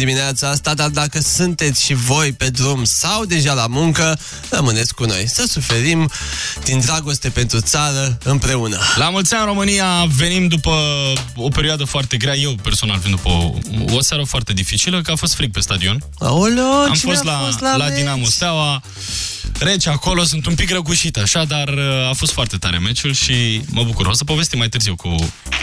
dimineața asta, dar dacă sunteți și voi pe drum sau deja la muncă, rămâneți cu noi. Să suferim din dragoste pentru țară împreună. La mulți ani România venim după o perioadă foarte grea. Eu personal vin după o, o seară foarte dificilă, că a fost frig pe stadion. Aoleo, Am cine fost a la, fost la, la meci? Dinamo Steaua. Rece acolo, sunt un pic răgușit așa, dar uh, a fost foarte tare meciul și mă bucur. O să povestim mai târziu cu,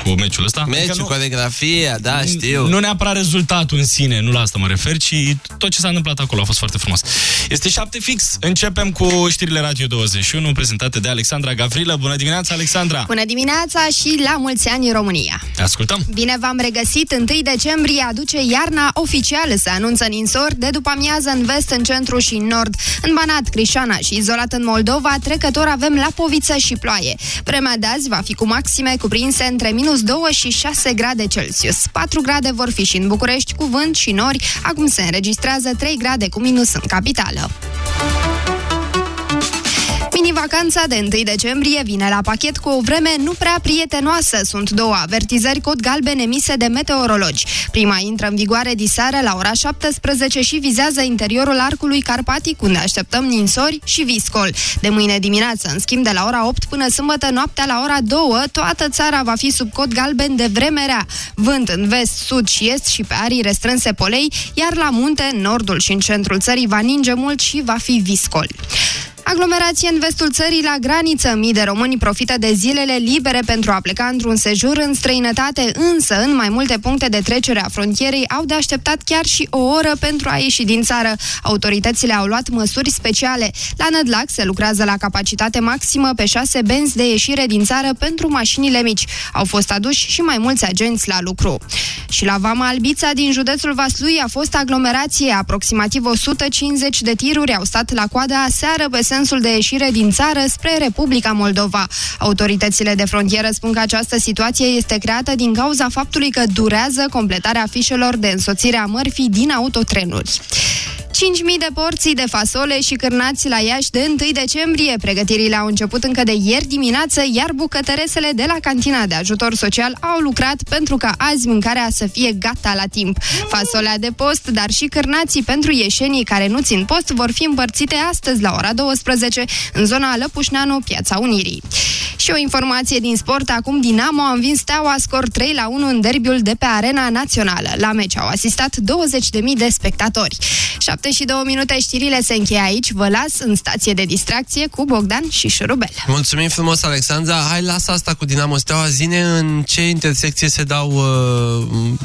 cu meciul ăsta. Meciul, Adică nu- coregrafia, da, știu. Nu neapărat rezultatul în sine, nu la asta mă refer, ci tot ce s-a întâmplat acolo a fost foarte frumos. Este 7 fix. Începem cu știrile Radio 21 prezentate de Alexandra Gavrilă. Bună dimineața, Alexandra! Bună dimineața și la mulți ani în România! Te ascultăm! Bine v-am regăsit! 1 decembrie aduce iarna oficial, se anunță ninsori de după amiază în vest, în centru și în nord. În Banat, Crișana și izolat în Moldova, trecător avem Lapoviță și ploaie. Vremea de azi va fi cu maxime cuprinse între minus 2 și 6 grade Celsius. 4 grade vor fi și în București cu vânt și nori, acum se înregistrează 3 grade cu minus în capitală. Mini-vacanța de 1 decembrie vine la pachet cu o vreme nu prea prietenoasă. Sunt două avertizări cod galben emise de meteorologi. Prima intră în vigoare diseară la ora 17 și vizează interiorul arcului carpatic, unde așteptăm ninsori și viscol. De mâine dimineață, în schimb, de la ora 8 până sâmbătă noaptea la ora 2, toată țara va fi sub cod galben de vreme rea. Vânt în vest, sud și est și pe arii restrânse polei, iar la munte, în nordul și în centrul țării va ninge mult și va fi viscol. Aglomerație în vestul țării la graniță. Mii de români profită de zilele libere pentru a pleca într-un sejur în străinătate, însă în mai multe puncte de trecere a frontierei au de așteptat chiar și o oră pentru a ieși din țară. Autoritățile au luat măsuri speciale. La Nădlac se lucrează la capacitate maximă pe șase benzi de ieșire din țară pentru mașinile mici. Au fost aduși și mai mulți agenți la lucru. Și la Vama Albița din județul Vaslui a fost aglomerație. Aproximativ 150 de tiruri au stat la coadă aseară pe sensul de ieșire din țară spre Republica Moldova. Autoritățile de frontieră spun că această situație este creată din cauza faptului că durează completarea fișelor de însoțire a mărfii din autotrenuri. 5.000 de porții de fasole și cârnați la Iași de 1 decembrie. Pregătirile au început încă de ieri dimineață, iar bucătăresele de la cantina de ajutor social au lucrat pentru ca azi mâncarea să fie gata la timp. Fasolea de post, dar și cârnații pentru ieșenii care nu țin post vor fi împărțite astăzi la ora 12 în zona Lăpușneanu, Piața Unirii. Și o informație din sport, acum Dinamo a învins Steaua scor 3 la 1 în derbiul de pe Arena Națională. La meci au asistat 20.000 de spectatori. 7 și 2 minute știrile se încheie aici. Vă las în stație de distracție cu Bogdan și Șurubel. Mulțumim frumos, Alexandra. Hai, lasă asta cu Dinamo Steaua. Zine în ce intersecție se dau uh,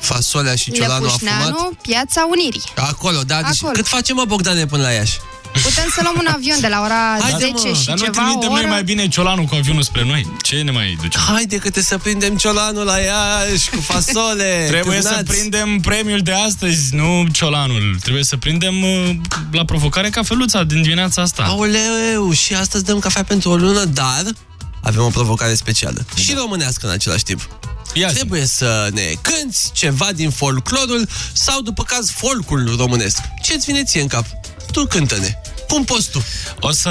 fasolea și ciolanul afumat. Lăpușneanu, Piața Unirii. Acolo, da. Deci Acolo. cât facem, mă, Bogdane, până la Iași? Putem să luăm un avion de la ora Haide, 10 mă, și Dar nu ceva trimitem o oră. noi mai bine ciolanul cu avionul spre noi. Ce ne mai ducem? Haide că te să prindem ciolanul la Iași cu fasole. Trebuie să cârnați. prindem premiul de astăzi, nu ciolanul. Trebuie să prindem uh, la provocare cafeluța din dimineața asta. Aoleu, și astăzi dăm cafea pentru o lună, dar avem o provocare specială. Și românească în același timp. Ia zi. Trebuie să ne cânti ceva din folclorul sau, după caz, folcul românesc. Ce-ți vine ție în cap? Tu cântă-ne. Cum poți tu? O să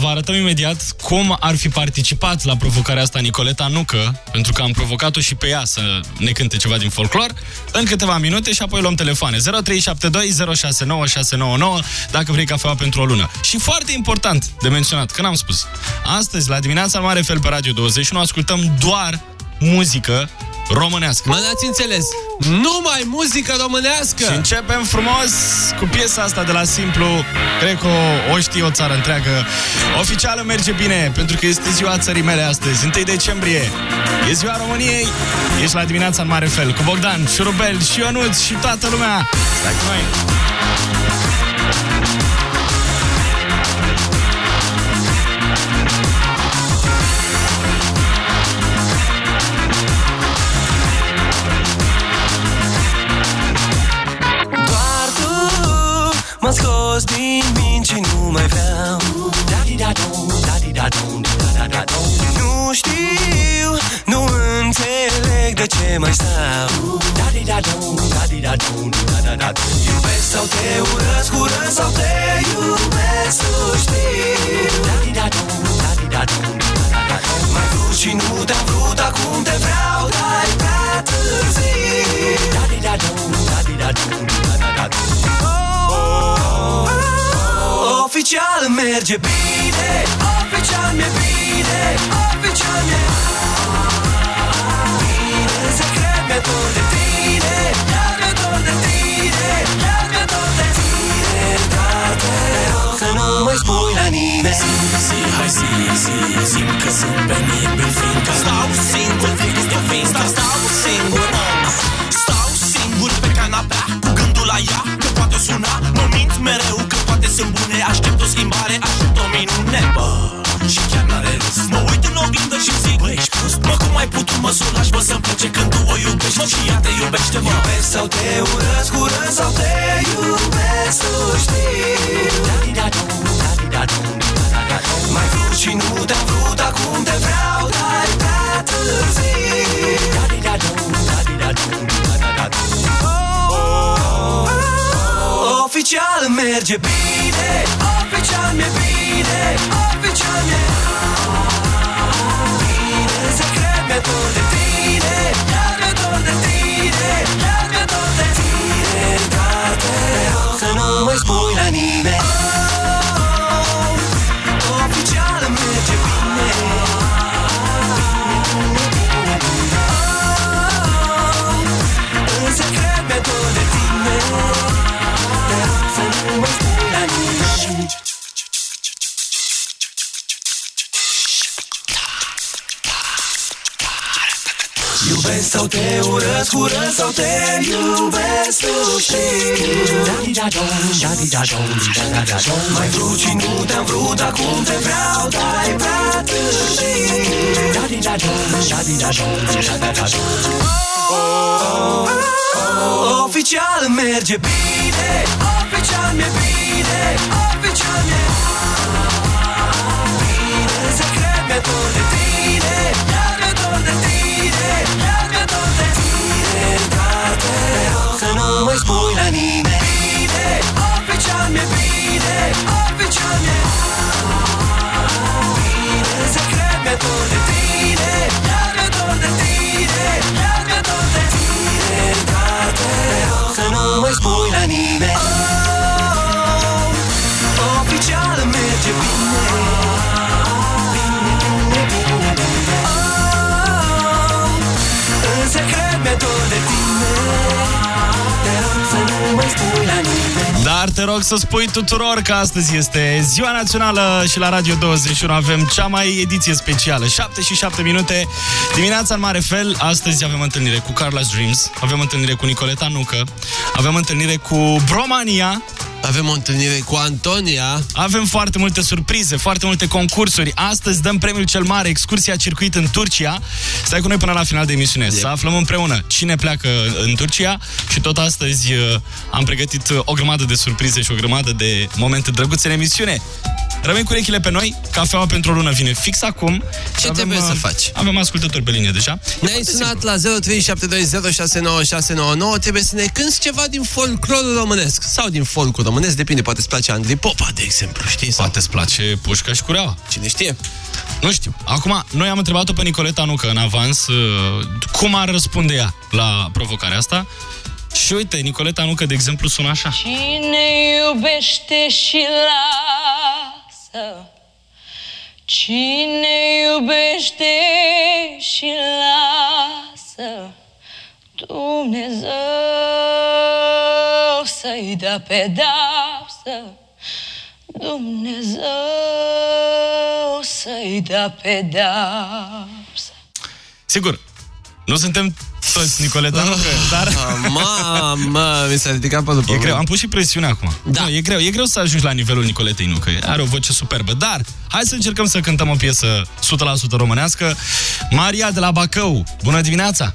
vă arătăm imediat cum ar fi participat la provocarea asta Nicoleta Nucă, pentru că am provocat-o și pe ea să ne cânte ceva din folclor, în câteva minute și apoi luăm telefoane. 0372 069699 dacă vrei cafeaua pentru o lună. Și foarte important de menționat, că n-am spus, astăzi la dimineața în mare fel pe Radio 21 ascultăm doar muzică românească. Mă n-ați înțeles? Numai muzică românească! Și începem frumos cu piesa asta de la Simplu. Cred că o, o știe o țară întreagă. Oficială merge bine, pentru că este ziua țării mele astăzi, 1 decembrie. E ziua României. Ești la dimineața în mare fel, cu Bogdan, Șurubel și Ionuț și toată lumea. Stai cu noi! M-a scos din minți și nu mai vreau. Nu știu, nu înțeleg de ce mai stau. Iubesc sau te urăsc, urăsc sau te iubesc, tu știi. Mai vrut și nu te-am vrut, acum te vreau, dar e prea târziu merge bine Oficial mi-e bine Oficial mi-e bine. În secret mi-e dor de tine Iar mi-e dor de tine Iar mi-e dor de tine Dar te rog să nu mai spui la nimeni. Zi, zi, hai zi, zi, zi că sunt penibil Fiindcă stau singur, fiindcă fiindcă stau singur Stau singur pe canapea cu gândul la ea Că poate suna, mă mint mereu Că poate sunt bune, aștept o schimbare Aștept o minune, bă Și chiar n-are râs Mă uit în oglindă și zic Bă, ești prost, mă, cum ai putut mă sulași Bă, să-mi plece când tu o iubești? Mă, și ea te iubește, mă. Iubesc sau te urăsc, urăsc sau te iubesc urăsc sau te iubesc, tu știi Mai vrut și nu te-am vrut, acum te vreau, dar e prea târziu Oficial merge bine, oficial mi-e bine, oficial mi-e bine. În secret mi-e dor de tine, iar mi-e dor de tine, iar mi-e dor de tine Dar te rog să nu mai spui la nimeni Bine, oficial mi-e bine, oficial mi-e bine În secret mi-e dor de tine, iar mi-e dor de tine, iar mi-e dor de tine Dar te rog să nu mai spui la nimeni Dar te rog să spui tuturor că astăzi este ziua națională și la Radio 21 avem cea mai ediție specială. 7 și 7 minute dimineața în mare fel. Astăzi avem întâlnire cu Carla's Dreams, avem întâlnire cu Nicoleta Nucă, avem întâlnire cu Bromania, Avem o întâlnire cu Antonia. avem foarte multe surprize, foarte multe concursuri. Astăzi dăm premiul cel mare, excursia circuit în Turcia. Stai cu noi până la final de emisiune, yep. să aflăm împreună cine pleacă în Turcia și tot astăzi uh, am pregătit uh, o grămadă de surprize și o grămadă de momente drăguțe în emisiune. Rămâi cu urechile pe noi, cafeaua pentru o lună vine fix acum. Ce Și trebuie uh, să faci? Avem ascultători pe linie deja. Ne-ai sunat la 0372069699 Trebuie să ne cânti ceva din folclorul românesc Sau din folcul românesc, depinde, poate îți place Andrei Popa, de exemplu, știi? Sau Poate îți place pușca și cureaua. cine știe Nu știu. Acum, noi am întrebat-o pe Nicoleta Nucă în avans uh, cum ar răspunde ea la provocarea asta. Și uite, Nicoleta Nucă, de exemplu, sună așa. Cine iubește și lasă Cine iubește și lasă Dumnezeu să-i dea pedapsă Dumnezeu să-i dea pedapsă Sigur, nu suntem toți Nicoleta Nucă, dar... Ah, Mamă, mi s-a ridicat părul pe E greu, mână. am pus și presiune acum. Da. Nu, e greu, e greu să ajungi la nivelul Nicoletei Nucă. Are o voce superbă, dar hai să încercăm să cântăm o piesă 100% românească. Maria de la Bacău, bună dimineața!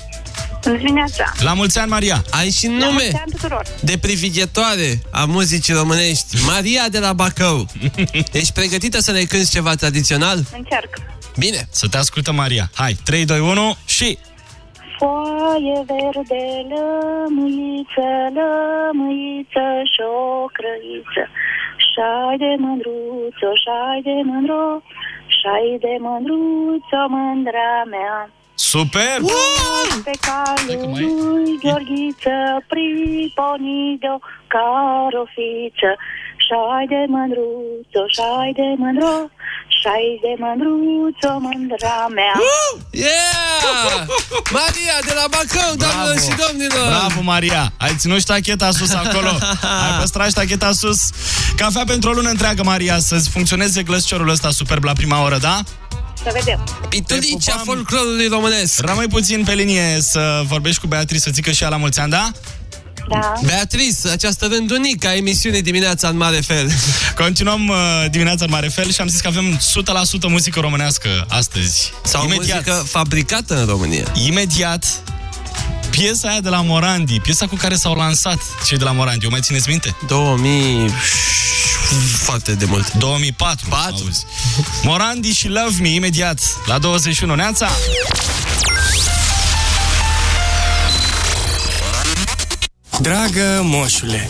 Bună dimineața! La mulți ani, Maria! Ai și La mulți nume ani tuturor! de privighetoare a muzicii românești Maria de la Bacău Ești pregătită să ne cânti ceva tradițional? Încerc! Bine, Să te ascultăm, Maria. Hai, 3, 2, 1 și... Foaie verde, lămâiță, lămâiță și-o crăiță. Șai de mândruțo, șai de mândro, șai de mândruțo, mândra mea. Super! Pe calul lui Gheorghiță priponi de o carofiță Șai de mândruțo, șai de mândro Șai de mândruțo, mândra mea Yeah! Maria de la Bacău, doamnelor și domnilor! Bravo, Maria! Ai ținut ștacheta sus acolo. Ai păstrat ștacheta sus. Cafea pentru o lună întreagă, Maria, să-ți funcționeze glăsciorul ăsta superb la prima oră, da? Să vedem Pitulicea folclorului românesc. Rămâi puțin pe linie să vorbești cu Beatrice, să zică și ea la mulți ani, da? Da, Beatrice, această rândunică a emisiunii dimineața în mare fel. Continuăm uh, dimineața în mare fel și am zis că avem 100% muzică românească astăzi. Sau imediat, muzică fabricată în România. imediat piesa aia de la Morandi, piesa cu care s-au lansat cei de la Morandi, o mai țineți minte? 2000... Foarte de mult. 2004. Patru. Auzi. Morandi și Love Me, imediat, la 21. Neața! Dragă moșule,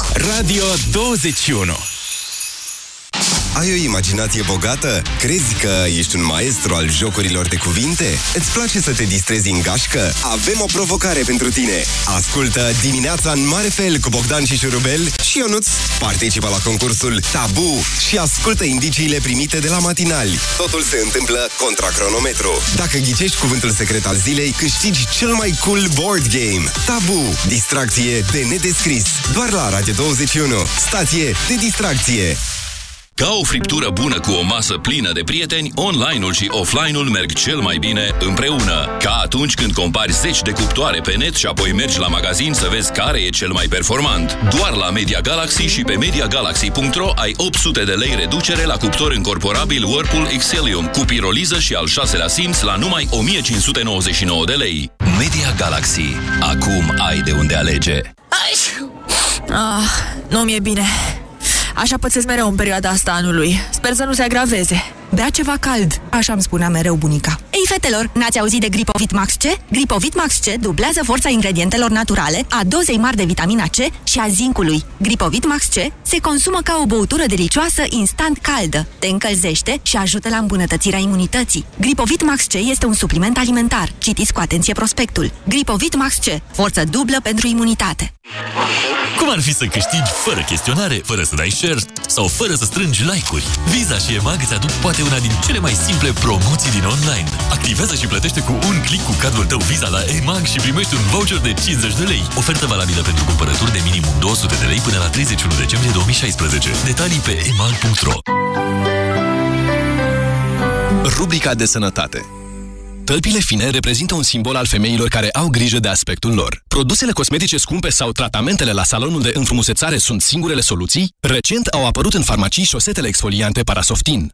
Radio 21 Ai o imaginație bogată? Crezi că ești un maestru al jocurilor de cuvinte? Îți place să te distrezi în gașcă? Avem o provocare pentru tine! Ascultă dimineața în mare fel cu Bogdan și Șurubel și Ionuț. Participă la concursul Tabu și ascultă indiciile primite de la matinali. Totul se întâmplă contra cronometru. Dacă ghicești cuvântul secret al zilei, câștigi cel mai cool board game. Tabu. Distracție de nedescris. Doar la Radio 21. Stație de distracție. Ca o friptură bună cu o masă plină de prieteni, online-ul și offline-ul merg cel mai bine împreună. Ca atunci când compari zeci de cuptoare pe net și apoi mergi la magazin să vezi care e cel mai performant. Doar la Media Galaxy și pe MediaGalaxy.ro ai 800 de lei reducere la cuptor încorporabil Whirlpool Excellium cu piroliză și al șaselea simț la numai 1599 de lei. Media Galaxy. Acum ai de unde alege. Ah, nu mi-e bine. Așa pățesc mereu în perioada asta anului. Sper să nu se agraveze. Bea ceva cald, așa îmi spunea mereu bunica. Ei, fetelor, n-ați auzit de Gripovit Max C? Gripovit Max C dublează forța ingredientelor naturale, a dozei mari de vitamina C și a zincului. Gripovit Max C se consumă ca o băutură delicioasă instant caldă, te încălzește și ajută la îmbunătățirea imunității. Gripovit Max C este un supliment alimentar. Citiți cu atenție prospectul. Gripovit Max C, forță dublă pentru imunitate. Cum ar fi să câștigi fără chestionare, fără să dai share sau fără să strângi like-uri? Visa și EMAG îți aduc poate una din cele mai simple promoții din online. Activează și plătește cu un click cu cardul tău Visa la EMAG și primești un voucher de 50 de lei. Ofertă valabilă pentru cumpărături de minimum 200 de lei până la 31 decembrie 2016. Detalii pe emag.ro Rubrica de sănătate Tălpile fine reprezintă un simbol al femeilor care au grijă de aspectul lor. Produsele cosmetice scumpe sau tratamentele la salonul de înfrumusețare sunt singurele soluții? Recent au apărut în farmacii șosetele exfoliante Parasoftin.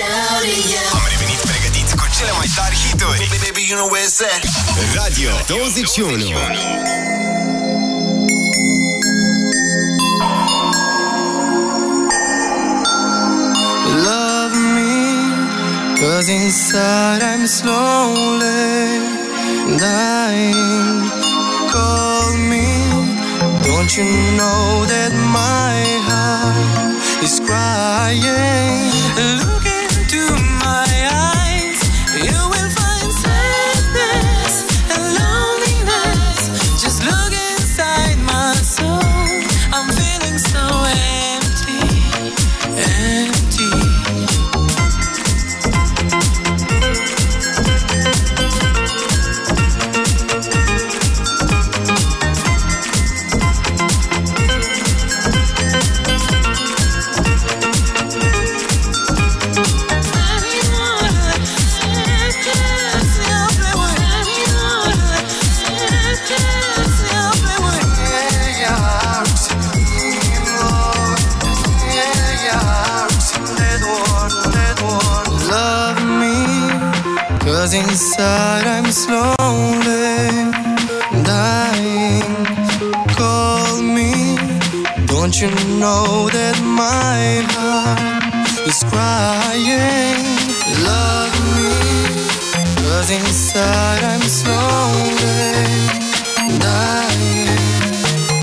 Am revenit pregătiți cu cele mai tari hituri. Radio 21. Love me, cause inside I'm slowly dying. Call me, don't you know that my heart is crying? Cause inside I'm slowly dying. Call me. Don't you know that my heart is crying? Love me. Cause inside I'm slowly dying.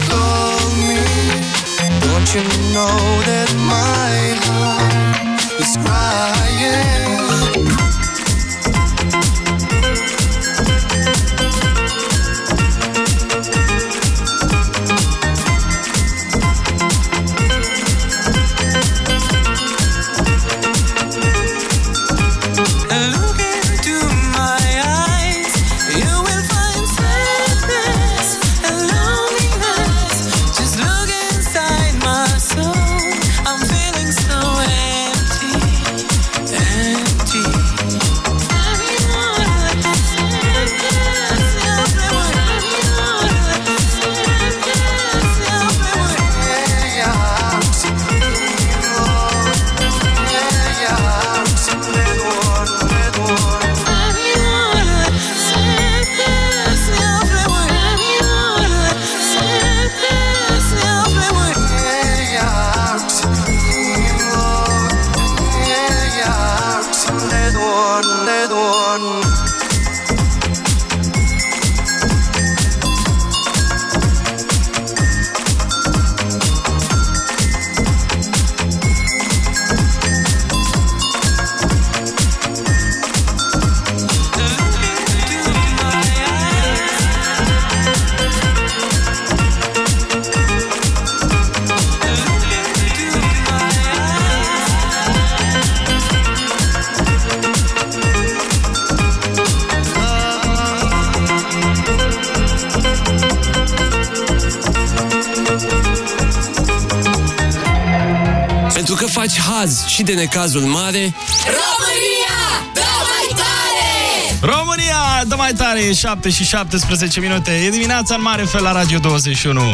Call me. Don't you know that my heart is crying? Pentru că faci haz și de necazul mare, România, dă mai tare! România, dă mai tare, e 7 și 17 minute. E dimineața în mare fel la Radio 21.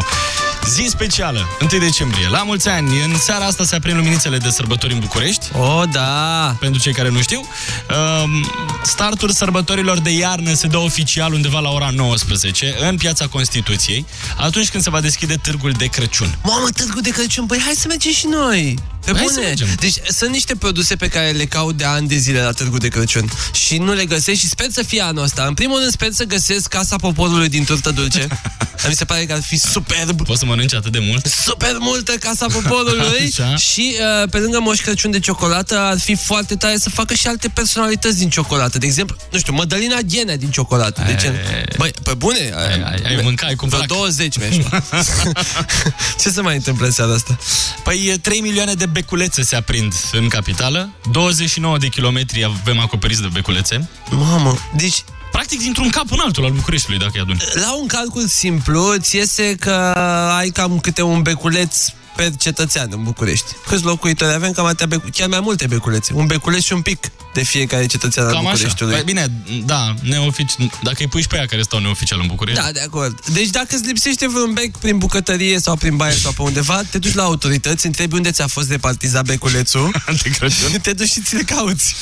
Zi specială, 1 decembrie. La mulți ani, în seara asta se aprind luminițele de sărbători în București. Oh, da! Pentru cei care nu știu. Um, startul sărbătorilor de iarnă se dă oficial undeva la ora 19 în Piața Constituției, atunci când se va deschide târgul de Crăciun. Mamă, târgul de Crăciun, băi, hai să mergem și noi! Pe Hai să bune! mergem. Deci sunt niște produse pe care le caut de ani de zile la târgul de Crăciun și nu le găsesc și sper să fie anul ăsta. În primul rând sper să găsesc Casa Poporului din Turtă Dulce. Mi se pare că ar fi superb. Poți să mănânci atât de mult? Super multă Casa Poporului Așa. și uh, pe lângă Moș Crăciun de ciocolată ar fi foarte tare să facă și alte personalități din ciocolată. De exemplu, nu știu, Mădălina Ghenea din ciocolată. De ce? Băi, pe bune? Ai, ai, ai mâncat, ai cumpărat. Vreo 20 mi Ce se mai întâmplă în seara asta? Păi 3 milioane de beculețe se aprind în capitală, 29 de kilometri avem acoperiți de beculețe. Mamă, deci Practic dintr-un cap în altul al Bucureștiului, dacă îi aduni. La un calcul simplu, ți iese că ai cam câte un beculeț per cetățean în București. Câți locuitori avem? Cam atâtea becu- chiar mai multe beculețe. Un beculeț și un pic de fiecare cetățean al Cam așa. Bucureștiului. Păi, bine, da, neofici... dacă îi pui și pe aia care stau neoficial în București. Da, de acord. Deci dacă îți lipsește vreun bec prin bucătărie sau prin baie sau pe undeva, te duci la autorități, întrebi unde ți-a fost repartizat beculețul. de Crăciun. te duci și ți-l cauți.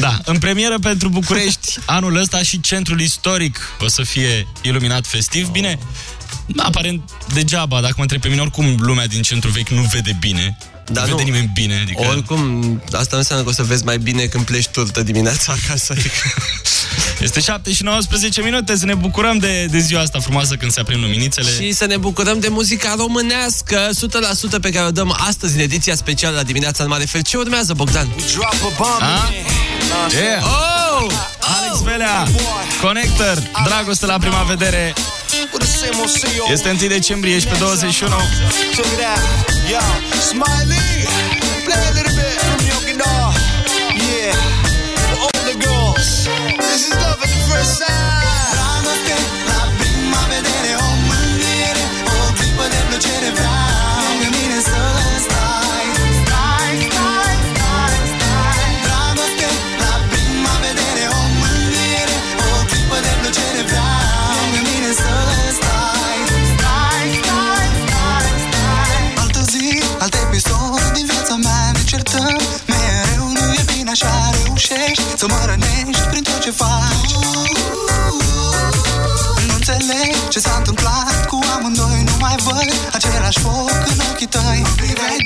Da, în premieră pentru București, anul ăsta și centrul istoric o să fie iluminat festiv. Bine, aparent degeaba, dacă mă întreb pe mine, oricum lumea din centru vechi nu vede bine. Da, nu, nu. vede nimeni bine. Adică... Oricum, asta nu înseamnă că o să vezi mai bine când pleci turtă dimineața acasă. Adică... Este 7 și 19 minute, să ne bucurăm de, de ziua asta frumoasă când se aprind luminițele. Și să ne bucurăm de muzica românească 100% pe care o dăm astăzi în ediția specială la dimineața în mare fel. Ce urmează, Bogdan? A? Yeah. Oh! Alex Velea, Connector, Dragoste la prima vedere. Este 1 decembrie și pe 21. Check it out, yo, Smiley, play a little bit from Young and All. Yeah, for all the girls. This is love at the first sight. greșești Să mă rănești prin tot ce faci. Nu înțeleg ce s-a întâmplat Cu amândoi nu mai văd Același foc în ochii tăi. Priveai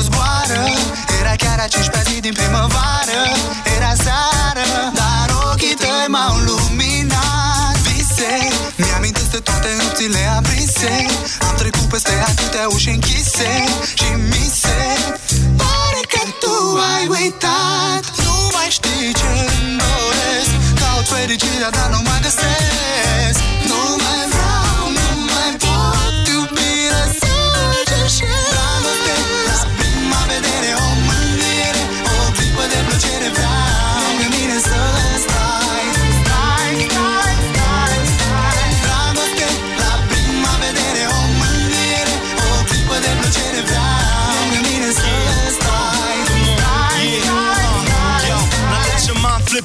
timpul zboară. Era chiar a 15 zi din primăvară. Era seară, dar ochii tăi m-au luminat. Vise, mi-amintesc de toate nopțile aprinse. Am trecut peste atâtea uși închise Și mi se pare că tu ai uitat. Nu mai știi ce-mi doresc. Caut fericirea, dar nu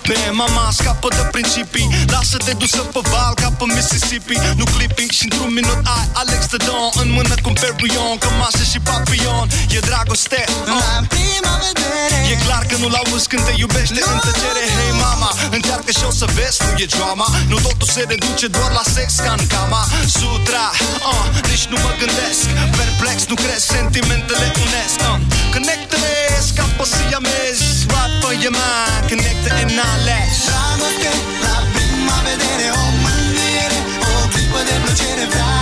your mind flip it Mama scapă de principii Lasă-te dusă pe val ca pe Mississippi. Nu clipping și într-un minut ai Alex de Don În mână cu un Perrion Cămașă și papillon E dragoste uh. La prima vedere. E clar că nu-l auzi când te iubește în tăcere. Hei mama, încearcă și o să vezi, nu e drama. Nu totul se reduce doar la sex ca în cama. Sutra, uh, nici nu mă gândesc. Perplex, nu crezi, sentimentele unesc uh. Connectele scapă să iamezi Right for your mind, connected and not less Dragoste la prima vedere O mângâiere, o clipă de plăcere Vreau lângă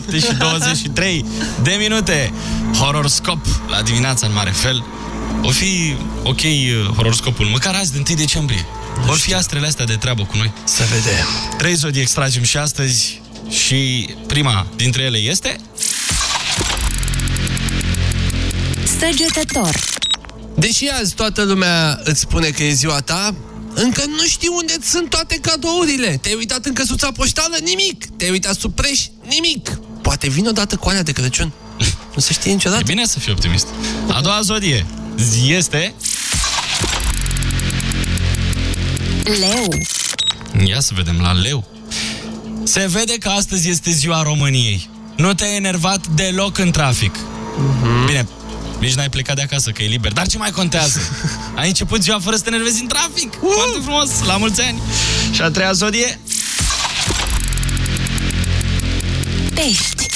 7 și 23 de minute Horoscop la dimineața în mare fel O fi ok uh, horoscopul Măcar azi de 1 decembrie Vor fi astrele astea de treabă cu noi Să vedem Trei zodii extragem și astăzi Și prima dintre ele este Săgetător Deși azi toată lumea îți spune că e ziua ta, încă nu știu unde sunt toate cadourile. Te-ai uitat în căsuța poștală? Nimic. Te-ai uitat sub preș? Nimic. Poate vin odată cu alea de Crăciun. Nu se știe niciodată. E bine să fii optimist. A doua zodie este Leu. Ia să vedem la leu. Se vede că astăzi este ziua României. Nu te-ai enervat deloc în trafic. Bine, nici n-ai plecat de acasă, că e liber. Dar ce mai contează? Ai început ziua fără să te enervezi în trafic. Foarte frumos, la mulți ani. Și a treia zodie Pești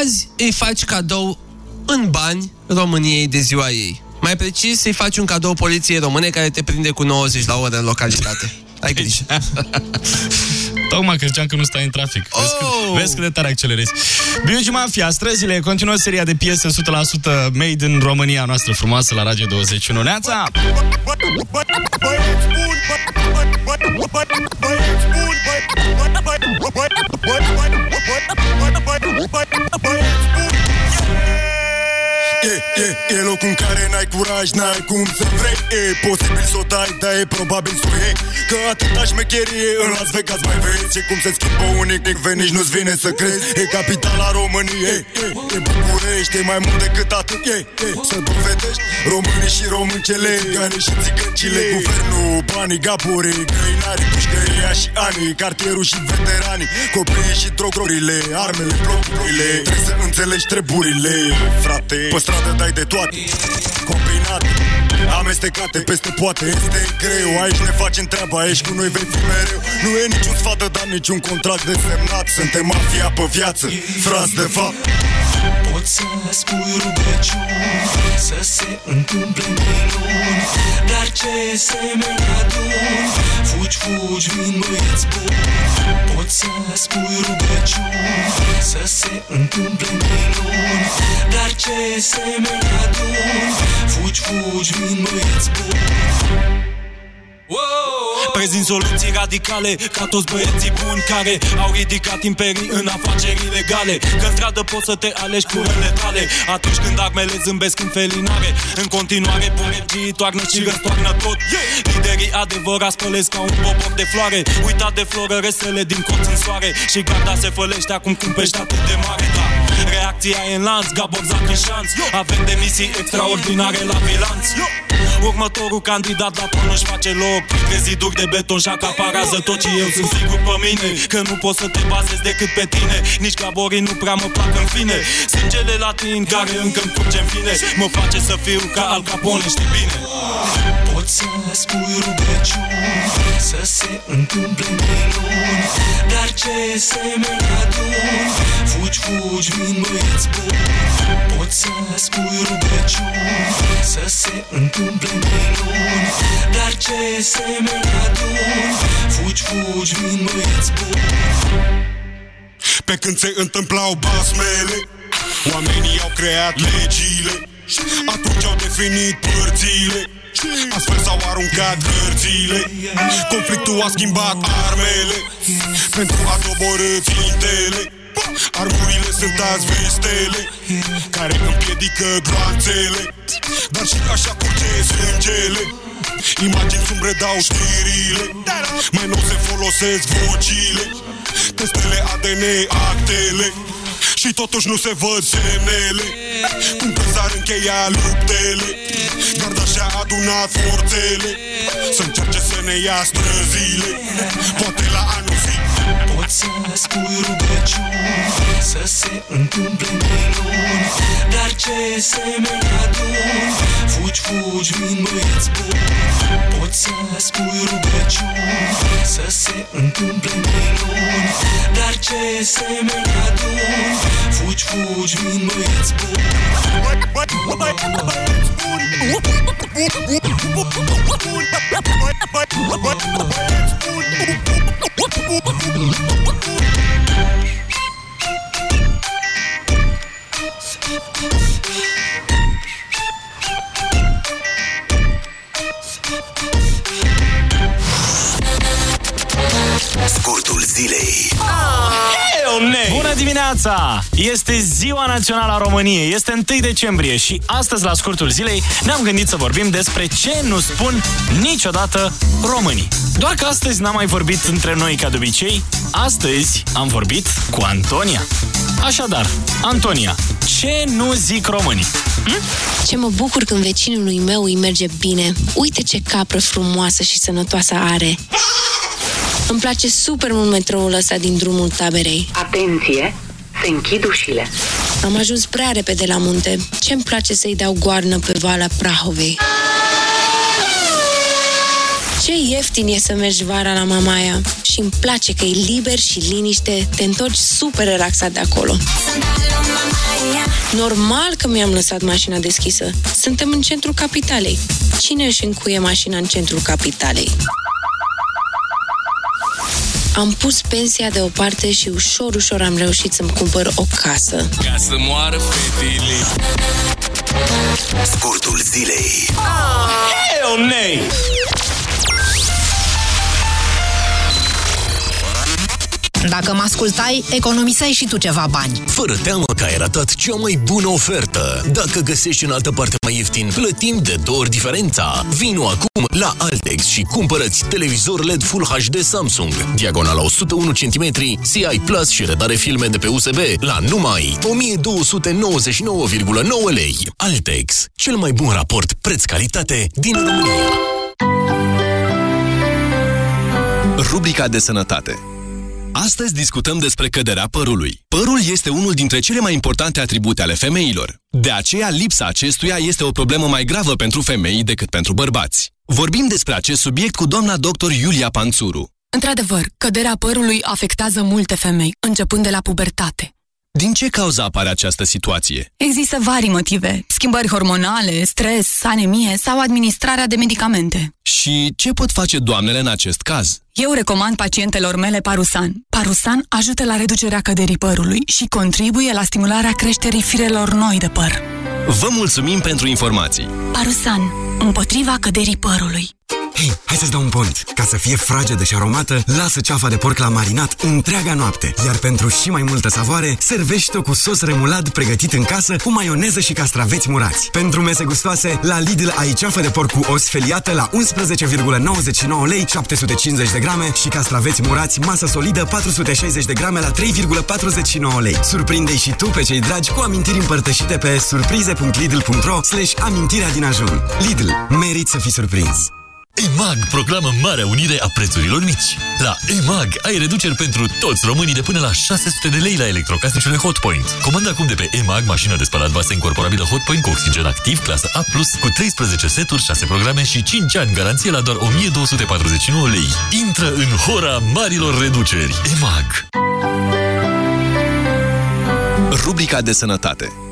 Azi îi faci cadou în bani României de ziua ei. Mai precis, îi faci un cadou poliției române care te prinde cu 90 la oră în localitate. Ai grijă. Tocmai că ziceam că nu stai în trafic. Vezi, cât, vezi cât de tare accelerezi. Biugi Mafia, străzile, continuă seria de piese 100% made în România noastră frumoasă la Radio 21. Neața! E, e, e locul în care n-ai curaj, n-ai cum să vrei. E posibil să o dai, dar e probabil să o iei. Că atâta șmecherie în Las Vegas mai vezi E cum se schimbă unic, nici nu-ți vine să crezi E capitala României, e, e București, e mai mult decât atât. E, e, Să dovedești românii și româncele Țigane și țigăncile Guvernul, banii, gapurii, găinarii, pușcăria și anii Cartierul și veteranii, copiii și drogurile Armele, blocurile Trebuie să înțelegi treburile, frate. Pe stradă dai mai de toate. Combinate, amestecate peste poate. Este greu, aici ne facem treaba Aici cu noi vei fi mereu. Nu e niciun sfat de dat, niciun contract de semnat. Suntem mafia pe viață, frați de fapt Poți să spui rugăciuni Să se întâmple minuni Dar ce semeni adun Fugi, fugi, vin băieți buni. Poți să spui rugăciuni Să se întâmple minuni Dar ce semeni adun Fugi, fugi, vin băieți buni Prezint soluții radicale Ca toți băieții buni care Au ridicat imperii în afaceri ilegale. Că în stradă poți să te alegi cu rele tale. Atunci când armele zâmbesc în felinare În continuare poregii toarnă și răstoarnă tot. Liderii adevărați spălesc ca un popor de floare. Uitat de floră resele din colț în soare. Și garda se fălește acum când pești atât de mare. Da, reacția e în lanț, Gabor zac în șanț. Avem demisii extraordinare la bilanț. Următorul candidat la tron își face loc. Că ziduri de beton și acaparează tot Și eu sunt sigur pe mine. Că nu poți să te bazezi decât pe tine. Nici gaborii nu prea mă plac în fine. Sângele latin care încă îmi curge în fine. Mă face să fiu ca Al Capone, știi bine Poți să spui rugăciuni Să se întâmple minuni Dar ce semeni adun Fugi, fugi, vin băieți buni. Poți să spui rugăciuni Să se întâmple minuni Dar ce semeni adun Fugi, fugi, vin băieți buni. Pe când se întâmplau basmele Oamenii au creat legile. Atunci au definit părțile Astfel s-au aruncat hărțile Conflictul a schimbat armele. Pentru a doborâ țintele Armurile sunt azi vestele Care împiedică gloanțele. Dar și așa curge sângele. Imagini sumbre dau știrile. Mai nou se folosesc vocile. Testele ADN, actele Și totuși nu se văd semnele. Cum că s-ar încheia luptele. Garda și-a adunat forțele. Să încerce să ne ia străzile. Poate la anul zi Poți să spui rugăciuni Să se întâmple minuni Dar ce semeni adun Fugi, fugi, vin băieți buni. Poți să spui rugăciuni Să se întâmple minuni Dar ce semeni adun Fugi, fugi, vin băieți buni Skip this. Scurtul zilei Bună dimineața! Este ziua națională a României, este 1 decembrie și astăzi la scurtul zilei ne-am gândit să vorbim despre ce nu spun niciodată românii. Doar că astăzi n-am mai vorbit între noi ca de obicei, astăzi am vorbit cu Antonia. Așadar, Antonia, ce nu zic românii? Ce mă bucur când vecinului meu îi merge bine. Uite ce capră frumoasă și sănătoasă are. Îmi place super mult metroul ăsta din drumul taberei. Atenție! Se închid ușile. Am ajuns prea repede la munte. Ce-mi place să-i dau goarnă pe Valea Prahovei. Ce ieftin e să mergi vara la Mamaia și îmi place că e liber și liniște, te întorci super relaxat de acolo. Normal că mi-am lăsat mașina deschisă. Suntem în centrul capitalei. Cine își încuie mașina în centrul capitalei? Am pus pensia deoparte și ușor, ușor am reușit să-mi cumpăr o casă. Ca să moară fetele Scurtul zilei Hell nay! Dacă mă ascultai, economiseai și tu ceva bani. Fără teamă că ai ratat cea mai bună ofertă. Dacă găsești în altă parte mai ieftin, plătim de două ori diferența. Vino acum la Altex și cumpărăți televizor LED Full HD Samsung, diagonala 101 cm, CI Plus și redare filme de pe USB la numai 1299,9 lei. Altex, cel mai bun raport preț-calitate din România. Rubrica de sănătate Astăzi discutăm despre căderea părului. Părul este unul dintre cele mai importante atribute ale femeilor. De aceea, lipsa acestuia este o problemă mai gravă pentru femei decât pentru bărbați. Vorbim despre acest subiect cu doamna dr. Iulia Panțuru. Într-adevăr, căderea părului afectează multe femei, începând de la pubertate. Din ce cauză apare această situație? Există vari motive, schimbări hormonale, stres, anemie sau administrarea de medicamente. Și ce pot face doamnele în acest caz? Eu recomand pacientelor mele Parusan. Parusan ajută la reducerea căderii părului și contribuie la stimularea creșterii firelor noi de păr. Vă mulțumim pentru informații! Parusan, împotriva căderii părului. Hei, hai să-ți dau un pont. Ca să fie fragedă și aromată, lasă ceafa de porc la marinat întreaga noapte. Iar pentru și mai multă savoare, servește-o cu sos remulad pregătit în casă cu maioneză și castraveți murați. Pentru mese gustoase, la Lidl ai ceafă de porc cu os feliată la 11,99 lei 750 de grame și castraveți murați masă solidă 460 de grame la 3,49 lei. Surprinde-i și tu pe cei dragi cu amintiri împărtășite pe surprize.lidl.ro slash amintirea din ajun. Lidl. Merit să fii surprins. EMAG proclamă Marea Unire a prețurilor mici. La EMAG ai reduceri pentru toți românii de până la 600 de lei la electrocasnicele Hotpoint. Comanda acum de pe EMAG mașină de spălat vase incorporabilă Hotpoint cu oxigen activ, clasă A+, cu 13 seturi, 6 programe și 5 ani garanție la doar 1249 lei. Intră în hora marilor reduceri. EMAG. Rubrica de sănătate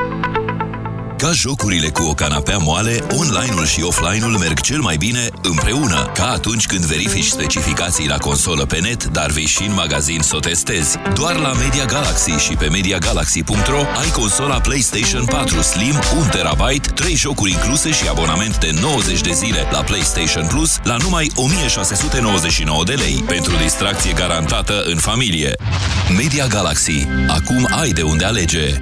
Ca jocurile cu o canapea moale, online-ul și offline-ul merg cel mai bine împreună, ca atunci când verifici specificații la consolă pe net, dar vei și în magazin să o testezi. Doar la Media Galaxy și pe MediaGalaxy.ro ai consola PlayStation 4 Slim 1 TB, 3 jocuri incluse și abonament de 90 de zile la PlayStation Plus la numai 1699 de lei, pentru distracție garantată în familie. Media Galaxy. Acum ai de unde alege.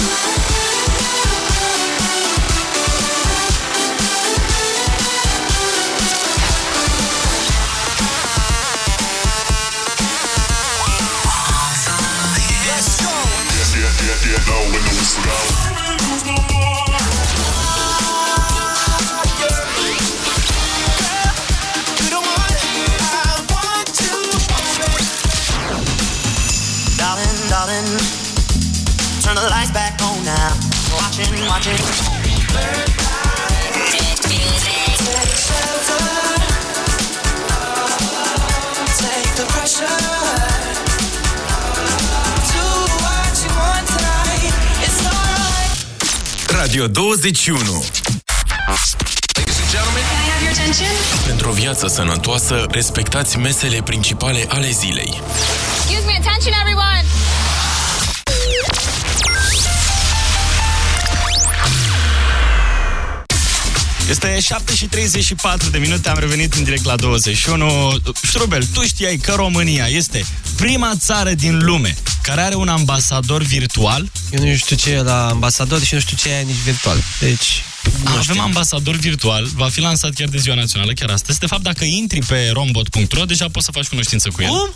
Bye. Watching, watching. Take shelter. Take the pressure. Do what you want tonight. It's alright. Radio 21 Pentru o viață sănătoasă, respectați mesele principale ale zilei. Excuse me, attention everyone! Este 7 și 34 de minute, am revenit în direct la 21. Ștrubel, tu știai că România este prima țară din lume care are un ambasador virtual? Eu nu știu ce e la ambasador și nu știu ce e nici virtual. Deci, A, avem ambasador virtual, va fi lansat chiar de ziua națională, chiar astăzi. De fapt, dacă intri pe rombot.ro, deja poți să faci cunoștință cu el. Cum?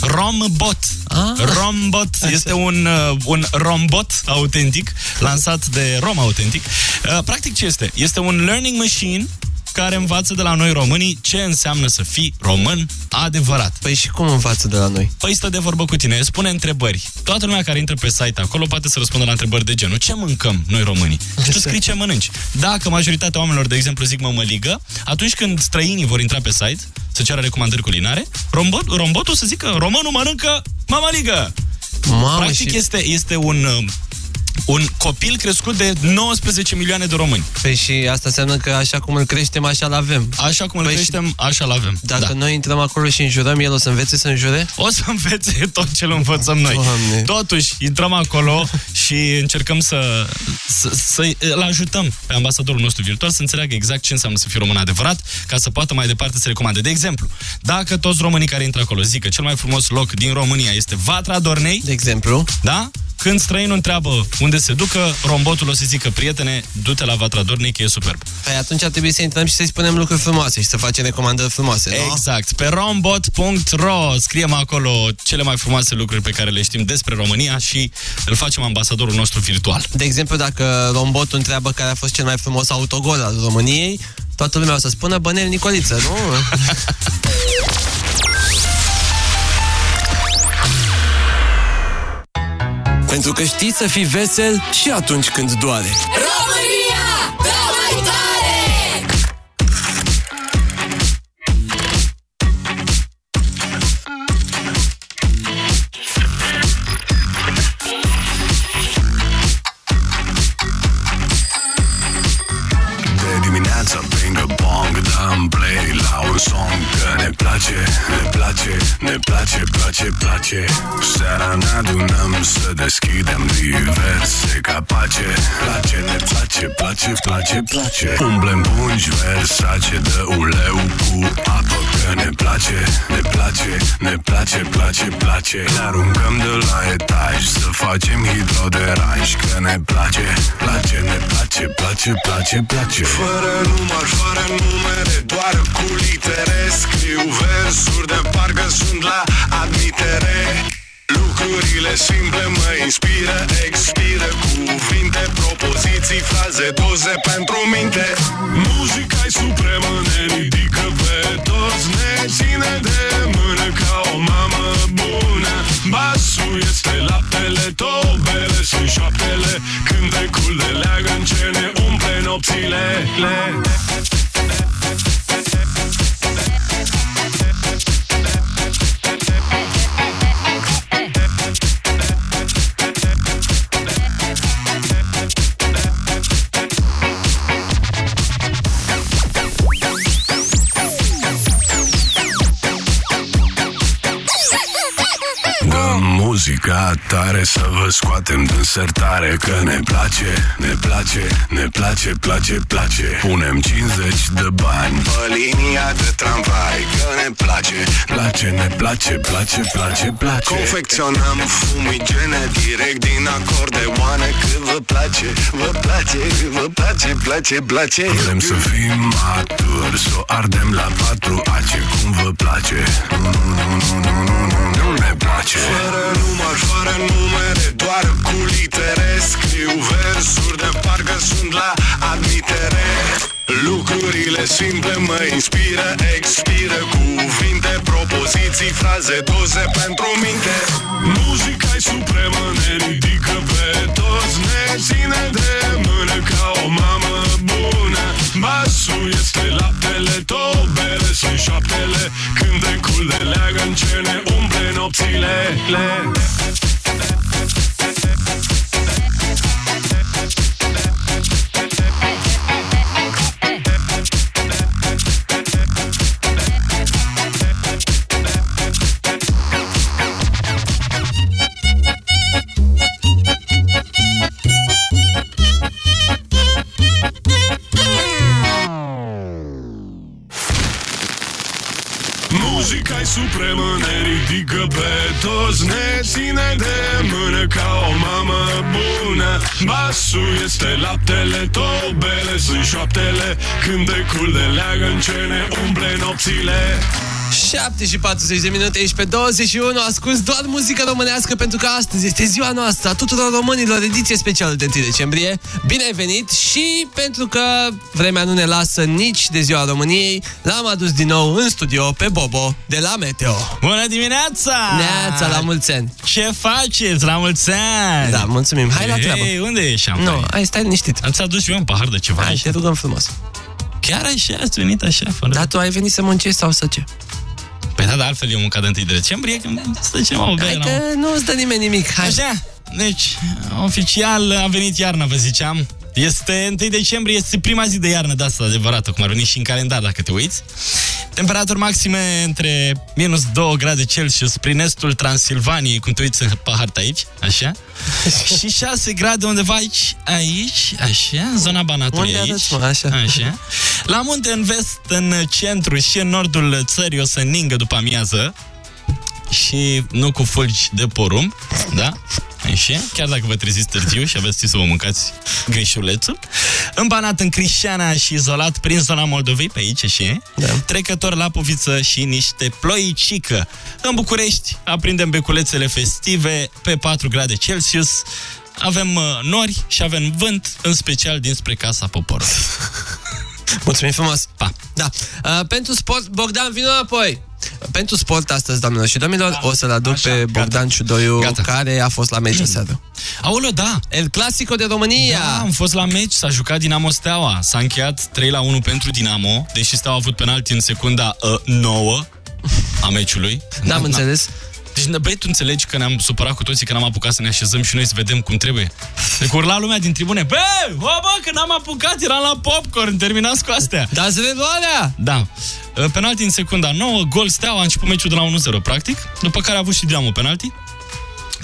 Rombot. Ah. Rombot este un, uh, un rombot autentic, lansat de Rom Autentic. Uh, practic ce este? Este un learning machine care învață de la noi românii ce înseamnă să fii român adevărat. Păi și cum învață de la noi? Păi stă de vorbă cu tine, spune întrebări. Toată lumea care intră pe site acolo poate să răspundă la întrebări de genul. Ce mâncăm noi românii? Și tu scrii ce mănânci. Dacă majoritatea oamenilor, de exemplu, zic mămăligă, atunci când străinii vor intra pe site să ceară recomandări culinare, rombot, rombotul să zică românul mănâncă mămăligă. Mamă, Practic și- este, este un, uh, un copil crescut de 19 milioane de români. Păi și asta înseamnă că așa cum îl creștem, așa-l avem. Așa cum îl Păi creștem, așa-l avem. Dacă Da. noi intrăm acolo și înjurăm, el o să învețe să înjure? O să învețe tot ce îl învățăm noi. Doamne. Totuși, intrăm acolo și încercăm să, să, să îl ajutăm pe ambasadorul nostru virtual să înțeleagă exact ce înseamnă să fii român adevărat, ca să poată mai departe să recomande. De exemplu, dacă toți românii care intră acolo zic că cel mai frumos loc din România este Vatra Dornei, de exemplu, da? Când străinul întreabă unde se ducă, rombotul o să zică, prietene, du-te la Vatra Dornei, că e superb. Păi atunci ar trebui să intrăm și să-i spunem lucruri frumoase și să facem recomandări frumoase, nu? Exact. Pe rombot.ro scriem acolo cele mai frumoase lucruri pe care le știm despre România și îl facem ambasadorul nostru virtual. De exemplu, dacă rombotul întreabă care a fost cel mai frumos autogol al României, toată lumea o să spună Bănel Nicoliță, nu? Pentru că știi să fii vesel și atunci când doare. România, dă mai tare! De dimineață pingă bong Dăm play la un song Că ne place, ne place, ne place, place, place. Seara ne adunăm să deschidem diverse capace. Place, ne place, place, place, place. Umblem pungi versace Dă uleu cu apă Că ne place, ne place, ne place, place, place. Ne aruncăm de la etaj Să facem hidroderanj Că ne place, place, ne place, place, place, place. Fără număr, fără numere Doar cu litere Scriu versuri de parcă sunt la admitere. Lucrurile simple mă inspiră Expiră cuvinte, propoziții, fraze, doze pentru minte. Muzica-i supremă, ne ridică pe toți Ne ține de mână ca o mamă bună. Basul este laptele, tobele sunt șoaptele. Cântecul de leagăn ce ne umple nopțile. le. Dăm muzica tare să vă scoatem din sertare Că ne place, ne place, ne place, place, place. Punem 50 de bani pe linia de tramvai Că ne place, place, ne place, place, place, place. Confecționăm fumigene direct din acordeoane Că vă place, vă place, vă place, place, place. Vrem să fim maturi, să o ardem la patru ace Cum vă place, nu, nu, nu, nu, nu, nu, nu ne place. Fără număr, fără numere, doar cu litere. Scriu versuri de parcă sunt la admitere. Lucrurile simple mă inspiră, expiră Cuvinte, propoziții, fraze, doze pentru minte. Muzica-i supremă, ne ridică pe toți Ne ține de mână ca o mamă bună Basul este laptele, tobele sunt șoaptele Cântecul de leagăn ce ne umple nopțile le. Muzica-i supremă, ne ridică pe toți Ne ține de mână ca o mamă bună. Basul este laptele, tobele sunt șoaptele Cântecul de leagăn ce ne umple nopțile 7 și 40 de minute, ești pe 21, asculti doar muzică românească pentru că astăzi este ziua noastră a tuturor românilor, ediție specială de 1 decembrie. Bine ai venit și pentru că vremea nu ne lasă nici de ziua României, l-am adus din nou în studio pe Bobo de la Meteo. Bună dimineața! Neața, la mulți ani! Ce faceți? La mulți ani! Da, mulțumim. Hai la treabă. Ei, unde e șampanie? Nu, hai, stai liniștit. Ați adus și eu un pahar de ceva. Hai, te rugăm frumos. Chiar așa ați venit așa, fără... Dar tu ai venit să muncești sau să ce? Păi da, dar altfel eu mâncat de 1 de decembrie, când stă ce mă Hai că nu îți dă nimeni nimic. Hai. Așa, deci, oficial a venit iarna, vă ziceam. Este 1 decembrie, este prima zi de iarnă de asta adevărată, cum ar veni și în calendar, dacă te uiți. Temperaturi maxime între minus 2 grade Celsius prin estul Transilvaniei, cum te uiți pe harta aici, așa. și 6 grade undeva aici, aici, așa, în zona Banatului Unde aici. arăți, mă, așa? așa. La munte, în vest, în centru și în nordul țării o să ningă după amiază și nu cu fulgi de porumb, da? Așa, chiar dacă vă treziți târziu și aveți timp să vă mâncați grișulețul. În Banat, în Crișana și izolat prin zona Moldovei, pe aici și da. trecător la Poviță și niște ploicică. În București aprindem beculețele festive pe 4 grade Celsius. Avem uh, nori și avem vânt, în special dinspre Casa Poporului. Mulțumim frumos! Pa! Da. Uh, pentru sport, Bogdan, vină înapoi! Pentru sport astăzi, doamnelor și domnilor, da. o să-l aduc Așa, pe Bogdan gata. Ciudoiu, Gata. care a fost la meci aseară. Aoleo, da! El Clasico de România! Da, am fost la meci, s-a jucat Dinamo Steaua. S-a încheiat 3 la 1 pentru Dinamo, deși Steaua a avut penalti în secunda uh, 9 a meciului. Da, am înțeles. Deci, băi, tu înțelegi că ne-am supărat cu toții că n-am apucat să ne așezăm și noi să vedem cum trebuie. Deci urla lumea din tribune, bă, bă, bă, că n-am apucat, eram la popcorn, terminați cu astea. Dați redoarea! Da. Uh, Penalti în secunda 9, gol Steaua, a început meciul de la 1-0, practic, după care a avut și Dinamo penalti.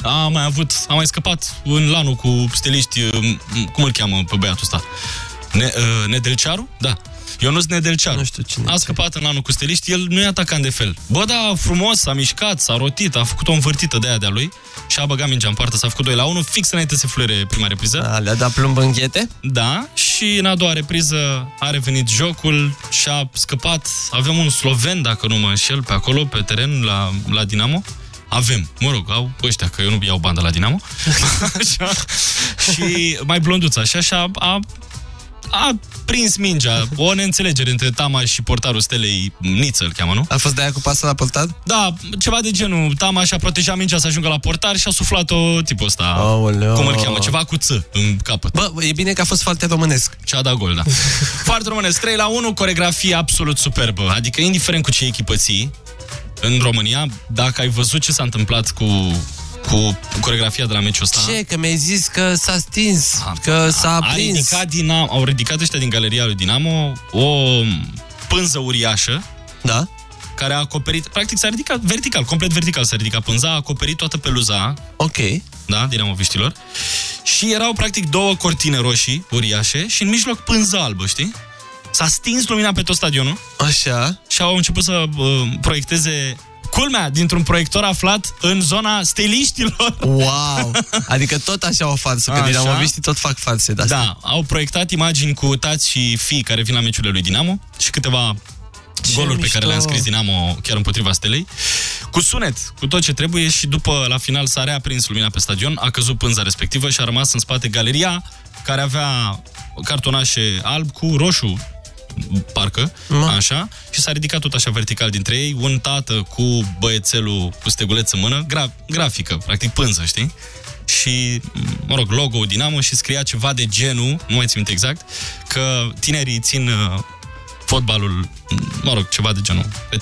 A mai avut, a mai scăpat în lanul cu stiliști, uh, cum îl cheamă pe băiatul ăsta? Ne, uh, Nedelcearu? Da. Ionuț Nedelcearu. Nu știu cine A scăpat în lanul cu steliști, el nu e atacant de fel. Bă, da, frumos, s-a mișcat, s-a rotit, a făcut o învârtită de aia de-a lui și a băgat mingea în poartă, s-a făcut 2 la 1, fix înainte să fluire prima repriză. A, le-a dat plumb în ghete? Da, și în a doua repriză a revenit jocul și a scăpat. Avem un sloven, dacă nu mă înșel, pe acolo, pe teren, la, la Dinamo. Avem, mă rog, au ăștia, că eu nu iau bandă la Dinamo. așa. Și mai blonduț, așa, și a, a, a prins mingea. O neînțelegere între Tama și portarul Stelei Niță, îl cheamă, nu? A fost de aia cu pasă la portar? Da, ceva de genul. Tama și-a protejat mingea să ajungă la portar și a suflat-o tipul ăsta. Aoleo. Cum îl cheamă? Ceva cu ță în capăt. Bă, e bine că a fost foarte românesc. Și a dat gol, da. Foarte românesc. 3 la 1, coregrafie absolut superbă. Adică, indiferent cu ce echipă ții, în România, dacă ai văzut ce s-a întâmplat cu cu coregrafia de la meciul ăsta. Ce? Că mi-ai zis că s-a stins, că s-a a aprins. ridicat Dinamo, au ridicat ăștia din galeria lui Dinamo o pânză uriașă. Da. Care a acoperit, practic s-a ridicat vertical, complet vertical s-a ridicat pânza, a acoperit toată peluza. Ok. Da, dinamoviștilor. Și erau practic două cortine roșii, uriașe, și în mijloc pânza albă, știi? S-a stins lumina pe tot stadionul. Așa. Și au început să uh, proiecteze Culmea, dintr-un proiector aflat în zona steliștilor. Wow! Adică tot așa o farsă, că Așa. dinamoviștii tot fac farse de astea. Da, au proiectat imagini cu tați și fii care vin la meciurile lui Dinamo și câteva Ce goluri pe mișto. care le-a înscris Dinamo chiar împotriva Stelei. Cu sunet, cu tot ce trebuie și după, la final, s-a reaprins lumina pe stadion, a căzut pânza respectivă și a rămas în spate galeria care avea cartonașe alb cu roșu parcă, așa, și s-a ridicat tot așa vertical dintre ei, un tată cu băiețelul cu steguleț în mână, gra- grafică, practic pânză, știi? Și, mă rog, logo Dinamo și scria ceva de genul, nu mai țin minte exact, că tinerii țin uh, fotbalul, mă rog, ceva de genul. Pe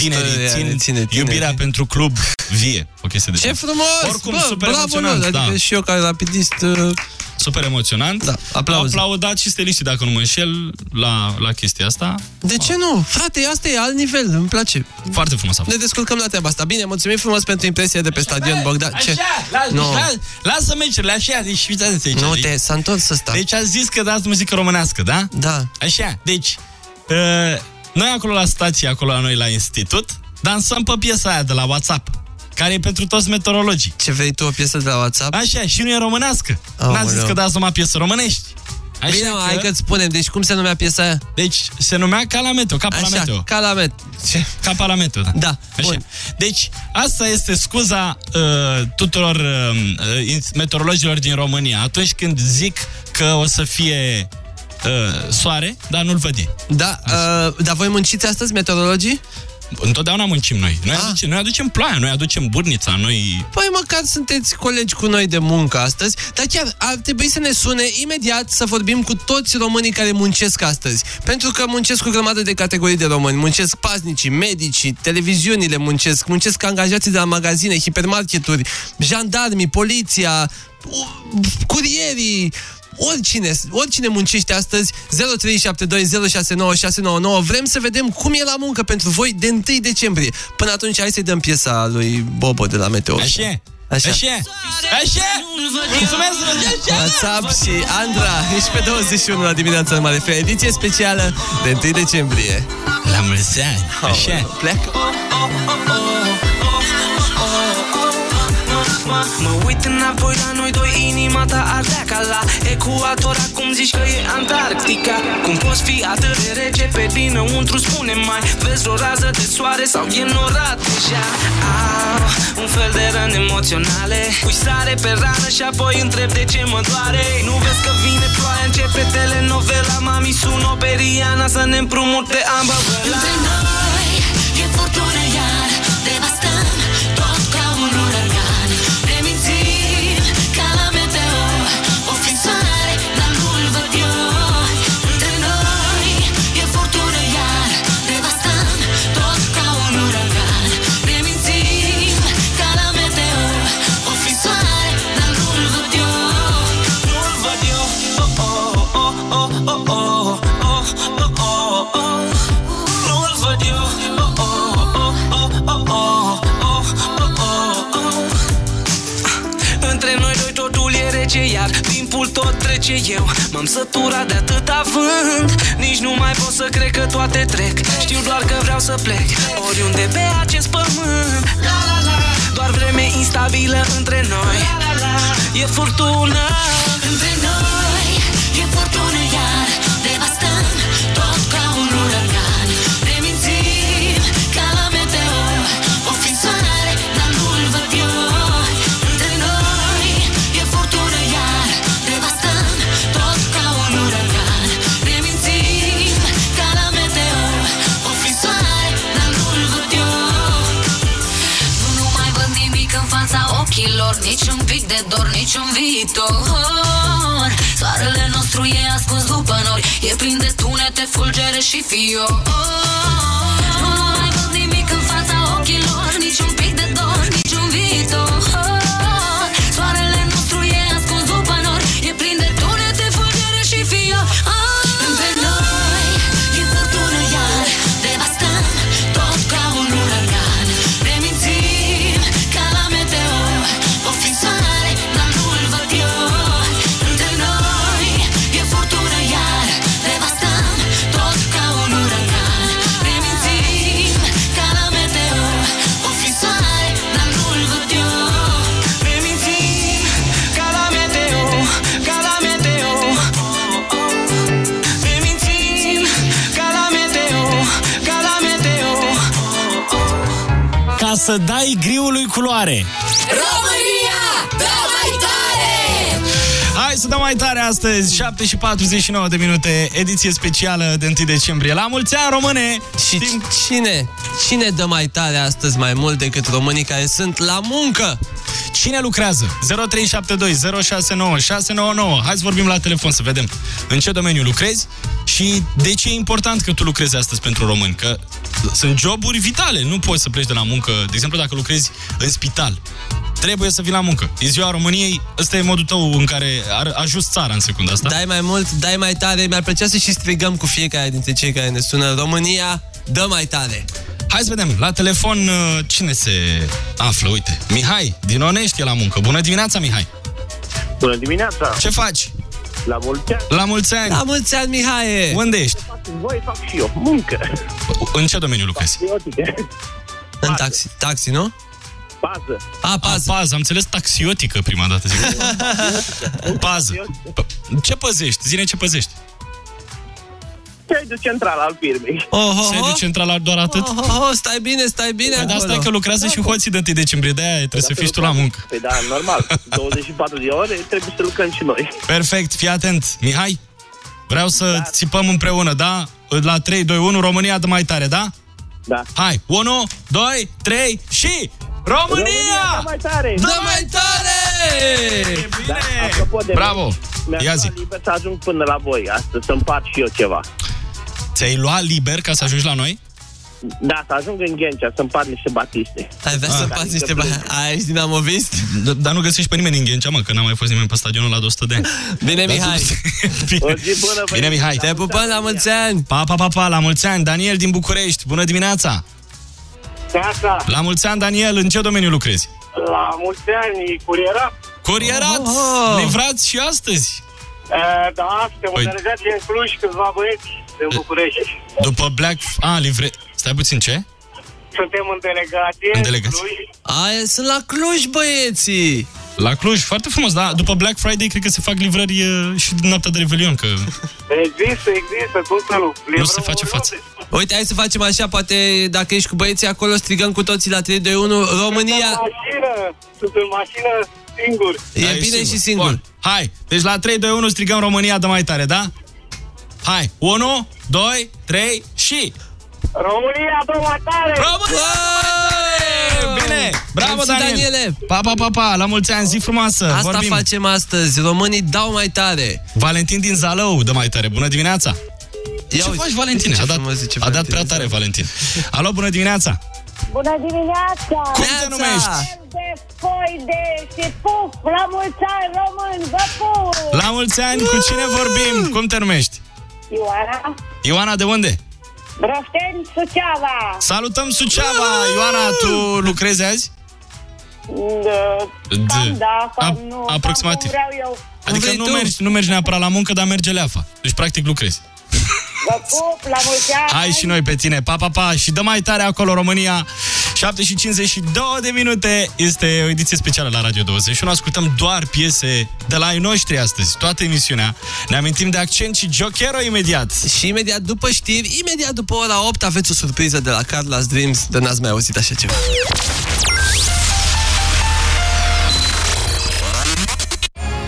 Tinerii Istoria țin ne ține tineri. iubirea pentru club vie, o chestie de Ce genul. frumos! Oricum, bă, super bravo, emoționant, lor, Adică da. și eu ca rapidist... uh, Super emoționant. Da, aplauze. Aplaudat și steliștii, dacă nu mă înșel, la, la chestia asta. De ce nu? Frate, asta e alt nivel, îmi place. Foarte frumos a fost. Ne descurcăm la treaba asta. Bine, mulțumim frumos pentru impresia de pe stadion, Bogdan. Ce? las, Nu. las, lasă meciurile, așa, deci uitați aici. Nu, deci, te, s-a întors ăsta. deci ați zis că dați muzică românească, da? Da. Așa, deci, uh, noi acolo la stație, acolo la noi la institut, dansăm pe piesa aia de la WhatsApp, care e pentru toți meteorologii. Ce vrei tu, o piesă de la WhatsApp? Așa, și nu e românească. N-ați zis Aoleu. că dați numai piese românești. Așa Bine, mă, că- hai că-ți spunem. Deci cum se numea piesa aia? Deci se numea ca la meteo, ca pe la Așa, meteo. ca la met. Ce? Ca pe la meteo, da. Da, Așa. bun. Deci, asta este scuza uh, tuturor uh, uh, meteorologilor din România. Atunci când zic că o să fie uh, soare, dar nu-l văd ei. Da, uh, dar voi munciți astăzi, meteorologii? Întotdeauna muncim noi. Noi, aducem, noi aducem ploaia, noi aducem burnița, noi... Păi măcar sunteți colegi cu noi de muncă astăzi, dar chiar ar trebui să ne sune imediat să vorbim cu toți românii care muncesc astăzi. Pentru că muncesc o grămadă de categorii de români. Muncesc paznicii, medicii, televiziunile muncesc, muncesc angajații de la magazine, hipermarketuri, jandarmii, poliția, u- curierii, Oricine, oricine muncește astăzi 0372069699 Vrem să vedem cum e la muncă pentru voi de 1 decembrie Până atunci hai să-i dăm piesa lui Bobo de la Meteo Așa e. Așa. Așa e. Așa e. Mulțumesc! WhatsApp și Andra Ești pe 21 la dimineața în Mare Fe Ediție specială de 1 decembrie La mulți ani! Așa e. Pleacă Mă uit înapoi la noi doi, inima ta ardea ca la ecuator. Acum zici că e Antarctica. Cum poți fi atât de rece? Pe dinăuntru, spune mai Vezi o rază de soare sau e norat deja? Au, un fel de răni emoționale. Pui sare pe rană și apoi întreb de ce mă doare. Nu vezi că vine ploaia, începe telenovela. Mami sună pe Rihanna să ne împrumute ambă Între noi e furtună tot trece eu? M-am săturat de atâta vânt Nici nu mai pot să cred că toate trec. Știu doar că vreau să plec Oriunde pe acest pământ. La, la, la. Doar vreme instabilă între noi. E furtună. Între noi e furtună ochilor Nici un pic de dor, nici un viitor. Soarele nostru e ascuns după nori E plin de tunete, fulgere și fior. Nu, nu mai văd nimic în fața ochilor Nici un pic de dor, nici un viitor să dai griului culoare. România, dă mai tare! Hai să dăm mai tare astăzi, 7 și 49 de minute, ediție specială de 1 decembrie. La mulți ani, române! Și cine? Cine dă mai tare astăzi mai mult decât românii care sunt la muncă? Cine lucrează? 0372 069 699. Hai să vorbim la telefon să vedem în ce domeniu lucrezi și de ce e important că tu lucrezi astăzi pentru români. Că sunt joburi vitale. Nu poți să pleci de la muncă. De exemplu, dacă lucrezi în spital, trebuie să vii la muncă. E ziua României, ăsta e modul tău în care ar ajuns țara în secunda asta. Dai mai mult, dai mai tare Mi-ar plăcea să și strigăm cu fiecare dintre cei care ne sună România, dă mai tare Hai să vedem, la telefon uh, cine se află? Uite, Mihai, din Onești e la muncă. Bună dimineața, Mihai! Bună dimineața! Ce faci? La mulți ani! La mulți ani! La mulți ani, Mihai! Unde ești? Voi fac și eu. Muncă! În ce domeniu lucrezi? În taxi, taxi, nu? Pază! A, pază. A, pază, am înțeles taxiotică prima dată. Zic. pază. P- Ce păzești? Zine ce păzești. Sediul central al firmei. Oh, oh, Sediu oh. central doar atât? Oh, oh, oh, stai bine, stai bine Păi da, acolo. stai că lucrează și hoții de 1 decembrie, de-aia trebuie să fii și tu la muncă. Păi da, normal. 24 de ore trebuie să lucrăm și noi. Perfect, fii atent. Mihai, vreau să țipăm împreună, da? La 3, 2, 1, România dă mai tare, da? Da. Hai, 1, 2, 3 și... România! Dă mai tare! Dă mai tare! Da, apropo de Bravo! Mi-a Ia zi. luat liber să ajung până la voi astăzi, să împart și eu ceva. Ți-ai luat liber ca să ajungi la noi? Da, să ajung în Ghencea, să împart niște batiste. Ai vrea să Ah. împați niște bani. Ai, ești dinamovist? D- Dar nu găsești pe nimeni în Ghencea, mă, că n-a mai fost nimeni pe stadionul la 100 de ani. Bine, Dar tu- Mihai. O zi bună, Bine, Mihai. Te pupăm la mulți ani. Pa, pa, pa, pa, la mulți ani. Daniel din București, bună dimineața! Seața, La mulți ani, Daniel, în ce domeniu lucrezi? la mulți ani, curiera? Curierat! Oh, oh. Livrați și astăzi! Uh, da, suntem Păi- o delegație în Cluj, câțiva băieți din București. După Black... A, livre... Stai puțin, ce? Suntem în delegație În delegație. Cluj. Aia sunt la Cluj, băieții. La Cluj, foarte frumos, da. După Black Friday, cred că se fac livrări e, și din noaptea de Revelion, că Există, există, cum să nu? nu se face față. Uite, hai să facem așa, poate dacă ești cu băieții acolo, strigăm cu toții la 3, 2, 1, România... Sunt în mașină, sunt în mașină singur. E Da, bine și singur. Bun. Hai, deci la 3, 2, 1 strigăm România de mai tare, da? Hai, 1, 2, 3 și... România, dă mai tare! România! Bine! Bravo, Mersi, Daniel! Daniele! Pa, pa, pa, pa! La mulți ani, zi frumoasă! Asta Vorbim. facem astăzi. Românii dau mai tare. Valentin din Zalău, dă mai tare. Bună dimineața! Ia ce uite, faci, Valentine? ce A dat, frumos zice a dat Valentin. prea tare, Valentin. Alo, bună dimineața! Bună dimineața! Cum te numești? De foi de și puf! La mulți ani români, vă pup! La mulți ani, cu cine vorbim? Cum te numești? Ioana, Ioana, de unde? Brăfteni, Suceava! Salutăm Suceava! Ioana, tu lucrezi azi? Da, cam da, cam A- nu, aproximativ. cam cum vreau eu. Adică vrei nu tu? mergi, nu mergi neapărat la muncă, dar merge leafa. Deci, practic, lucrezi. Vă pup, la mulți ani! Hai și noi pe tine. Pa, pa, pa. Și dă mai tare acolo, România. 7 și 52 de minute. Este o ediție specială la Radio 21. Ascultăm doar piese de la ai noștri astăzi. Toată emisiunea. Ne amintim de accent și Jokero imediat. Și imediat după știri, imediat după ora 8, aveți o surpriză de la Carla's Dreams, de n-ați mai auzit așa ceva.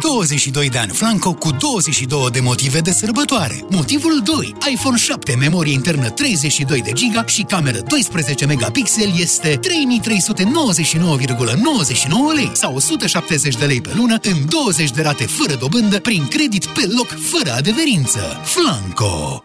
22 de ani Flanco cu 22 de motive de sărbătoare. Motivul 2. iPhone 7, memorie internă 32 de giga și cameră 12 megapixel este 3399,99 lei sau 170 de lei pe lună în 20 de rate fără dobândă prin credit pe loc fără adeverință. Flanco!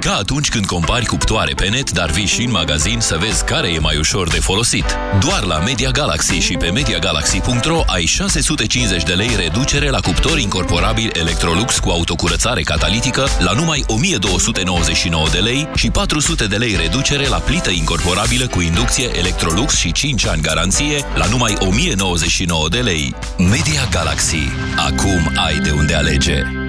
Ca atunci când compari cuptoare pe net, dar vii și în magazin să vezi care e mai ușor de folosit. Doar la Media Galaxy și pe MediaGalaxy.ro ai 650 de lei reducere la cuptor incorporabil Electrolux cu autocurățare catalitică la numai 1299 de lei și 400 de lei reducere la plită incorporabilă cu inducție Electrolux și 5 ani garanție la numai 1099 de lei. Media Galaxy. Acum ai de unde alege.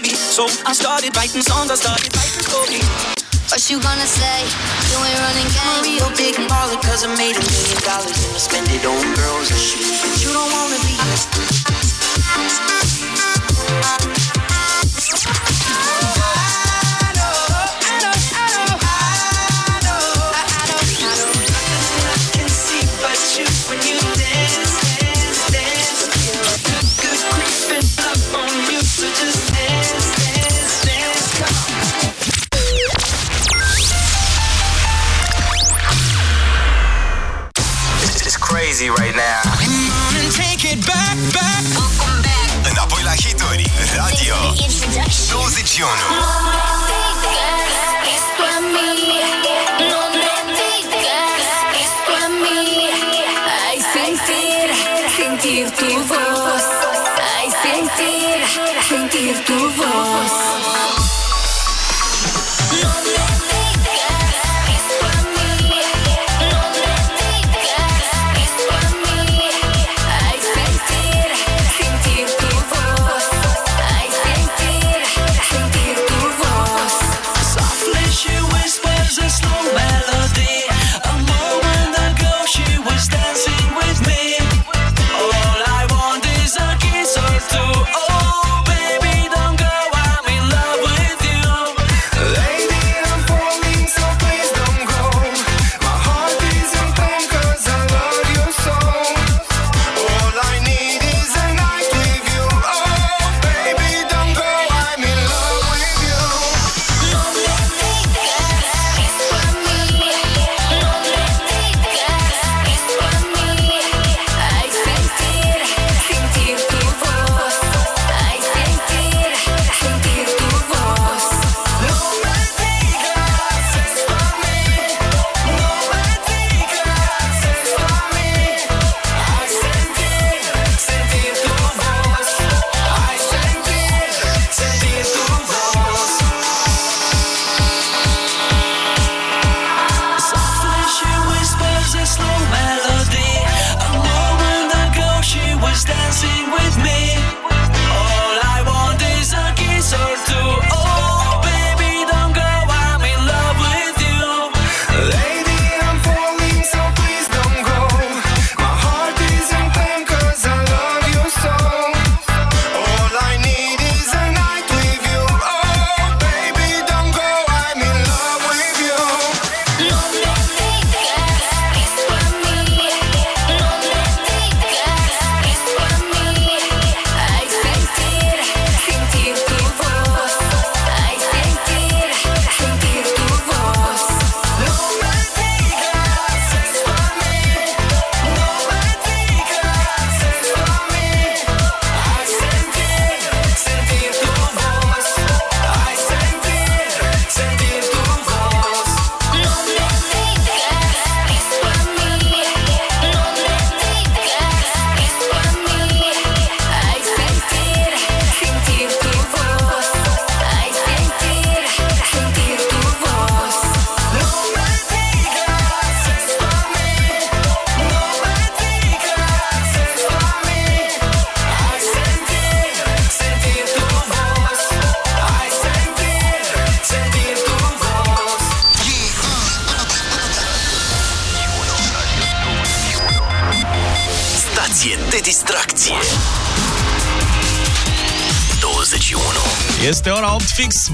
Me. So I started writing songs, I started writing stories. What you gonna say? You ain't running game. I'm real big baller cause I made a million dollars and I spend it on girls and shoes. But you don't wanna be 21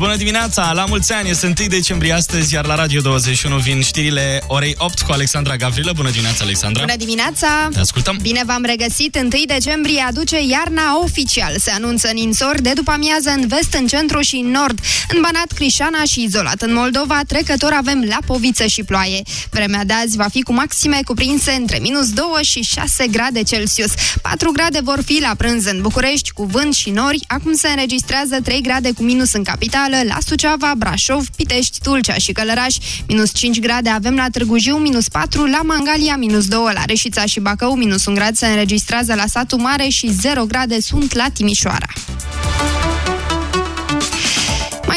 Bună dimineața! La mulți ani! Este 1 decembrie astăzi, iar la Radio 21 vin știrile orei 8 cu Alexandra Gavrilă. Bună dimineața, Alexandra! Bună dimineața! Te ascultăm! Bine v-am regăsit! 1 decembrie aduce iarna oficial. Se anunță ninsori de după amiază în vest, în centru și în nord. În Banat, Crișana și izolat în Moldova, trecător avem lapoviță și ploaie. Vremea de azi va fi cu maxime cuprinse între minus 2 și 6 grade Celsius. 4 grade vor fi la prânz în București, cu vânt și nori. Acum se înregistrează 3 grade cu minus în capitală, la Suceava, Brașov, Pitești, Tulcea și Călăraș. Minus 5 grade avem la Târgu Jiu, minus 4 la Mangalia, minus 2 la Reșița și Bacău, minus 1 grad se înregistrează la Satu Mare și 0 grade sunt la Timișoara.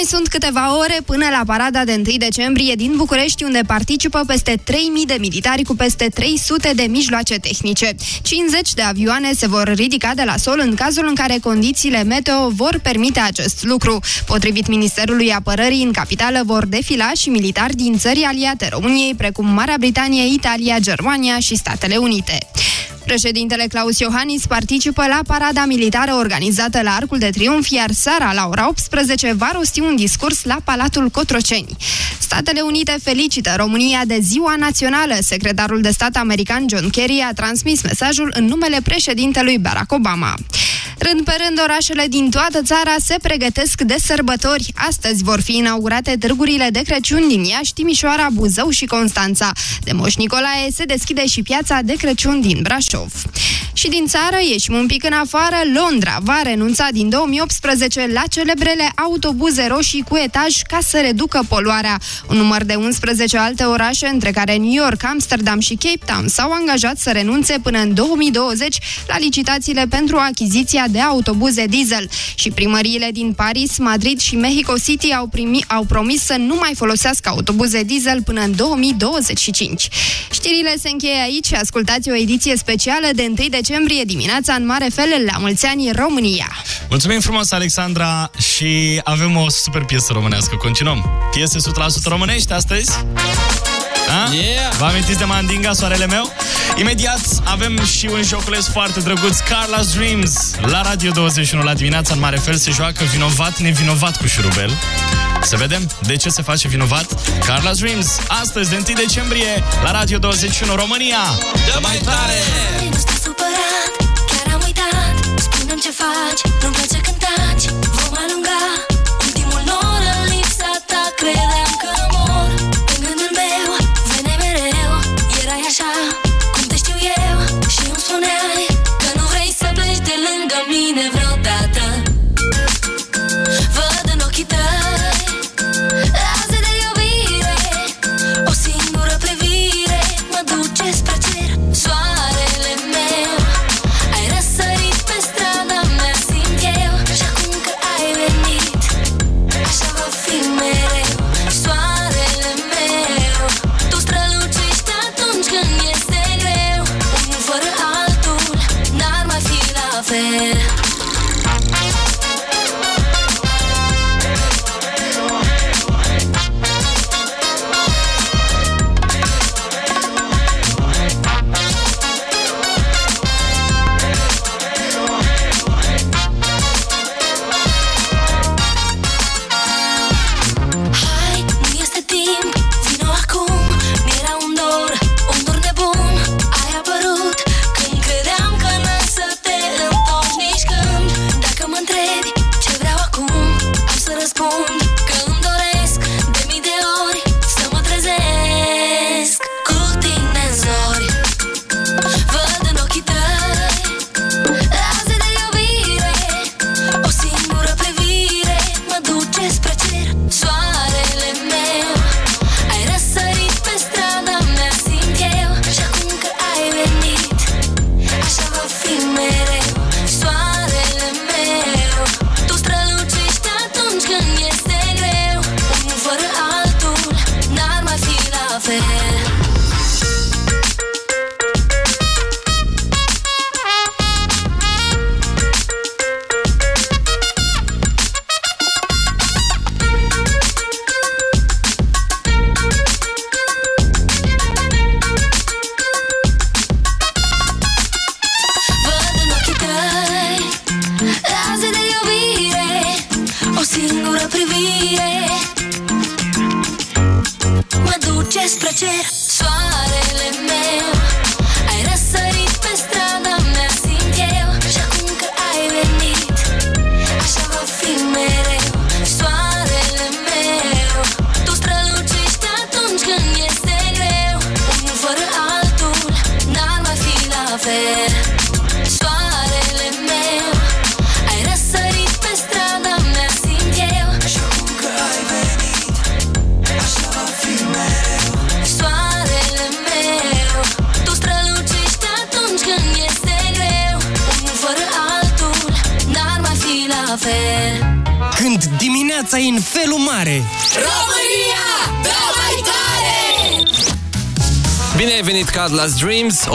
Mai sunt câteva ore până la parada de 1 decembrie din București, unde participă peste 3.000 de militari cu peste 300 de mijloace tehnice. 50 de avioane se vor ridica de la sol în cazul în care condițiile meteo vor permite acest lucru. Potrivit Ministerului Apărării, în capitală vor defila și militari din țări aliate României, precum Marea Britanie, Italia, Germania și Statele Unite. Președintele Claus Iohannis participă la parada militară organizată la Arcul de Triunf, iar seara, la ora 18, va rosti un discurs la Palatul Cotroceni. Statele Unite felicită România de Ziua Națională. Secretarul de stat american John Kerry a transmis mesajul în numele președintelui Barack Obama. Rând pe rând, orașele din toată țara se pregătesc de sărbători. Astăzi vor fi inaugurate târgurile de Crăciun din Iași, Timișoara, Buzău și Constanța. De Moș Nicolae se deschide și piața de Crăciun din Brașov. Și din țară ieșim un pic în afară, Londra va renunța din 2018 la celebrele autobuze roșii cu etaj ca să reducă poluarea. Un număr de 11 alte orașe, între care New York, Amsterdam și Cape Town, s-au angajat să renunțe până în 2020 la licitațiile pentru achiziția de autobuze diesel. Și primăriile din Paris, Madrid și Mexico City au, primi, au promis să nu mai folosească autobuze diesel până în 2025. Știrile se încheie aici. Ascultați o ediție specială de 1 decembrie dimineața în mare fel la mulți ani România. Mulțumim frumos, Alexandra, și avem o super piesă românească. Continuăm. Piese 100% românești astăzi. Da? Yeah. Vă amintiți de Mandinga, soarele meu? Imediat avem și un joculeț foarte drăguț, Carla's Dreams, la Radio 21 la dimineața, în mare fel, se joacă vinovat, nevinovat cu șurubel. Să vedem de ce se face vinovat Carla's Dreams, astăzi, de 1 decembrie, la Radio 21 România. Dă mai tare! Nu stai supărat, chiar am uitat Spune-mi ce faci, nu-mi place când taci Vom alunga ultimul nor în lipsa ta Credeam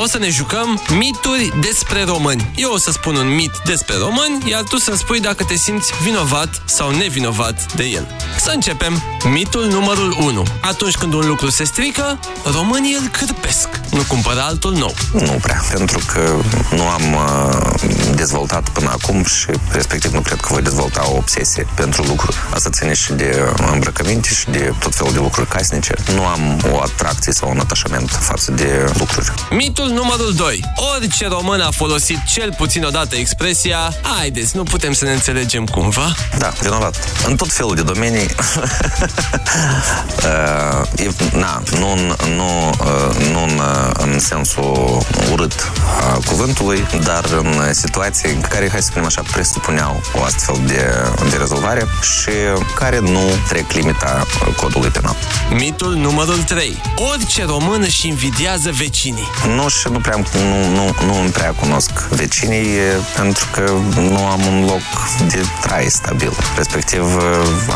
să ne jucăm mituri despre români. Eu o să spun un mit despre români, iar tu să-mi spui dacă te simți vinovat sau nevinovat de el. Să începem. Mitul numărul 1. Atunci când un lucru se strică, românii îl cârpesc. Nu cumpără altul nou. Nu prea, pentru că nu am uh, dezvoltat până acum și respectiv nu cred că voi dezvolta o obsesie pentru lucruri. Asta ține și de îmbrăcăminte și de tot felul de lucruri casnice. Nu am o atracție sau un atașament față de lucruri. Mitul numărul 2. Orice român a folosit cel puțin odată expresia Haideți, nu putem să ne înțelegem cumva? Da, vinovat. În tot felul de domenii. uh, e, na, nu, în- nu, uh, nu în, uh, în sensul urât a cuvântului, dar în situații în care, hai să spunem așa, presupuneau o astfel de, de rezolvare și care nu trec limita uh, codului penal. Mitul numărul 3. Orice român își invidiază vecinii. Nu și nu prea, nu, nu, nu îmi prea cunosc vecinii e, pentru că nu am un loc de trai stabil. Respectiv, uh,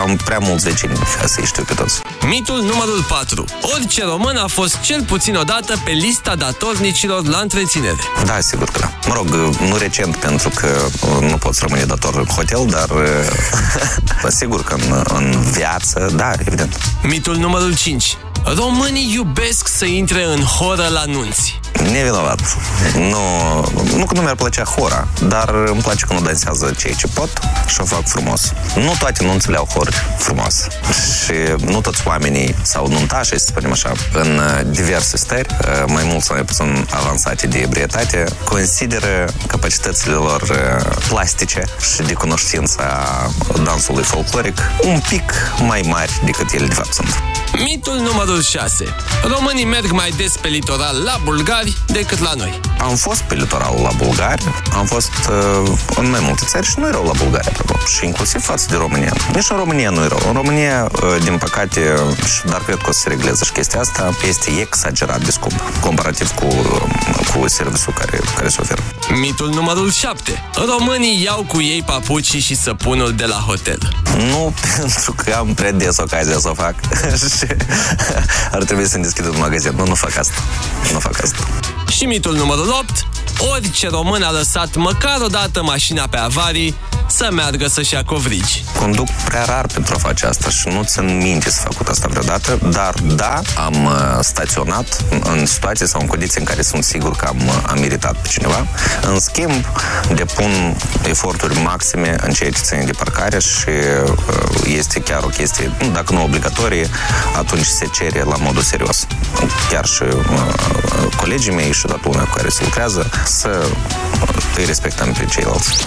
am prea mulți vecini ca să-i știu pe toți. Mitul numărul 4. Orice român a fost cel puțin odată pe lista datornicilor la întreținere. Da, sigur că da. Mă rog, uh, nu recent, pentru că uh, nu pot să rămâne dator în hotel, dar uh, sigur că în, în viață, da, evident. Mitul numărul 5. Românii iubesc să intre în horă la nunți. Nevinovat. Nu, nu că nu mi-ar plăcea hora, dar îmi place când o dansează cei ce pot și o fac frumos. Nu toate nunțile au hori frumoase și nu toți oamenii sau nuntașii, să spunem așa, în uh, diverse stări, uh, mai mult sau mai puțin avansate de ebrietate, consideră capacitățile lor uh, plastice și de cunoștință a dansului folcloric un pic mai mari decât ele de fapt sunt. Mitul numărul 6. Românii merg mai des pe litoral la bulgari decât la noi. Am fost pe litoral la Bulgari, am fost uh, în mai multe țări și nu e rău la Bulgaria, apropo. Și inclusiv față de România. Nici în România nu e rău. În România, uh, din păcate, și- dar cred că o să se regleze și chestia asta, este exagerat de scump, comparativ cu, uh, cu serviciul care, care se oferă. Mitul numărul 7. Românii iau cu ei papucii și săpunul de la hotel. Nu pentru că am prea des ocazia să o fac și ar trebui să-mi deschid un magazin. Nu, nu fac asta. Nu fac asta. Și mitul numărul 8. Orice român a lăsat măcar o dată mașina pe avarii să meargă să-și ia covrigi. Conduc prea rar pentru a face asta și nu țin minte să fac asta vreodată, dar da, am uh, staționat în- în situații sau în condiții în care sunt sigur că am, uh, am meritat pe cineva. În schimb, depun eforturi maxime în ceea ce ține de parcare și uh, este chiar o chestie, dacă nu obligatorie, atunci se cere la modul serios. Chiar și uh, colegii mei și toată lumea cu care se lucrează să uh, îi respectăm pe ceilalți.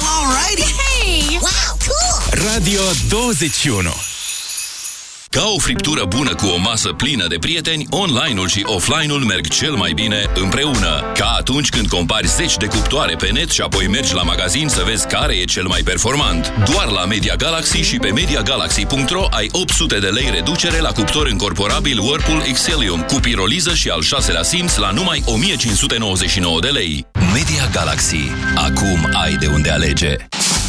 alrighty. Hey, wow, cool. Radio 21 Ca o friptură bună cu o masă plină de prieteni, online-ul și offline-ul merg cel mai bine împreună. Ca atunci când compari 10 de cuptoare pe net și apoi mergi la magazin să vezi care e cel mai performant. Doar la Media Galaxy și pe MediaGalaxy.ro ai 800 de lei reducere la cuptor încorporabil Whirlpool Xelium cu piroliză și al șaselea simț la numai 1599 de lei. Media Galaxy. Acum ai de unde alege.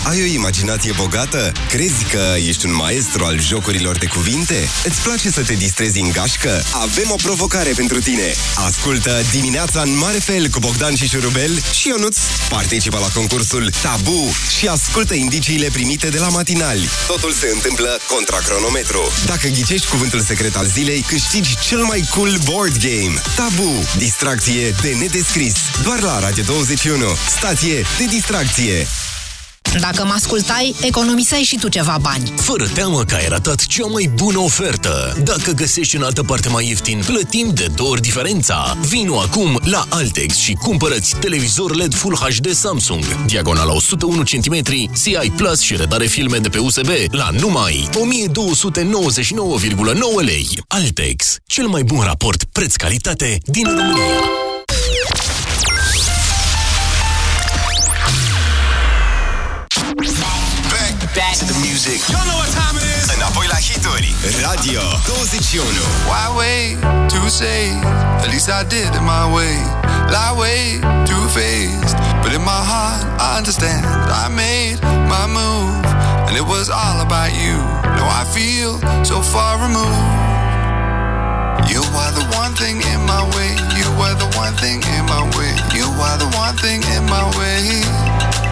Ai o imaginație bogată? Crezi că ești un maestru al jocurilor de cuvinte? Îți place să te distrezi în gașcă? Avem o provocare pentru tine! Ascultă dimineața în mare fel cu Bogdan și Șurubel și Ionuț. Participă la concursul Tabu și ascultă indiciile primite de la matinali. Totul se întâmplă contra cronometru. Dacă ghicești cuvântul secret al zilei, câștigi cel mai cool board game. Tabu. Distracție de nedescris. Doar la Radio 21. Stație de distracție. Dacă mă ascultai, economiseai și tu ceva bani. Fără teamă că ai ratat cea mai bună ofertă. Dacă găsești în altă parte mai ieftin, plătim de două ori diferența. Vino acum la Altex și cumpărăți televizor LED Full HD Samsung, diagonala 101 cm, CI Plus și redare filme de pe USB la numai 1299,9 lei. Altex, cel mai bun raport preț-calitate din România. Music. You know what time it is. Înapoi la hituri. Radio 21. Why wait to say? At least I did it my way. Lie way too faced, but in my heart I understand. I made my move, and it was all about you. Now I feel so far removed. You are the one thing in my way. You are the one thing in my way. You are the one thing in my way.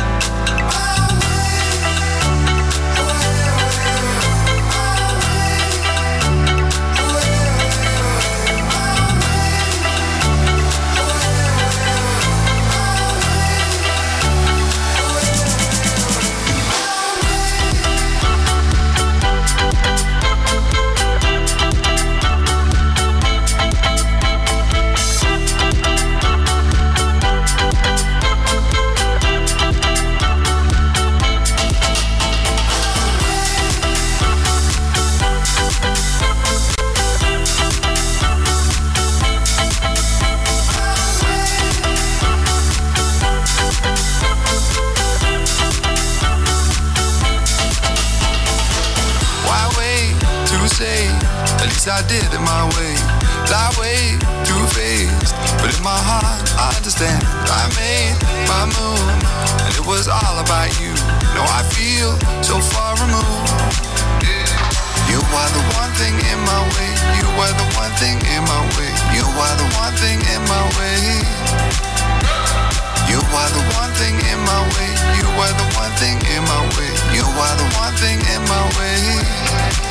At I did it my way. Lie way too faced, but in my heart I understand. I made my move, and it was all about you. No, I feel so far removed. You are the one thing in my way. You are the one thing in my way. You are the one thing in my way. You are the one thing in my way. You are the one thing in my way. You are the one thing in my way.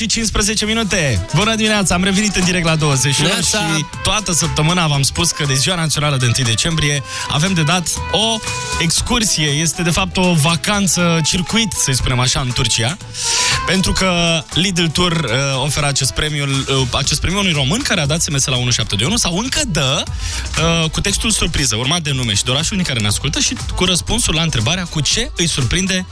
și 15 minute. Bună dimineața, am revenit în direct la 21 Neața. și toată săptămâna v-am spus că de ziua națională de 1 decembrie avem de dat o excursie. Este de fapt o vacanță circuit, să spunem așa, în Turcia. Pentru că Lidl Tour uh, oferă acest premiu, uh, acest premiu unui român care a dat SMS la 1721 sau încă dă uh, cu textul surpriză, urmat de nume și de orașul din care ne ascultă și cu răspunsul la întrebarea cu ce îi surprinde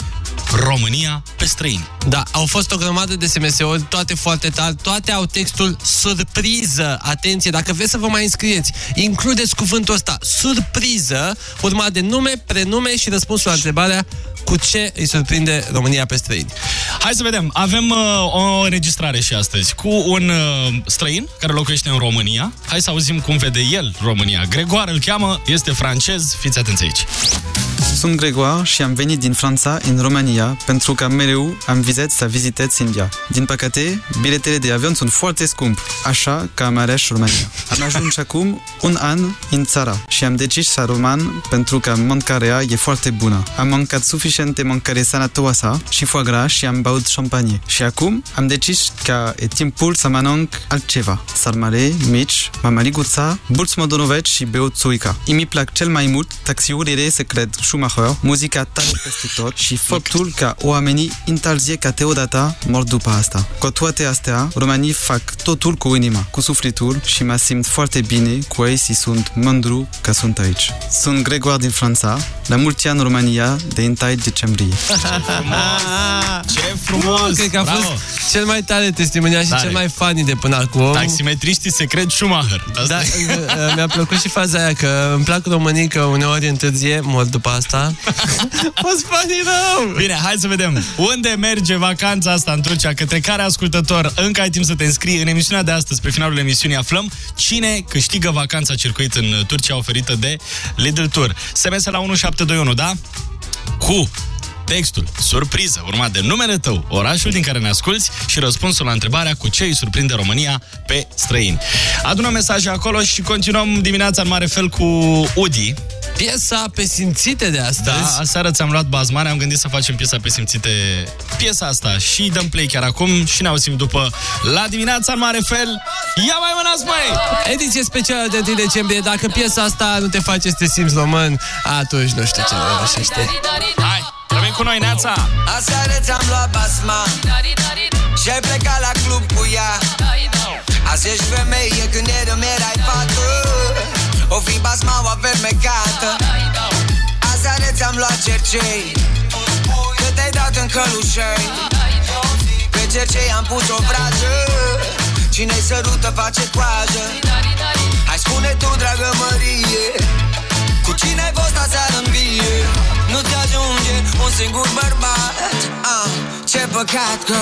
România pe străini. Da, au fost o grămadă de SMS-uri, toate foarte tari, toate au textul surpriză. Atenție, dacă vreți să vă mai înscrieți, includeți cuvântul ăsta, surpriză, urmat de nume, prenume și răspunsul la întrebarea cu ce îi surprinde România pe străini. Hai să vedem. Avem uh, o înregistrare și astăzi cu un uh, străin care locuiește în România. Hai să auzim cum vede el România. Gregoar îl cheamă, este francez. Fiți atenți aici. Sunt Gregoire și am venit din Franța în România pentru că mereu am vizat să vizitez India. Din păcate, biletele de avion sunt foarte scump, așa că am ales România. Am ajuns acum un an în țara și am decis să rămân pentru că mâncarea e foarte bună. Am mâncat suficiente mâncare sănătoasă și foie gras și am băut champagne. Și acum am decis că e timpul să mănânc altceva. Sarmale, mici, mamaliguța, bulți modonoveci și beut țuica. Îmi plac cel mai mult taxiurile se cred Schumacher, muzica tare peste tot și faptul că oamenii întârzie ca Teodata mor după asta. Cu toate astea, romanii fac totul cu inima, cu sufletul și mă simt foarte bine cu ei și sunt mândru că sunt aici. Sunt Gregoire din Franța, la mulți ani în România de 1 decembrie. Ce frumos! Cred că a Bravo! fost cel mai tare testimonial și Tare. cel mai funny de până acum. Taximetriștii se cred Schumacher. Asta Da, e. uh, mi-a plăcut și faza aia că îmi plac românii că uneori întârzie, mor după asta. Fost funny rău! Bine, hai să vedem. Unde merge vacanța asta în Turcia? Către care ascultător încă ai timp să te înscrii? În emisiunea de astăzi, pe finalul emisiunii, aflăm cine câștigă vacanța circuit în Turcia oferită de Lidl Tour. SMS la 1721, da? Cu textul, surpriză, urmat de numele tău, orașul din care ne asculti și răspunsul la întrebarea cu ce îi surprinde România pe străini. Adună mesaje acolo și continuăm dimineața în mare fel cu Udi. Piesa pe simțite de astăzi. Da, aseară ți-am luat bazmare, am gândit să facem piesa pe simțite piesa asta și dăm play chiar acum și ne auzim după la dimineața în mare fel. Ia mai mânați, măi! Ediție specială de 1 decembrie. Dacă piesa asta nu te face să te simți român, atunci nu știu ce reușește. Hai, rămâi cu noi, Neața! Aseară ți-am luat basma. Și ai plecat la club cu ea. Azi ești femeie când ieri îmi erai fată. O fi basmaua fermecată Aseară ți-am luat cercei. Că te-ai dat în călușei. Pe cercei am pus o vrajă Cine-i sărută face coajă. Hai spune tu, dragă Mărie Cu cine ai fost aseară în vie Nu ți ajunge un singur bărbat. Ah, Ce păcat că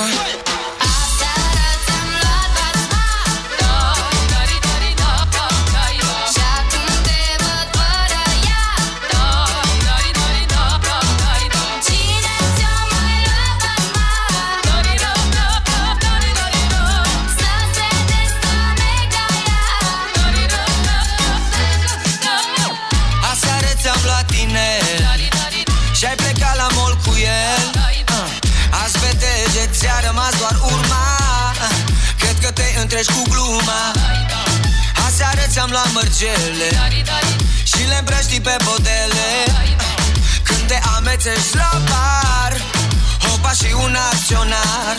întreci cu gluma. Aseară ți-am luat mărgele Și le împrăști pe bodele Ah, Când te amețești la bar Hopa și un acționar.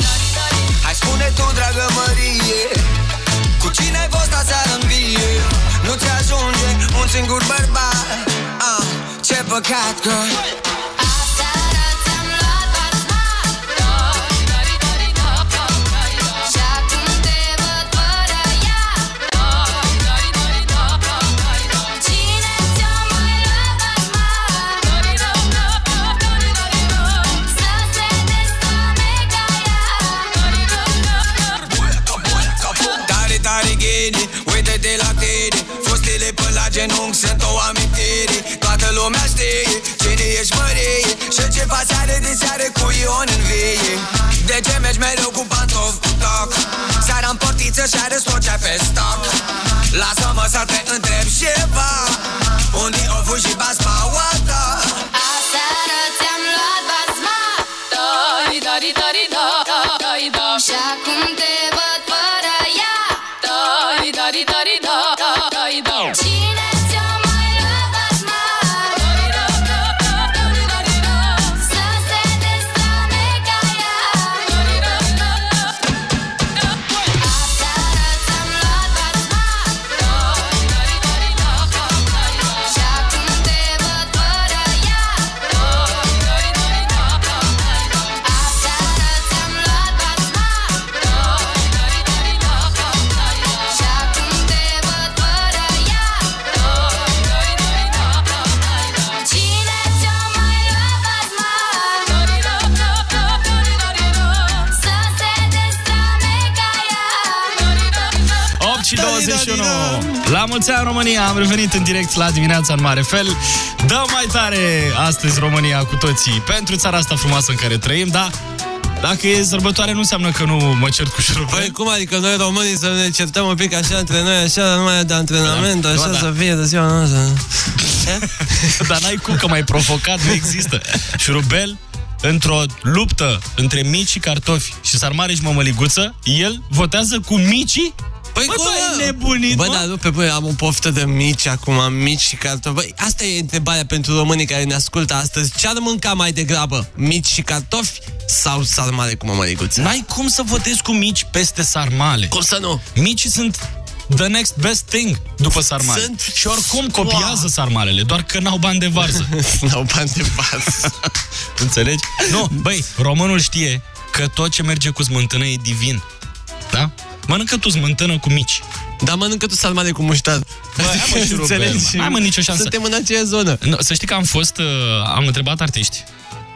Hai spune tu, dragă Mărie Cu cine ai fost aseară în vie? Nu ți ajunge un singur bărbat. Ah, Ce păcat că lumea știe cine ești mărie Și ce faci are de seară cu Ion în vie De ce mergi mereu cu pantofi cu toc? Seara în portiță și are tot ce ai pe stoc. Lasă-mă să te întreb ceva. Unde o fugi și basma La mulți ani România, am revenit în direct la dimineața în mare fel. Dă mai tare astăzi România cu toții pentru țara asta frumoasă în care trăim, da? Dacă e sărbătoare, nu înseamnă că nu mă cert cu șurubel. Păi cum adică noi românii să ne certăm un pic așa între noi, așa, numai de antrenament, Da, așa da. să fie de ziua noastră. Dar n-ai cum că m-ai provocat, nu există. Șurubel, într-o luptă între mici și cartofi și sarmale și mămăliguță, el votează cu micii? Păi Bă, cum? tu ai nebunit, Bă, mă? dar nu pe băi, am o poftă de mici acum, mici și cartofi. Băi, asta e întrebarea pentru românii care ne ascultă astăzi. Ce ar mânca mai degrabă? Mici și cartofi sau sarmale cu mămăliguță? N-ai cum să votezi cu mici peste sarmale. Cum să nu? Micii sunt the next best thing după sarmale. Sunt- Și oricum copiază sarmalele, doar că n-au bani de varză. n-au bani de varză. Înțelegi? Nu, băi, românul știe că tot ce merge cu smântână e divin. Da? Mănâncă tu smântână cu mici. Dar mănâncă tu salmane cu muștar. Bă, hai mă, șurubel, Înțelegi? mă. Hai mă, nicio șansă. Suntem în aceeași zonă. Nu, să știi că am fost, uh, am întrebat artiști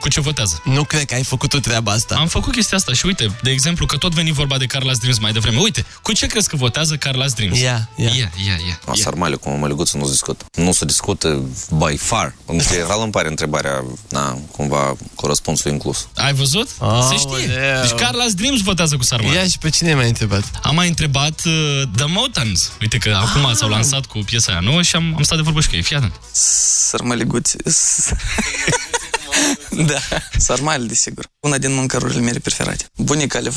cu ce votează. Nu cred că ai făcut tu treaba asta. Am făcut chestia asta și uite, de exemplu, că tot veni vorba de Carla's Dreams mai devreme. Uite, cu ce crezi că votează Carla's Dreams? Ia, ia. Ia, ia, ia. La sarmale cu mămăliguță nu se discută. Nu se discută by far. În general îmi pare întrebarea, na, cumva, cu răspunsul inclus. Ai văzut? Se știe. Aoleu. Deci Carla's Dreams votează cu sarmale. Ia și pe cine mai întrebat? Am mai întrebat uh, The Motans. Uite că acum s-au lansat cu piesa aia nouă și am, am stat de vorbă și cu ei. Fii atent. Sarmaliguți. da, sarmale, desigur. Una din mâncărurile mele preferate. Bunica le,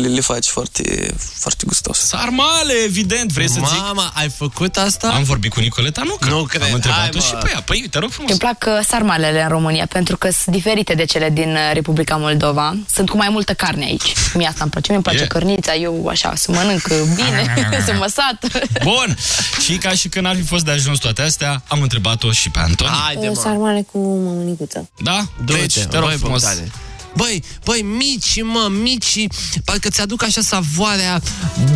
le, le face foarte, foarte gustos. Sarmale, evident, vrei să zic? Mama, ai făcut asta? Am vorbit cu Nicoleta, nu? Că Nu cred. Am întrebat-o Hai, și mă. pe ea. Păi, te rog frumos. Îmi plac uh, sarmalele în România pentru că sunt diferite de cele din uh, Republica Moldova. Sunt cu mai multă carne aici. Mie asta îmi place. Mie îmi place E. cărnița, eu așa, să mănânc uh, bine, să mă sat. Bun. Și ca și când ar fi fost de ajuns toate astea, am întrebat-o și pe Antoni. Haide, mă. Sarmale cu mămăliguță. Da? Du-te, Deci, te rog băi, frumos. Bogdane. Băi, băi, mici, mă, mici, parcă ți-aduc așa savoarea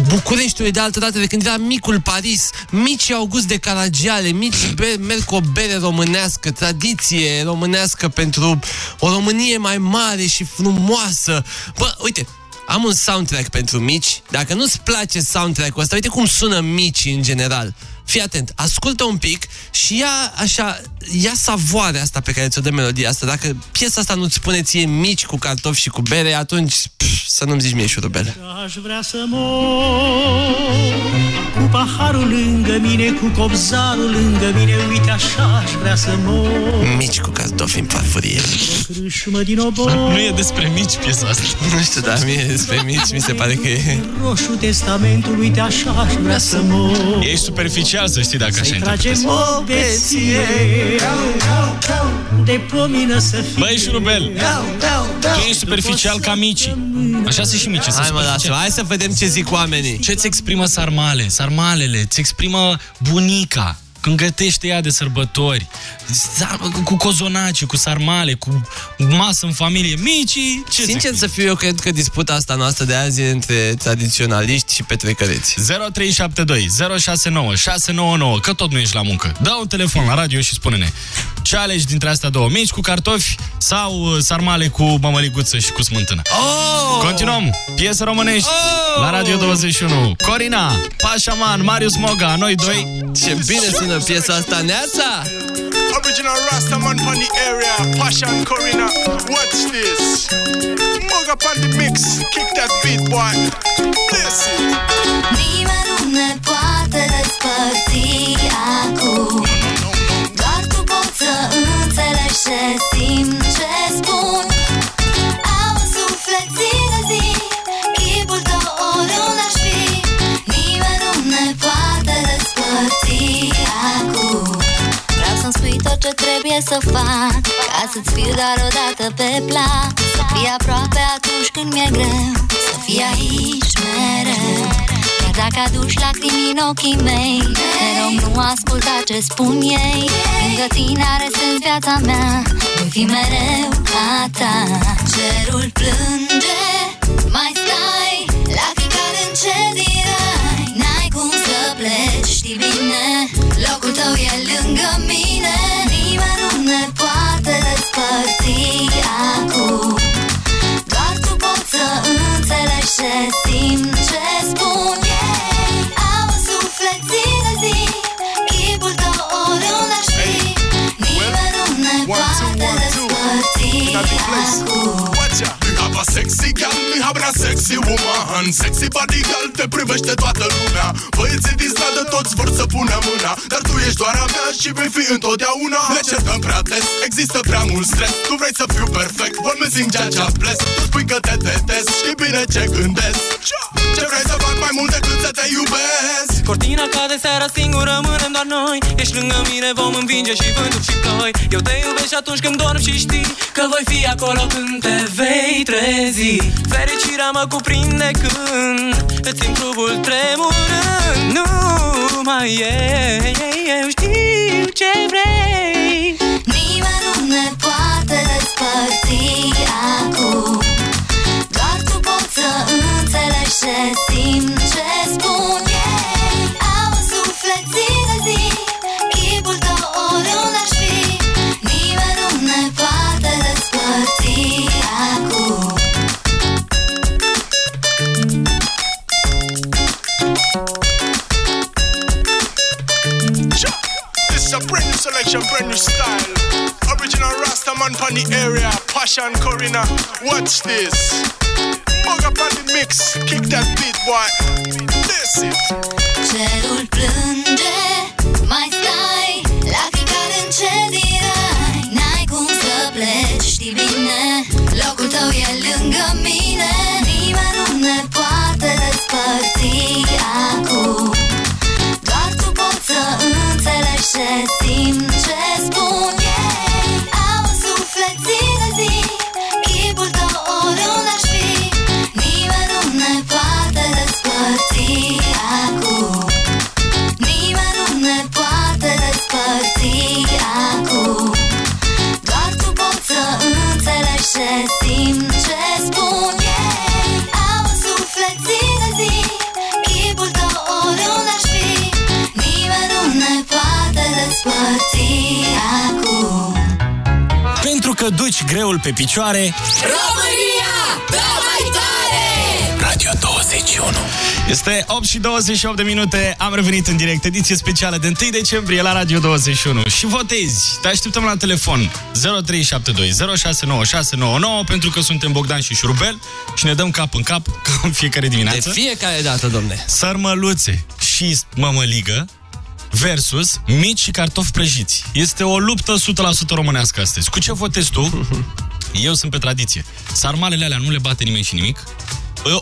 Bucureștiului de altă dată de când era micul Paris. Mici au gust de caragiale, mici be- merg cu o bere românească, tradiție românească pentru o Românie mai mare și frumoasă. Bă, uite, am un soundtrack pentru mici. Dacă nu-ți place soundtrack-ul ăsta, uite cum sună mici în general. Fii atent, ascultă un pic și ia așa, ia savoarea asta pe care ți-o dă melodia asta. Dacă piesa asta nu-ți spune ție mici cu cartofi și cu bere, atunci pf, să nu-mi zici mie șurubele. Aș vrea să mor Cu paharul lângă mine, cu copzarul lângă mine Uite așa aș vrea să mor Mici cu cartofi în farfurie. Crâșmă din obor Nu e despre mici piesa asta. Nu știu, dar mie despre mici mi se pare că e... Roșu testamentul, uite așa aș vrea să mor Ești superficial să știi dacă așa Să-i tragem interpretezi. o beție De pomină să fie Băi, șurubel, tu ești superficial ca micii. Așa se și mici. Hai mă, lasă, hai să vedem ce zic oamenii. Ce-ți exprimă sarmale? Sarmalele, ți exprimă bunica. Când gătește ea de sărbători, sar- cu cozonaci, cu sarmale, cu masă în familie, micii, ce Sincer să fiu, eu cred că disputa asta noastră de azi e între tradiționaliști și petrecăreți. 0372 069 699, că tot nu ești la muncă. Dă un telefon la radio și spune-ne ce alegi dintre astea două, mici cu cartofi sau uh, sarmale cu mămăliguță și cu smântână. Oh! Continuăm, piese românești la Radio 21. Corina, Pașaman, Marius Moga, noi doi. Ce bine sună piesa asta, Neața! Original Rastaman from the area, Passion Corina. Watch this. Mug up on the mix, kick that beat, boy. Bless it. Nimeni nu ne poate despărți acum Doar tu poți să înțelegi ce simt, ce spun Vreau să-mi spui tot ce trebuie să fac Ca să-ți fiu doar o dată pe plan Să fii aproape atunci când mi-e greu. Să fii aici mereu. Chiar dacă aduci lacrimi în ochii mei Te rog nu asculta ce spun ei. Lângă tine are sens viața mea. Voi fi mereu a ta. Cerul plânge. Mai stai. La bine Locul tău e lângă mine. Nimeni nu ne poate despărți acum. Doar tu poți să înțelegi ce simt, ce spun yeah! Am un suflet zi de zi Chipul tău oriunde aș fi Nimeni nu ne poate despărți acum. Sexy gal, mi habra sexy woman. Sexy body girl, te privește toată lumea. Băieții din stradă toți vor să pună mâna Dar tu ești doar a mea și vei fi întotdeauna. Ne certăm prea des, există prea mult stres. Tu vrei să fiu perfect, one missing Jaja bless Tu spui că te detest, știi bine ce gândesc. Ce vrei să fac mai mult decât să te iubesc? Cortina cade seara singur rămânem doar noi. Ești lângă mine, vom învinge și vântul și ploi. Eu te iubesc și atunci când dorm și știi Că voi fi acolo când te vei trezi. Fericirea mă cuprinde când Îți simt trupul tremurând. Nu mai e Eu știu ce vrei. Nimeni nu ne poate despărți acum. Doar tu poți să înțelegi ce simt, ce spun Am un suflet zi de zi Chipul tău oriunde aș fi Nimeni nu ne poate despărți acum a brand new selection, brand new style. Original Rastaman pon the area, Passion Corina. Watch this. Mug up on the mix, kick that beat, boy. This it. Cerul plânge, mai stai Lacrimi cad în ce dirai N-ai cum să pleci, știi bine Locul tău e lângă mine. Nimeni nu ne poate despărți acum. Doar tu poți să înțelegi ce simt, ce spun ce simt, ce spun ei. Am un suflet zi de zi Chipul tău oriunde aș fi. Nimeni nu ne poate despărți acum. Pentru că duci greul pe picioare România, dă Este 8 și 28 de minute Am revenit în direct Ediție specială de 1 decembrie la Radio 21 Și votezi Te așteptăm la telefon 0372 069699 Pentru că suntem Bogdan și Șurubel Și ne dăm cap în cap Ca în fiecare dimineață De fiecare dată, domne. Sărmăluțe și mămăligă versus mici și cartofi prăjiți. Este o luptă 100% românească astăzi. Cu ce votezi tu? Eu sunt pe tradiție. Sarmalele alea nu le bate nimeni și nimic.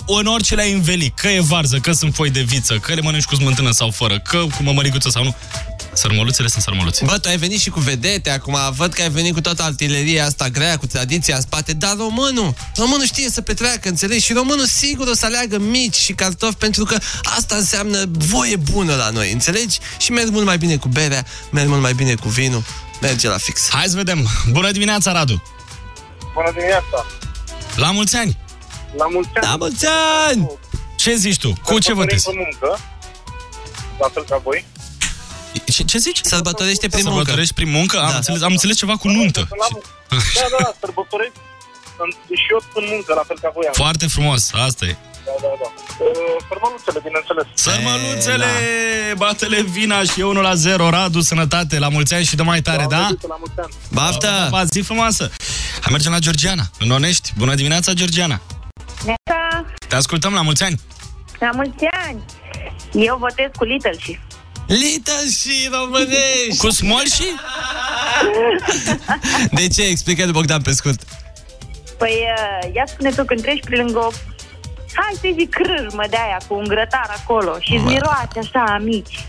În orice le-ai înveli, că e varză, că sunt foi de viță, că le mănânci cu smântână sau fără, că cu mămăriguță sau nu. Sărmăluțele sunt sărmăluțe. Bă, tu ai venit și cu vedete acum, văd că ai venit cu toată artileria asta grea, cu tradiția în spate, dar românul, românul știe să petreacă, înțelegi? Și românul sigur o să aleagă mici și cartofi, pentru că asta înseamnă voie bună la noi, înțelegi? Și merg mult mai bine cu berea, merg mult mai bine cu vinul, merge la fix. Hai să vedem. Bună dimineața, Radu! Bună dimineața! La mulți ani! La mulți ani! La mulți ani! Ce zici tu? Cu ce votezi? pe muncă, la fel ca voi. Ce, ce zici? Sărbătorește prin muncă. Sărbătorești prin muncă? Am, Da. înțeles, am înțeles ceva cu nuntă. Da, da, da, sărbătoresc. Sunt și eu sunt în muncă, la fel ca voi. am. Foarte frumos, asta e. Da, da, da. Uh, Sărmăluțele, bineînțeles. Sărmăluțele, batele vina și e 1 la 0. Radu, sănătate, la mulți ani și de mai tare, da? La mulți ani. Baftă! Pa, zi frumoasă! Hai mergem la Georgiana, în Onești. Bună dimineața, Georgiana! Neața, Te ascultăm la mulți ani! la mulți ani! Eu votez cu Little și. Little și românești! Cu small și? De ce? Explică-le, Bogdan, pe scurt. Păi, uh, ia spune tu când treci pe lângă o... Hai să zic crârmă de aia cu un grătar acolo și îți miroase așa mici.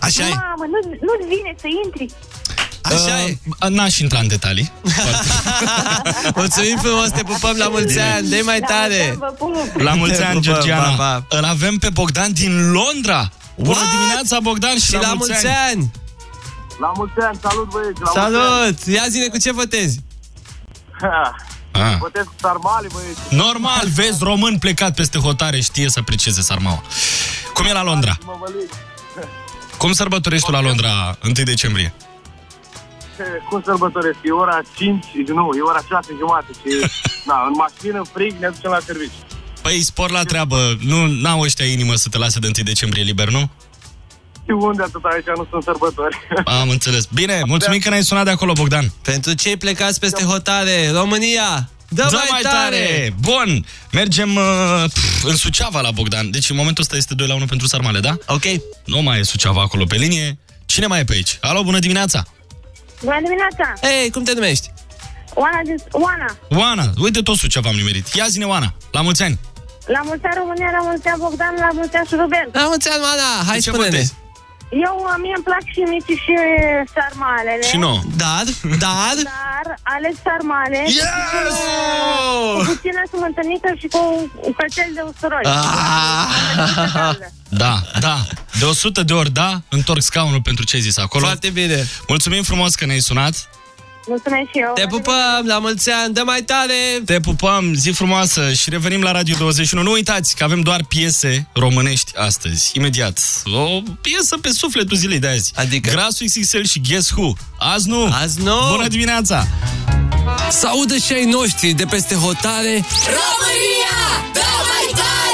Așa e. Mamă, nu, nu-ți vine să intri? Așa e. Uh, N-aș intra în detalii. Mulțumim frumos, te pupăm la mulți ani, dă mai tare! Vă pup! La mulți Te ani, pupăm, Georgiana! pa, Îl avem pe Bogdan din Londra! Bună What? dimineața, Bogdan, și, Și la mulți ani! La mulți ani, salut băieți! La Salut! Ia zine cu ce votezi? Ah. Votez cu sarmale, băieți! Normal, vezi, român plecat peste hotare, știe să aprecieze sarmaua. Cum e la Londra? Cum sărbătorești tu la Londra 1 decembrie? Cum sărbătoresc? E ora 5, nu, e ora 6 jumate și, na, în mașină, în frig, ne ducem la serviciu. Păi, spor la treabă. Nu n-au ăștia inimă să te lase de 1 decembrie liber, nu? Și unde atât aici nu sunt sărbători? Am înțeles. Bine, mulțumim că ne-ai sunat de acolo, Bogdan. Pentru cei plecați peste hotare, România, Dă mai tare! Bun, mergem uh, pf, în Suceava la Bogdan. Deci în momentul ăsta este 2 la 1 pentru Sarmale, da? Ok. Nu mai e Suceava acolo pe linie. Cine mai e pe aici? Alo, bună dimineața! Bună dimineața! Hei, cum te numești? Oana din... Oana! Oana, uite tot Suceava am nimerit. Ia zine, Oana, la mulți ani! La mulți ani România, la mulți ani Bogdan, la mulți ani și Ruben. La mulți ani, Oana! Hai, ce spune-ne! votezi? Eu, mie îmi plac și mici și sarmalele. Și nouă. Dar, dar... Dar aleg sarmale. Yes! Cu puțină smântânică și cu un cățel de usturoi. Ah! Da, da. De 100 de ori da, întorc scaunul pentru ce ai zis acolo. Foarte bine. Mulțumim frumos că ne-ai sunat. Mulțumesc și eu. Te pupăm, la mulți ani, dă mai tare! Te pupăm, zi frumoasă și revenim la Radio 21. Nu uitați că avem doar piese românești astăzi, imediat. O piesă pe sufletul zilei de azi. Adică? Grasul XXL și Guess Who. Azi nu! Azi nu! Bună dimineața! Să audă și ai noștri de peste hotare România, dă mai tare!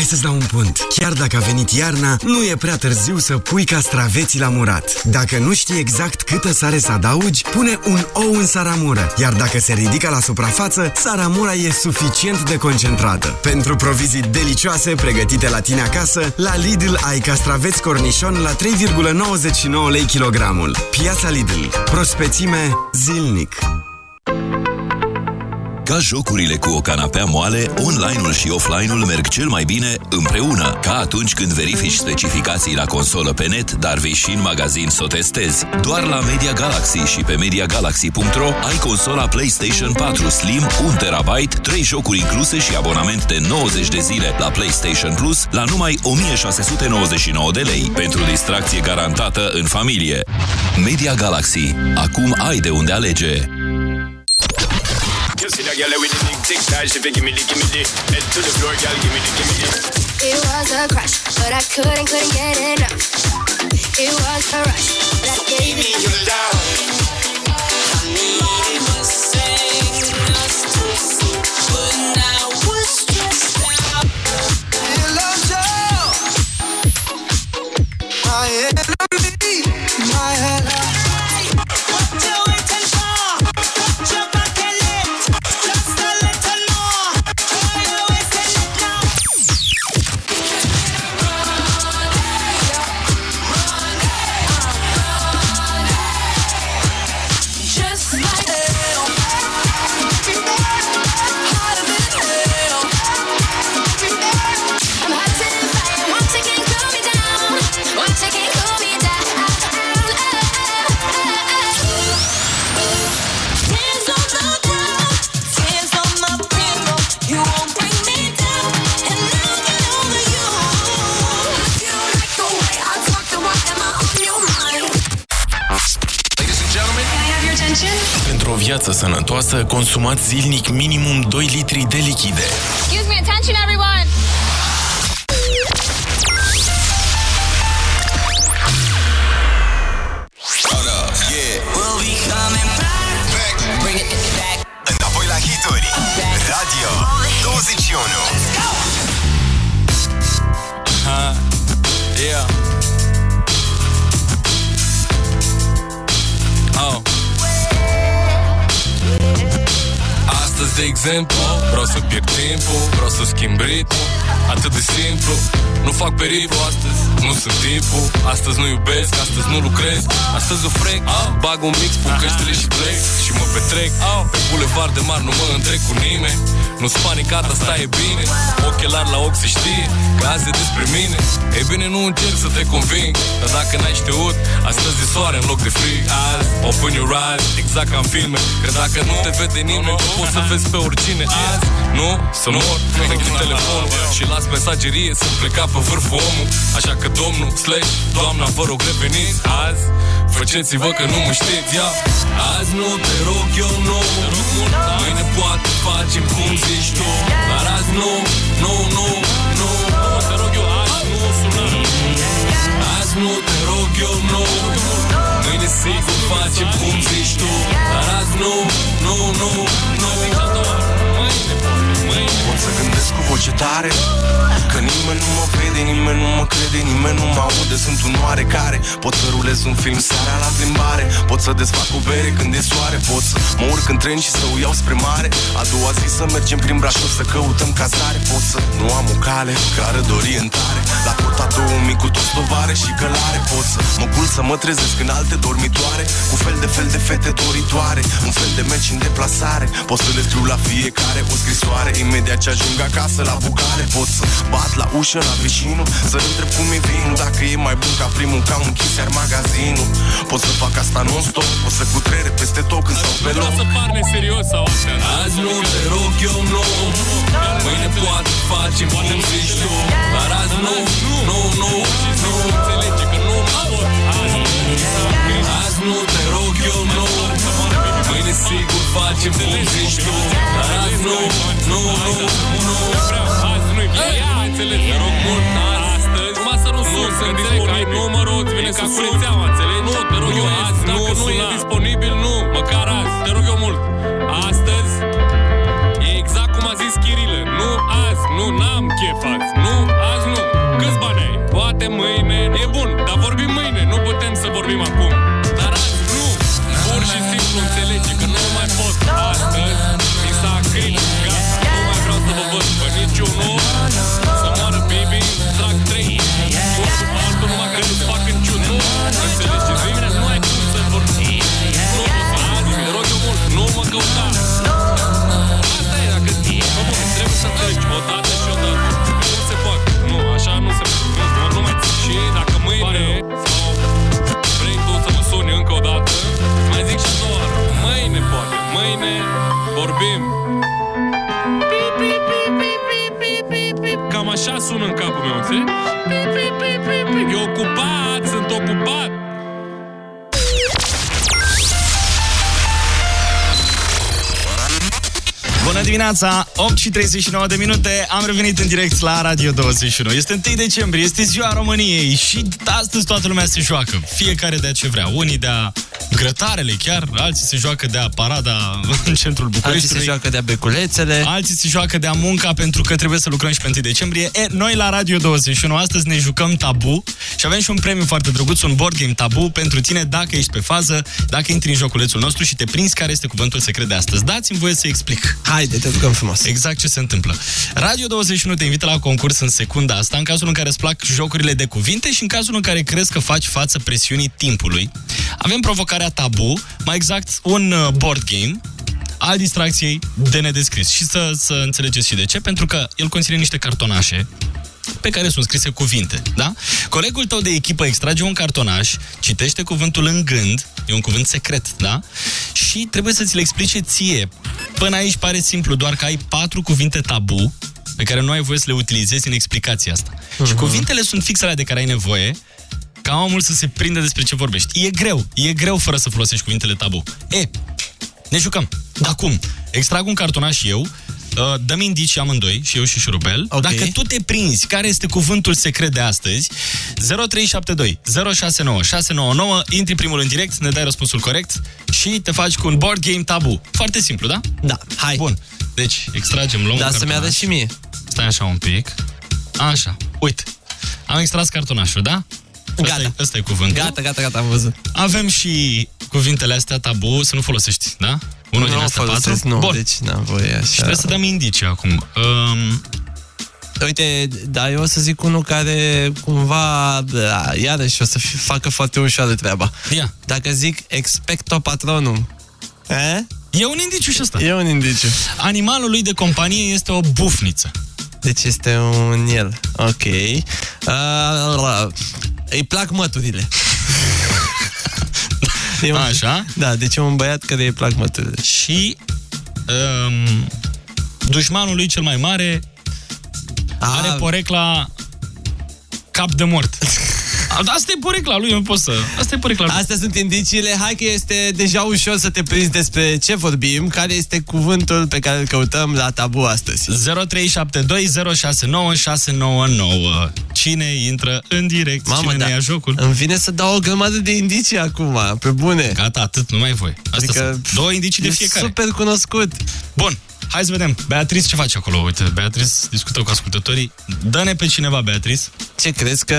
Hei, hai să-ți dau un punct. Chiar dacă a venit iarna, nu e prea târziu să pui castraveții la murat. Dacă nu știi exact câtă sare să adaugi, pune un ou în saramură. Iar dacă se ridică la suprafață, saramura e suficient de concentrată. Pentru provizii delicioase pregătite la tine acasă, la Lidl ai castraveți cornișon la 3,99 lei kilogramul. Piața Lidl. Prospețime zilnic. Ca jocurile cu o canapea moale, online-ul și offline-ul merg cel mai bine împreună. Ca atunci când verifici specificații la consolă pe net, dar vei și în magazin să o testezi. Doar la Media Galaxy și pe MediaGalaxy.ro ai consola PlayStation 4 Slim 1 TB, 3 jocuri incluse și abonament de 90 de zile la PlayStation Plus la numai 1699 de lei. Pentru distracție garantată în familie. Media Galaxy. Acum ai de unde alege. You see that girl with the big tic tac, she fi gimme the gimme the head to the floor, girl, gimme the gimme the. It was a crush, but I couldn't, couldn't get enough. It was a rush, but I gave it your love. My enemy, my enemy. Viață sănătoasă, consumați zilnic minimum 2 litri de lichide. Exemplu, vreau să pierd timpul, vreau să schimb ritmul atât de simplu Nu fac periplu astăzi, nu sunt tipul Astăzi nu iubesc, astăzi nu lucrez. Astăzi o frec, bag un mix, pun căștile și plec. Și mă petrec Pe bulevard de mar nu mă întrec cu nimeni. Nu-s panicat, asta e bine. Ochelari la ochi se știe că azi e despre mine. Ei bine, nu încerc să te conving Dar dacă n-ai știut, astăzi e soare în loc de frig. Azi, open your eyes, exact ca în filme. Că dacă nu te vede nimeni, tu poți să vezi pe oricine. Azi, nu, să mor, închid telefonul Și las mesagerie să pleca pe vârful omul. Așa că domnul, slash, doamna, vă rog reveniți. Azi, faceți-vă că nu mă știți ia. Azi nu te rog, eu nu. Mâine poate facem cum zici tu. Dar azi nu, nu, nu, nu. Te rog eu, azi nu sună. Azi nu te rog, eu nu. Mâine sigur facem cum zici tu. Dar azi nu, nu, nu, nu Pot să gândesc cu voce tare Că nimeni nu mă vede, nimeni nu mă crede Nimeni nu mă aude, sunt un oarecare Pot să rulez un film seara la plimbare. Pot să desfac o bere când e soare Pot să mă urc în tren și să o iau spre mare. A doua zi să mergem prin Brașov să căutăm cazare. Pot să nu am o cale care de orientare La cota două mic cu toți tovare și călare. Pot să mă cul să mă trezesc în alte dormitoare. Cu fel de fel de fete doritoare Un fel de meci în deplasare. Pot să le scriu la fiecare o scrisoare Imediat ce ajung acasă la bucare Pot să bat la ușă la vecinul Să întreb cum e vinul. Dacă e mai bun ca primul Ca un chis iar magazinul. Pot să fac asta non-stop Pot să cutrere peste tot când stau pe loc. Să par neserios sau astea Azi nu te rog, eu nu. Mâine poate facem cum zici tu Dar azi nu, nu, nu, nu Înțelege că nu mă pot Azi nu te rog, eu nu. Mâine sigur facem cum zici tu Dar azi nu, nu, nu, nu. Azi nu-i Ia, înțelegi, te rog mult Astăzi, numai să nu sun, să înțeleg că ai numărul, îți vine ca cu rețeaua, înțelegi? Nu, te rog eu azi, dacă nu e disponibil, nu, măcar azi, te rog eu mult. Astăzi, e exact cum a zis Chirilă, nu azi, nu, n-am chef azi, nu, azi nu. Câți bani ai? Poate mâine, e bun, dar vorbim mâine, nu putem să vorbim acum dimineața, 8 și 39 de minute, am revenit în direct la Radio 21. Este 1 decembrie, este ziua României și astăzi toată lumea se joacă. Fiecare de ce vrea. Unii de grătarele chiar, alții se joacă de parada în centrul Alții Bucureștiului. se joacă de beculețele. Alții se joacă de munca pentru că trebuie să lucrăm și pe 1 decembrie. E, noi la Radio 21 astăzi ne jucăm tabu și avem și un premiu foarte drăguț, un board game tabu pentru tine dacă ești pe fază, dacă intri în joculețul nostru și te prinzi care este cuvântul secret de astăzi. Dați-mi voie să explic. Haide, te ducăm frumos. Exact ce se întâmplă. Radio 21 te invită la concurs în secunda asta, în cazul în care îți plac jocurile de cuvinte și în cazul în care crezi că faci față presiunii timpului. Avem provocarea tabu, mai exact un uh, board game al distracției de nedescris. Și să, să înțelegeți și de ce, pentru că el conține niște cartonașe pe care sunt scrise cuvinte, da? Colegul tău de echipă extrage un cartonaș, citește cuvântul în gând, e un cuvânt secret, da? Și trebuie să ți le explice ție. Până aici pare simplu, doar că ai patru cuvinte tabu pe care nu ai voie să le utilizezi în explicația asta. Uh-huh. Și cuvintele sunt fix alea de care ai nevoie ca omul să se prindă despre ce vorbești. E greu, e greu fără să folosești cuvintele tabu. E, ne jucăm. Dar cum? Extrag un cartonaș eu, uh, dăm indicii amândoi, și eu și Șurubel. Okay. Dacă tu te prinzi care este cuvântul secret de astăzi, 0372 069 699, intri primul în direct, ne dai răspunsul corect și te faci cu un board game tabu. Foarte simplu, da? Da, hai. Bun. Deci, extragem, luăm Da, un să-mi cartonaș. arăți și mie. Stai așa un pic. Așa, uite. Am extras cartonașul, da? Gata. Ăsta e, ăsta e cuvântul. Gata, gata, gata, am văzut. Avem și cuvintele astea tabu, să nu folosești, da? Unul din Nu astea patru. folosesc, Nu, Bun. deci n-am voie așa. Și trebuie să dăm indicii acum. Um, Uite, dar eu o să zic unul care cumva, da, iarăși o să fi, facă foarte ușoară treaba. Ia. Dacă zic expecto patronum, eh? E un indiciu și ăsta. E un indiciu. Animalul lui de companie este o bufniță. Deci este un el. Ok. Uh, îi plac măturile. E un, Așa. Da, deci e un băiat care îi plac măturile. Și um, dușmanul lui cel mai mare are porecla cap de mort. Asta e porecla lui, nu pot să... Asta e porecla lui. Astea sunt indiciile. Hai că este deja ușor să te prinzi despre ce vorbim, care este cuvântul pe care îl căutăm la tabu astăzi. 0372069699. Cine intră în direct? Mamă, Cine da. ne ia jocul? Îmi vine să dau o grămadă de indicii acum, pe bune. Gata, atât, nu mai voi. Asta Adică sunt două indicii de e fiecare. super cunoscut. Bun, hai să vedem. Beatrice ce face acolo? Uite, Beatrice discută cu ascultătorii. Dă-ne pe cineva, Beatrice. Ce crezi că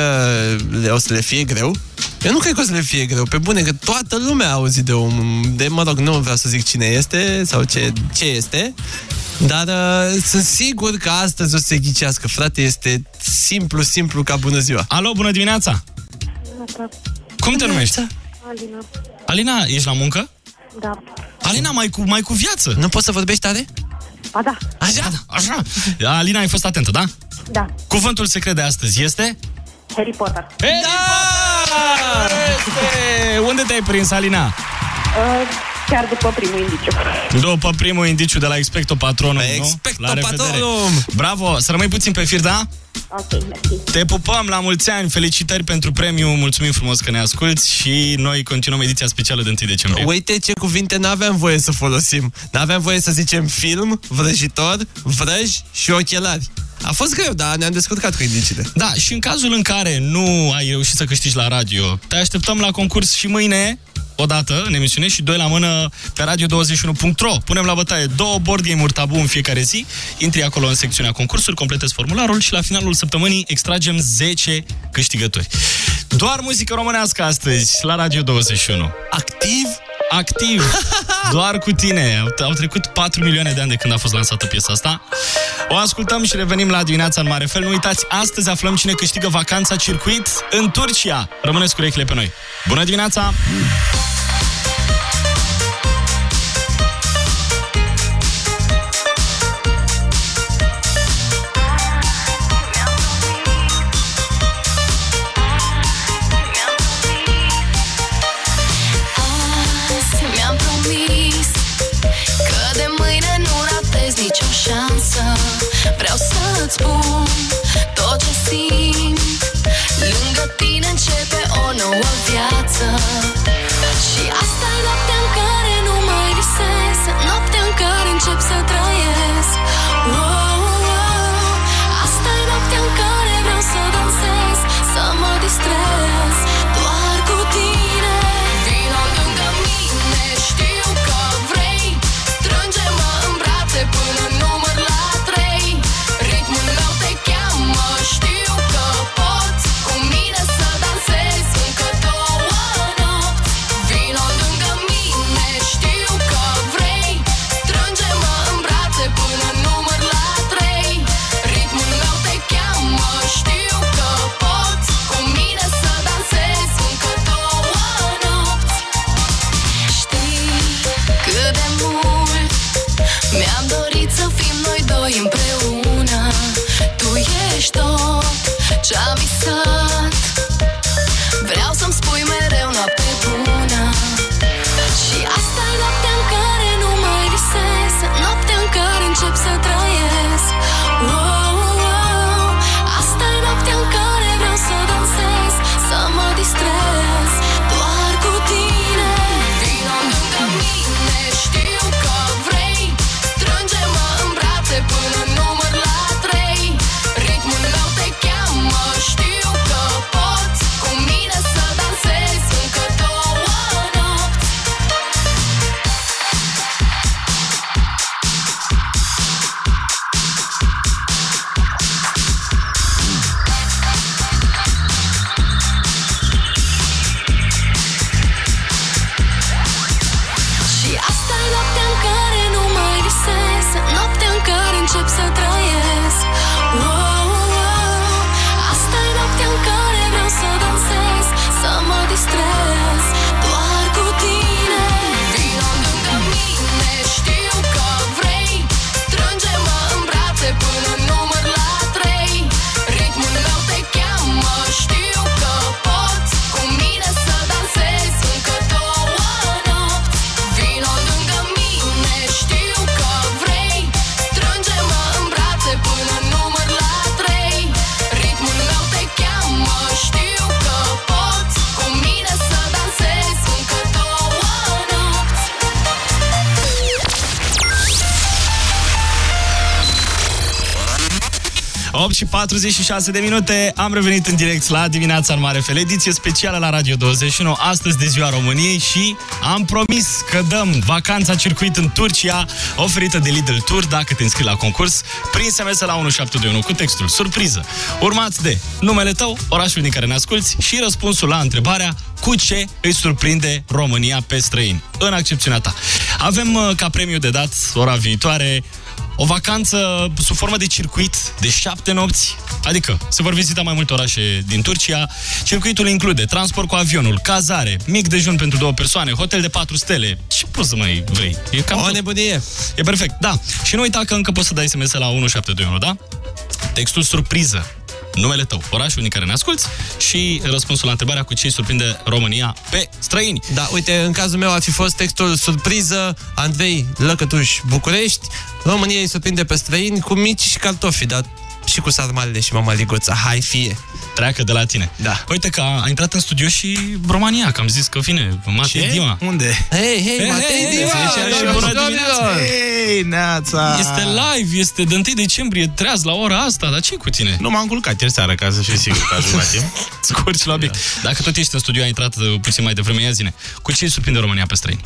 le- o să le fie greu? Eu nu cred că o să le fie greu, pe bune, că toată lumea a auzit de un... De, mă rog, nu vreau să zic cine este sau ce, ce este, dar uh, sunt sigur că astăzi o să se ghicească. Frate, este simplu, simplu ca bună ziua. Alo, bună dimineața! Cum te numești? Alina. Alina, ești la muncă? Da. Alina, mai cu, mai cu viață. Nu poți să vorbești tare? Ba da. Așa, așa. Alina, ai fost atentă, da? Da. Cuvântul secret de astăzi este... Harry Potter. Harry Potter! Este! Unde te-ai prins, Alina? Uh, chiar după primul indiciu. După primul indiciu de la Expecto Patronum, nu? Expecto La revedere. Patronum! Bravo! Să rămâi puțin pe fir, da? Ok, mersi. Te pupăm la mulți ani, felicitări pentru premiu, mulțumim frumos că ne asculti și noi continuăm ediția specială de 1 decembrie. Uite ce cuvinte n-aveam voie să folosim. N-aveam voie să zicem film, vrăjitor, vrăj și ochelari. A fost greu, dar ne-am descurcat cu indiciile. Da, și în cazul în care nu ai reușit să câștigi la radio, te așteptăm la concurs și mâine, o dată în emisiune și doi la mână pe radio21.ro. Punem la bătaie două board game-uri tabu în fiecare zi, intri acolo în secțiunea concursuri, completezi formularul și la finalul săptămânii extragem 10 câștigători. Doar muzică românească astăzi la Radio 21. Activ? Activ! Doar cu tine. Au, au trecut 4 milioane de ani de când a fost lansată piesa asta. O ascultăm și revenim la dimineața în mare fel. Nu uitați, astăzi aflăm cine câștigă vacanța circuit în Turcia. Rămâneți cu urechile pe noi. Bună dimineața! Să-ți spun tot ce simt. Lângă tine începe o nouă viață. Și asta e noaptea în care nu mai visez Noaptea în care încep să trăiesc 46 de minute, am revenit în direct la dimineața în Mare Fel, ediție specială la Radio 21, astăzi de ziua României și am promis că dăm vacanța circuit în Turcia, oferită de Lidl Tour, dacă te înscrii la concurs, prin SMS la 1721 cu textul surpriză, urmat de numele tău, orașul din care ne asculti și răspunsul la întrebarea cu ce îi surprinde România pe străini, în accepțiunea ta. Avem uh, ca premiu de dat ora viitoare o vacanță sub formă de circuit de șapte nopți, adică se vor vizita mai multe orașe din Turcia. Circuitul include transport cu avionul, cazare, mic dejun pentru două persoane, hotel de patru stele. Ce poți să mai vrei? E cam O tot. nebunie. E perfect, da. Și nu uita că încă poți să dai SMS la 1721, da? Textul surpriză. Numele tău, orașul din care ne asculti și răspunsul la întrebarea cu ce îi surprinde România pe străini. Da, uite, în cazul meu ar fi fost textul surpriză, Andrei Lăcătuș, București, România îi surprinde pe străini cu mici și cartofi, dar și cu sarmalele și mamaliguța. Hai, fie! Treacă de la tine. Da. Uite că a, a intrat în studio și România, că am zis că vine Matei Ce? Dima. Unde? Hei, hei, Matei Dima! și bună dimineața! Hei, neața! Este live, este de 1 decembrie, treaz la ora asta, dar ce cu tine? Nu m-am culcat ieri seara, ca să fiu sigur că ajung la timp. Scurci la obiect. Dacă tot ești în studio, ai intrat uh, puțin mai devreme, ia zine. Cu ce îi surprinde România pe străini?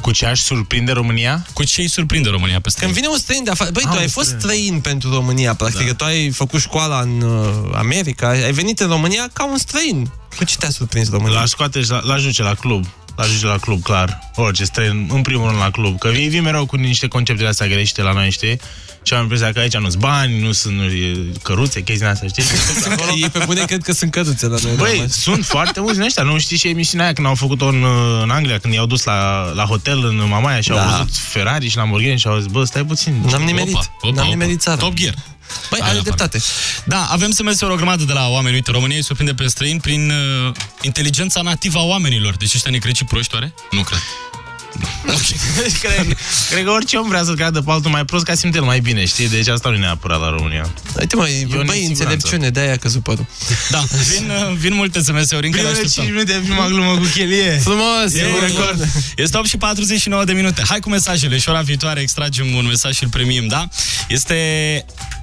Cu ce aș surprinde România? Cu ce îi surprinde România pe străini? Când vine un străin de afară... Băi, Ah, tu ai un fost străin. străin pentru România, practic, Da. că tu ai făcut școala în uh, America, ai venit în România ca un străin. Cu ce te-a surprins România? L-aș scoate și la, l-aș duce la club. L-aș duce la club, clar. Orice străin, în primul rând la club. Că vin, vin mereu cu niște concepte astea greșite la noi, știi? Și am impresia că aici nu-s bani, nu sunt nu, e căruțe, chestii din astea, știi? Ei pe bune cred că sunt căruțe la noi. Băi, normal. sunt foarte mulți din ăștia. Nu știi și emisiunea aia când au făcut-o în, în Anglia, când i-au dus la, la hotel în Mamaia și Da. au văzut Ferrari și Lamborghini și au zis, bă, stai puțin. N-am nimerit. Opa, opa, N-am opa. nimerit țara. Top Gear. Băi, Hai are la dreptate. Da, avem SMS-uri o grămadă de la oameni. Uite, România îi surprinde pe străini prin uh, inteligența nativă a oamenilor. Deci ăștia necreci proști, oare? Nu cred. cred, cred că orice om vrea să creadă pe altul mai prost ca simte el mai bine, știi? Deci asta nu e neapărat la România. Uite, mă, E o băi, nesiguranță. înțelepciune, de-aia a căzut părul. Da, vin, uh, vin multe SMS-uri încă le Primele așteptăm. 5 minute prima glumă cu chelie. Frumos! E un bun. record. Este 8 și 49 de minute. Hai cu mesajele și ora viitoare extragem un mesaj și îl premiem, da? Este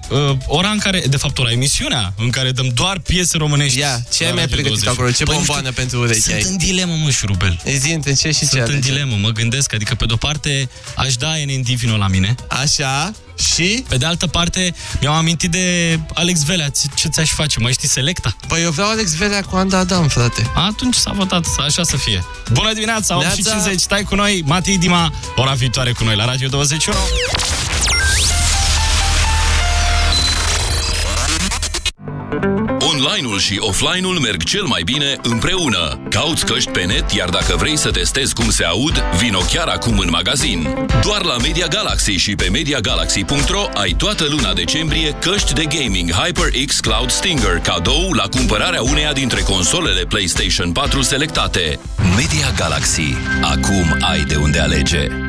uh, ora în care, de fapt ora, emisiunea în care dăm doar piese românești. Ia, ce la ai mai Radio pregătit 20. acolo? Ce Păi, nu bomboană știu, pentru urechi Sunt ai? în dilemă, mă, șurubel. E zi între ce și ce Sunt în alegi? dilemă, mă gândesc, adică pe de-o parte aș da NN Divino la mine, Așa, și? pe de altă parte mi-am amintit de Alex Velea, ce, ce ți-aș face, mai știi Selecta? Păi eu vreau Alex Velea cu Anda Adam, frate. Atunci s-a votat, așa să fie. Bună dimineața, 8 și Neața. 50, stai cu noi, Matei Dima, ora viitoare cu noi la Radio 21. Online-ul și offline-ul merg cel mai bine împreună. Cauți căști pe net, iar dacă vrei să testezi cum se aud, vino chiar acum în magazin. Doar la Media Galaxy și pe MediaGalaxy.ro ai toată luna decembrie căști de gaming HyperX Cloud Stinger, cadou la cumpărarea uneia dintre consolele PlayStation 4 selectate. Media Galaxy. Acum ai de unde alege.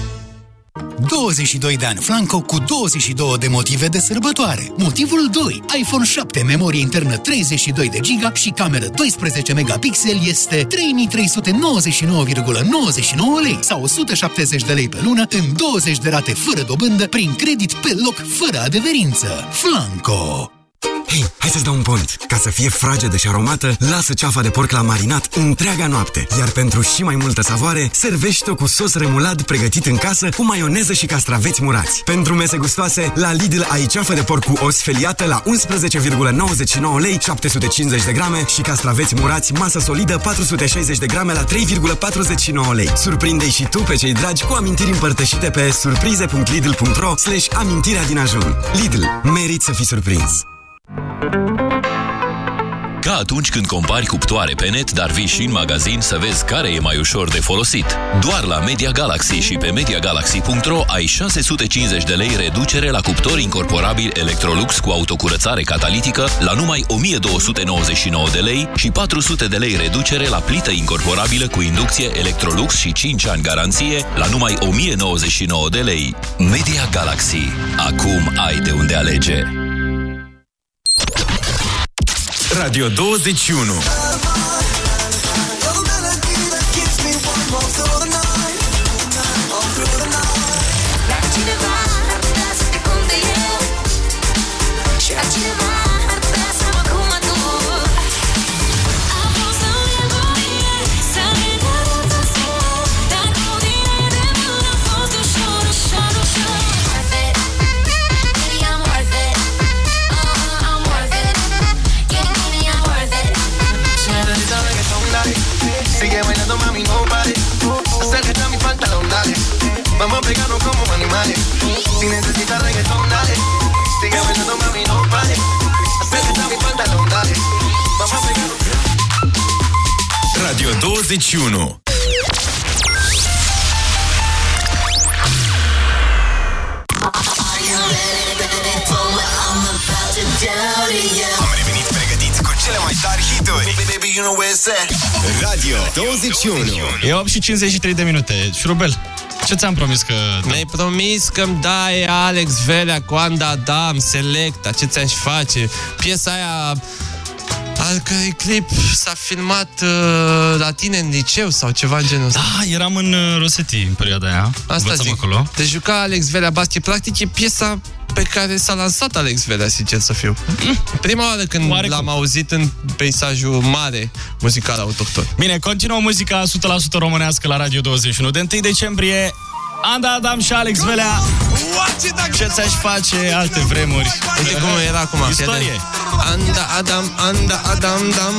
22 de ani Flanco cu 22 de motive de sărbătoare. Motivul 2. iPhone 7, memorie internă 32 de giga și cameră 12 megapixel este 3399,99 lei sau 170 de lei pe lună în 20 de rate fără dobândă prin credit pe loc fără adeverință. Flanco. Hei, hai să-ți dau un pont. Ca să fie fragedă și aromată, lasă ceafa de porc la marinat întreaga noapte. Iar pentru și mai multă savoare, servește-o cu sos remulad pregătit în casă cu maioneză și castraveți murați. Pentru mese gustoase, la Lidl ai ceafă de porc cu os feliată la 11,99 lei 750 de grame și castraveți murați masă solidă 460 de grame la 3,49 lei. Surprinde-i și tu pe cei dragi cu amintiri împărtășite pe surprize.lidl.ro slash amintirea din ajun. Lidl. Merit să fii surprins. Ca atunci când compari cuptoare pe net, dar vii și în magazin să vezi care e mai ușor de folosit. Doar la Media Galaxy și pe MediaGalaxy.ro ai 650 de lei reducere la cuptor incorporabil Electrolux cu autocurățare catalitică la numai 1299 de lei și 400 de lei reducere la plită incorporabilă cu inducție Electrolux și 5 ani garanție la numai 1099 de lei. Media Galaxy. Acum ai de unde alege. Radio 21 Vamos a pegarnos como animales. Si necesitas reggaetón, dale. Sigue bailando, mami, no pare. Acércate a mi pantalón, dale. Vamos a pegarnos. Radio 21 Am revenit pregătiți cu cele mai tari hituri. Baby, you know where it's at Radio 21 E 8 și 53 de minute. Șurubel, ce ți-am promis că... Mi-ai promis că-mi dai Alex Velea cu Anda Adam, Selecta, ce ți-aș face? Piesa aia al cărei clip s-a filmat uh, la tine în liceu sau ceva în genul ăsta. Da, eram în uh, Rosetti în perioada aia. Asta Învățam zic. acolo. Te juca Alex Velea basket. Practic e piesa pe care s-a lansat Alex Velea, sincer să fiu. Prima oară când Oarecum. l-am auzit în peisajul mare muzical autohton. Bine, continuă muzica 100% românească la Radio 21. De 1 decembrie, Anda Adam și Alex Velea. Ce ți-aș face alte vremuri? Uite cum era acum. Istorie. Anda Adam, Anda Adam, Dam.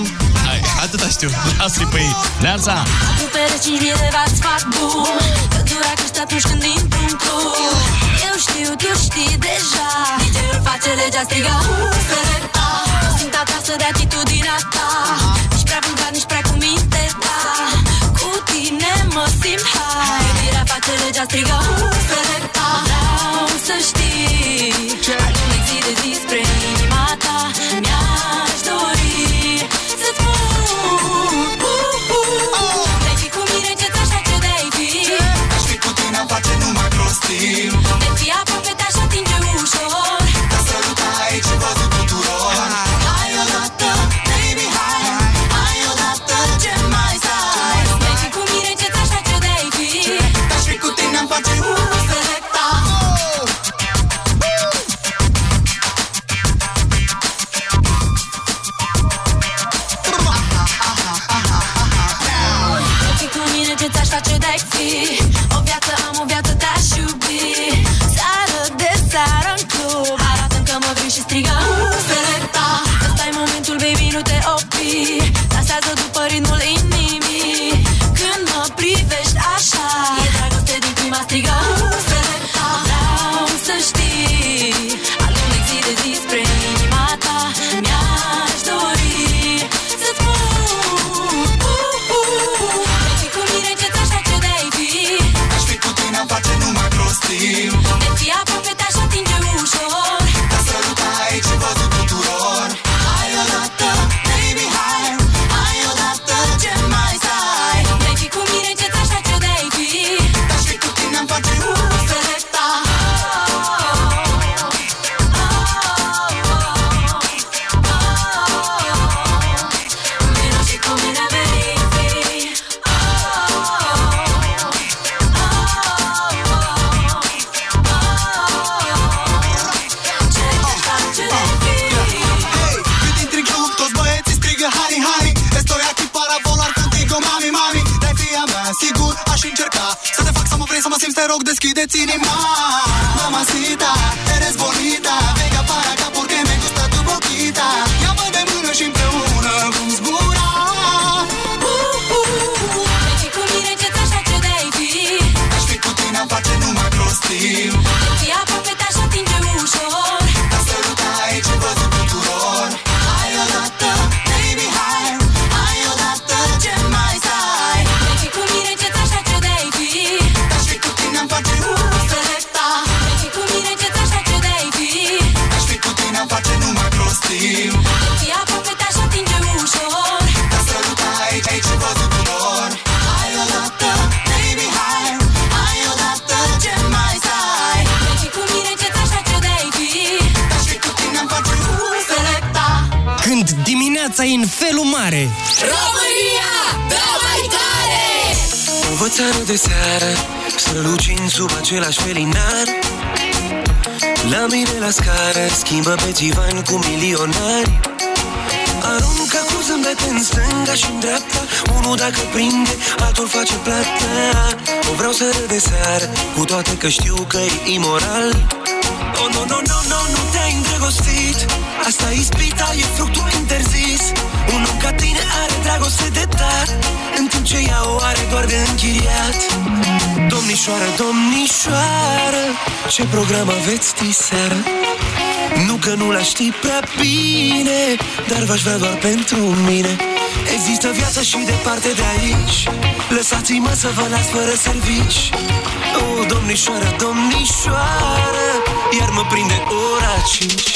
Hai. Atâta știu. Lasă-i pe ei. Neața. Acopere 5.000 de vați fac boom Căldura crește atunci când intru în club Eu știu, tu știi deja DJ-ul face legea striga "Uh, Selecta Sunt acasă de atitudinea ta Nici prea vulgar, nici prea cu minte, da Cu tine mă simt high Iubirea face legea striga "Uh, Selecta Vreau să știi Alunec zi de zi spre inima ta Mi-aș dori să-ți spun uh, uh, Vrei fi cu mine ce ți-aș face de-ai fi Aș fi cu tine, am face numai prostii ți-aș divan cu milionari. Aruncă cu zâmbete în stânga și în dreapta. Unul dacă prinde, altul face plata. O vreau să râd de seară Cu toate că știu că e imoral. Oh, no, no, no, no, nu te-ai îndrăgostit. Asta e ispita, e fructul interzis. Un om ca tine are dragoste de dar În timp ce ea o are doar de închiriat. Domnișoară, domnișoară Ce program aveți diseară? Nu că nu la știi prea bine Dar v-aș vrea doar pentru mine. Există viață și departe de aici. Lăsați-mă să vă las fără servici. O, domnișoară, domnișoară Iar mă prinde ora 5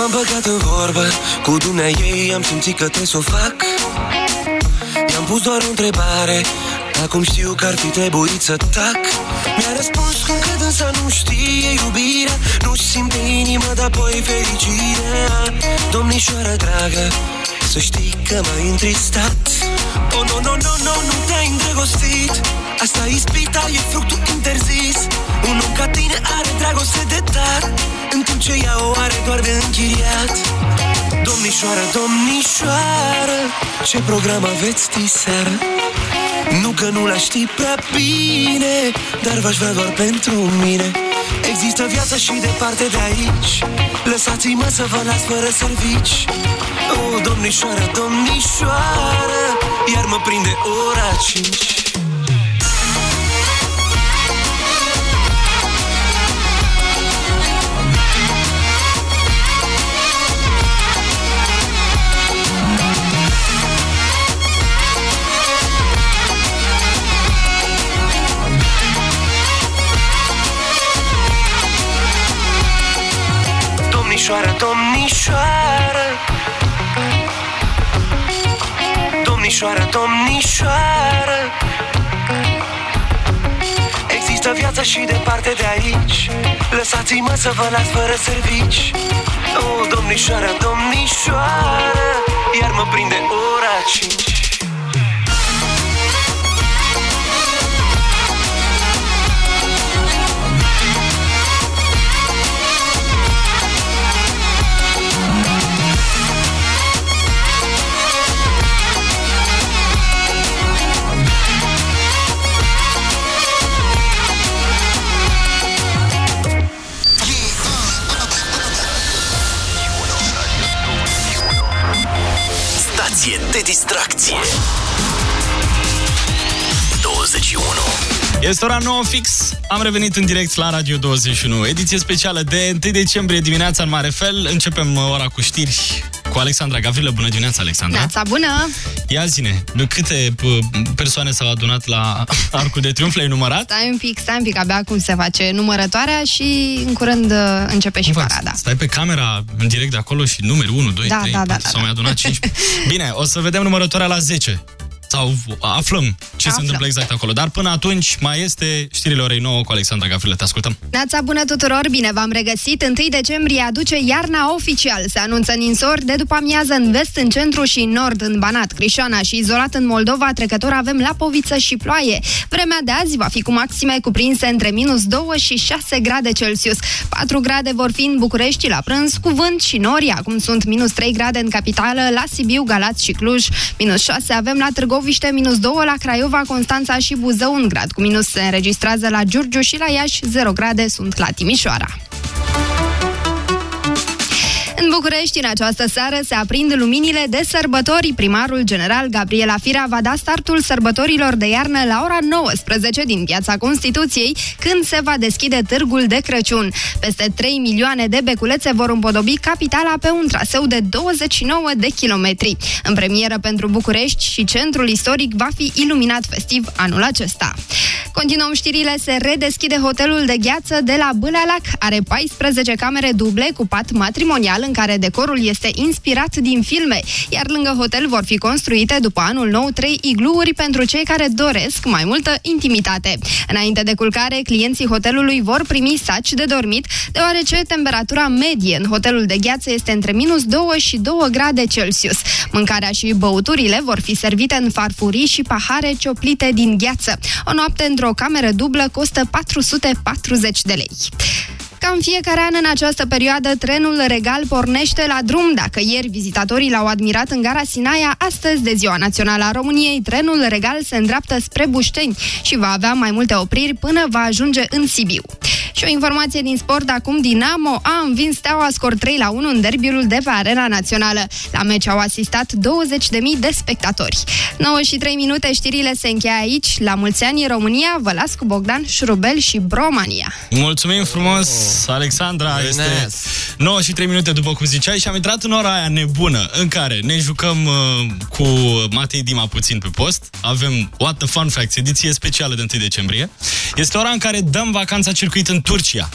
m-am băgat în vorbă Cu dumnea ei am simțit că te s-o fac. I-am pus doar o întrebare Acum știu că ar fi trebuit să tac. Mi-a răspuns cum că dânsa nu știe iubirea Nu-și simte inima, dar apoi fericirea. Domnișoară dragă Să știi că m-ai întristat. Oh, no, no, no, no, nu te-ai îndrăgostit Asta e ispita, e fructul interzis. Un om ca tine are dragoste de dar În timp ce ea o are doar de închiriat. Domnișoară, domnișoară Ce program aveți diseară? Nu că nu la știi prea bine Dar v-aș vrea doar pentru mine. Există viață și departe de aici. Lăsați-mă să vă las fără servici. Oh, domnișoară, domnișoară Iar mă prinde ora 5 Domnișoară, domnișoară. Domnișoară, domnișoară. Există viață și departe de aici. Lăsați-mă să vă las fără servici. Oh, domnișoară, domnișoară. Iar mă prinde ora 5 de distracție 21 Este ora 9 fix. Am revenit în direct la Radio 21. Ediție specială de 1 decembrie dimineața în mare fel. Începem uh, ora cu știri cu Alexandra Gavrilă. Bună dimineața, Alexandra. Neața bună! Ia zine, de câte uh, persoane s-au adunat la Arcul de Triunf? Le-ai numărat? Stai un pic, stai un pic, abia acum se face numărătoarea și în curând uh, începe și parada. Stai pe camera în direct de acolo și numeri 1, 2, Da, 3, da, da, 4, da, s-au da. mai adunat 15. Bine, o să vedem numărătoarea la 10. Sau aflăm ce se Aflăm. întâmplă exact acolo. Dar până atunci mai este știrile orei 9 cu Alexandra Gavrilă. Te ascultăm. Neața bună tuturor, bine v-am regăsit. 1 decembrie aduce iarna oficial. Se anunță ninsori de după amiază în vest, în centru și în nord, în Banat, Crișana și izolat în Moldova, trecător avem Lapoviță și ploaie. Vremea de azi va fi cu maxime cuprinse între minus 2 și 6 grade Celsius. 4 grade vor fi în București la prânz, cu vânt și nori. Acum sunt minus 3 grade în capitală, la Sibiu, Galați și Cluj. Minus 6 avem la Târgoviște, minus 2 la Craiova, Constanța și Buzău, un grad cu minus se înregistrează la Giurgiu și la Iași, 0 grade sunt la Timișoara. În București, în această seară, se aprind luminile de sărbători. Primarul general Gabriela Firea va da startul sărbătorilor de iarnă la ora 19 din Piața Constituției, când se va deschide târgul de Crăciun. Peste 3 milioane de beculețe vor împodobi capitala pe un traseu de 29 de kilometri. În premieră pentru București și centrul istoric va fi iluminat festiv anul acesta. Continuăm știrile, se redeschide hotelul de gheață de la Bâlealac. Are 14 camere duble cu pat matrimonial în care decorul este inspirat din filme, iar lângă hotel vor fi construite după anul nou trei igluuri pentru cei care doresc mai multă intimitate. Înainte de culcare, clienții hotelului vor primi saci de dormit, deoarece temperatura medie în hotelul de gheață este între minus 2 și 2 grade Celsius. Mâncarea și băuturile vor fi servite în farfurii și pahare cioplite din gheață. O noapte într-o cameră dublă costă 440 de lei. Ca în fiecare an în această perioadă, trenul regal pornește la drum. Dacă ieri vizitatorii l-au admirat în gara Sinaia, astăzi, de Ziua Națională a României, trenul regal se îndreaptă spre Bușteni și va avea mai multe opriri până va ajunge în Sibiu. Și o informație din sport, acum Dinamo a învins Steaua scor 3 la 1 în derbiul de pe Arena Națională. La meci au asistat 20.000 de spectatori. 9 și 3 minute, știrile se încheie aici. La mulți ani în România, vă las cu Bogdan, Șurubel și Bromania. Mulțumim frumos, Alexandra. Bine. Este 9 și 3 minute după cum ziceai și am intrat în ora aia nebună în care ne jucăm uh, cu Matei Dima puțin pe post. Avem What the Fun Facts, ediție specială de 1 decembrie. Este ora în care dăm vacanța circuit în Turcia.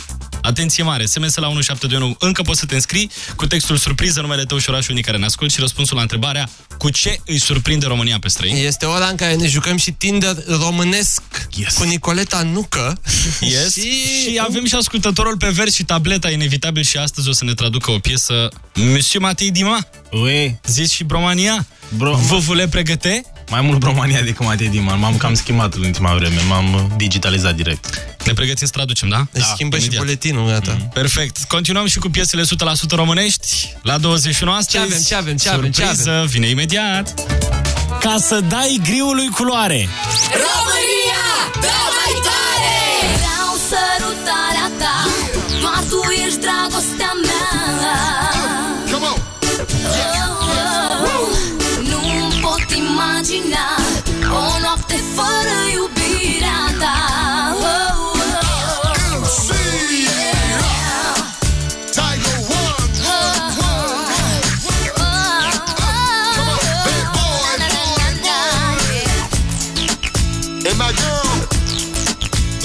Atenție mare, SMS la 1721, încă poți să te înscrii cu textul surpriză, numele tău și orașul unii care ne ascult și răspunsul la întrebarea cu ce îi surprinde România pe străini. Este ora în care ne jucăm și Tinder românesc Yes. cu Nicoleta Nucă. Yes. și... și avem și ascultătorul pe vers și tableta, inevitabil și astăzi o să ne traducă o piesă Monsieur Matei Dima. Ui, Zici și Bromania? Bro- Vă pregăte? mai mult România decât Matei Diman. M-am cam schimbat în ultima vreme. M-am uh, digitalizat direct. Ne pregătim să traducem, da? Își schimbă și imediat. buletinul, gata. Perfect. Continuăm și cu piesele 100% românești. La 21 astăzi. avem, ce avem, ce avem, ce Surpriză, vine imediat. Ca să dai griului culoare. România, dă mai tare! Vreau sărutarea ta Doar tu ești dragostea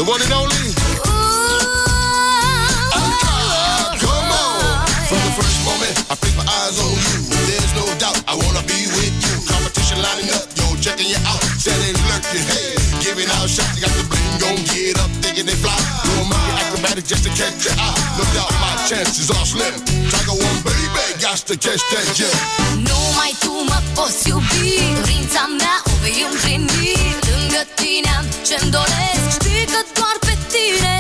the one and only. Ah, come on. From the first moment, I fix my eyes on you. There's no doubt I wanna be with you. Competition lining up, yo, checking you out. Standing lurking, hey, giving out shots. You got the bling, gon' get up, thinking they fly. Doing my acrobatics just to catch your eye. No doubt my chances are slim. Tiger One, baby, got to catch that gem. Numai tu mă poți iubi Dorința mea o vei împlini Lângă tine am ce-mi doresc Știi că doar pe tine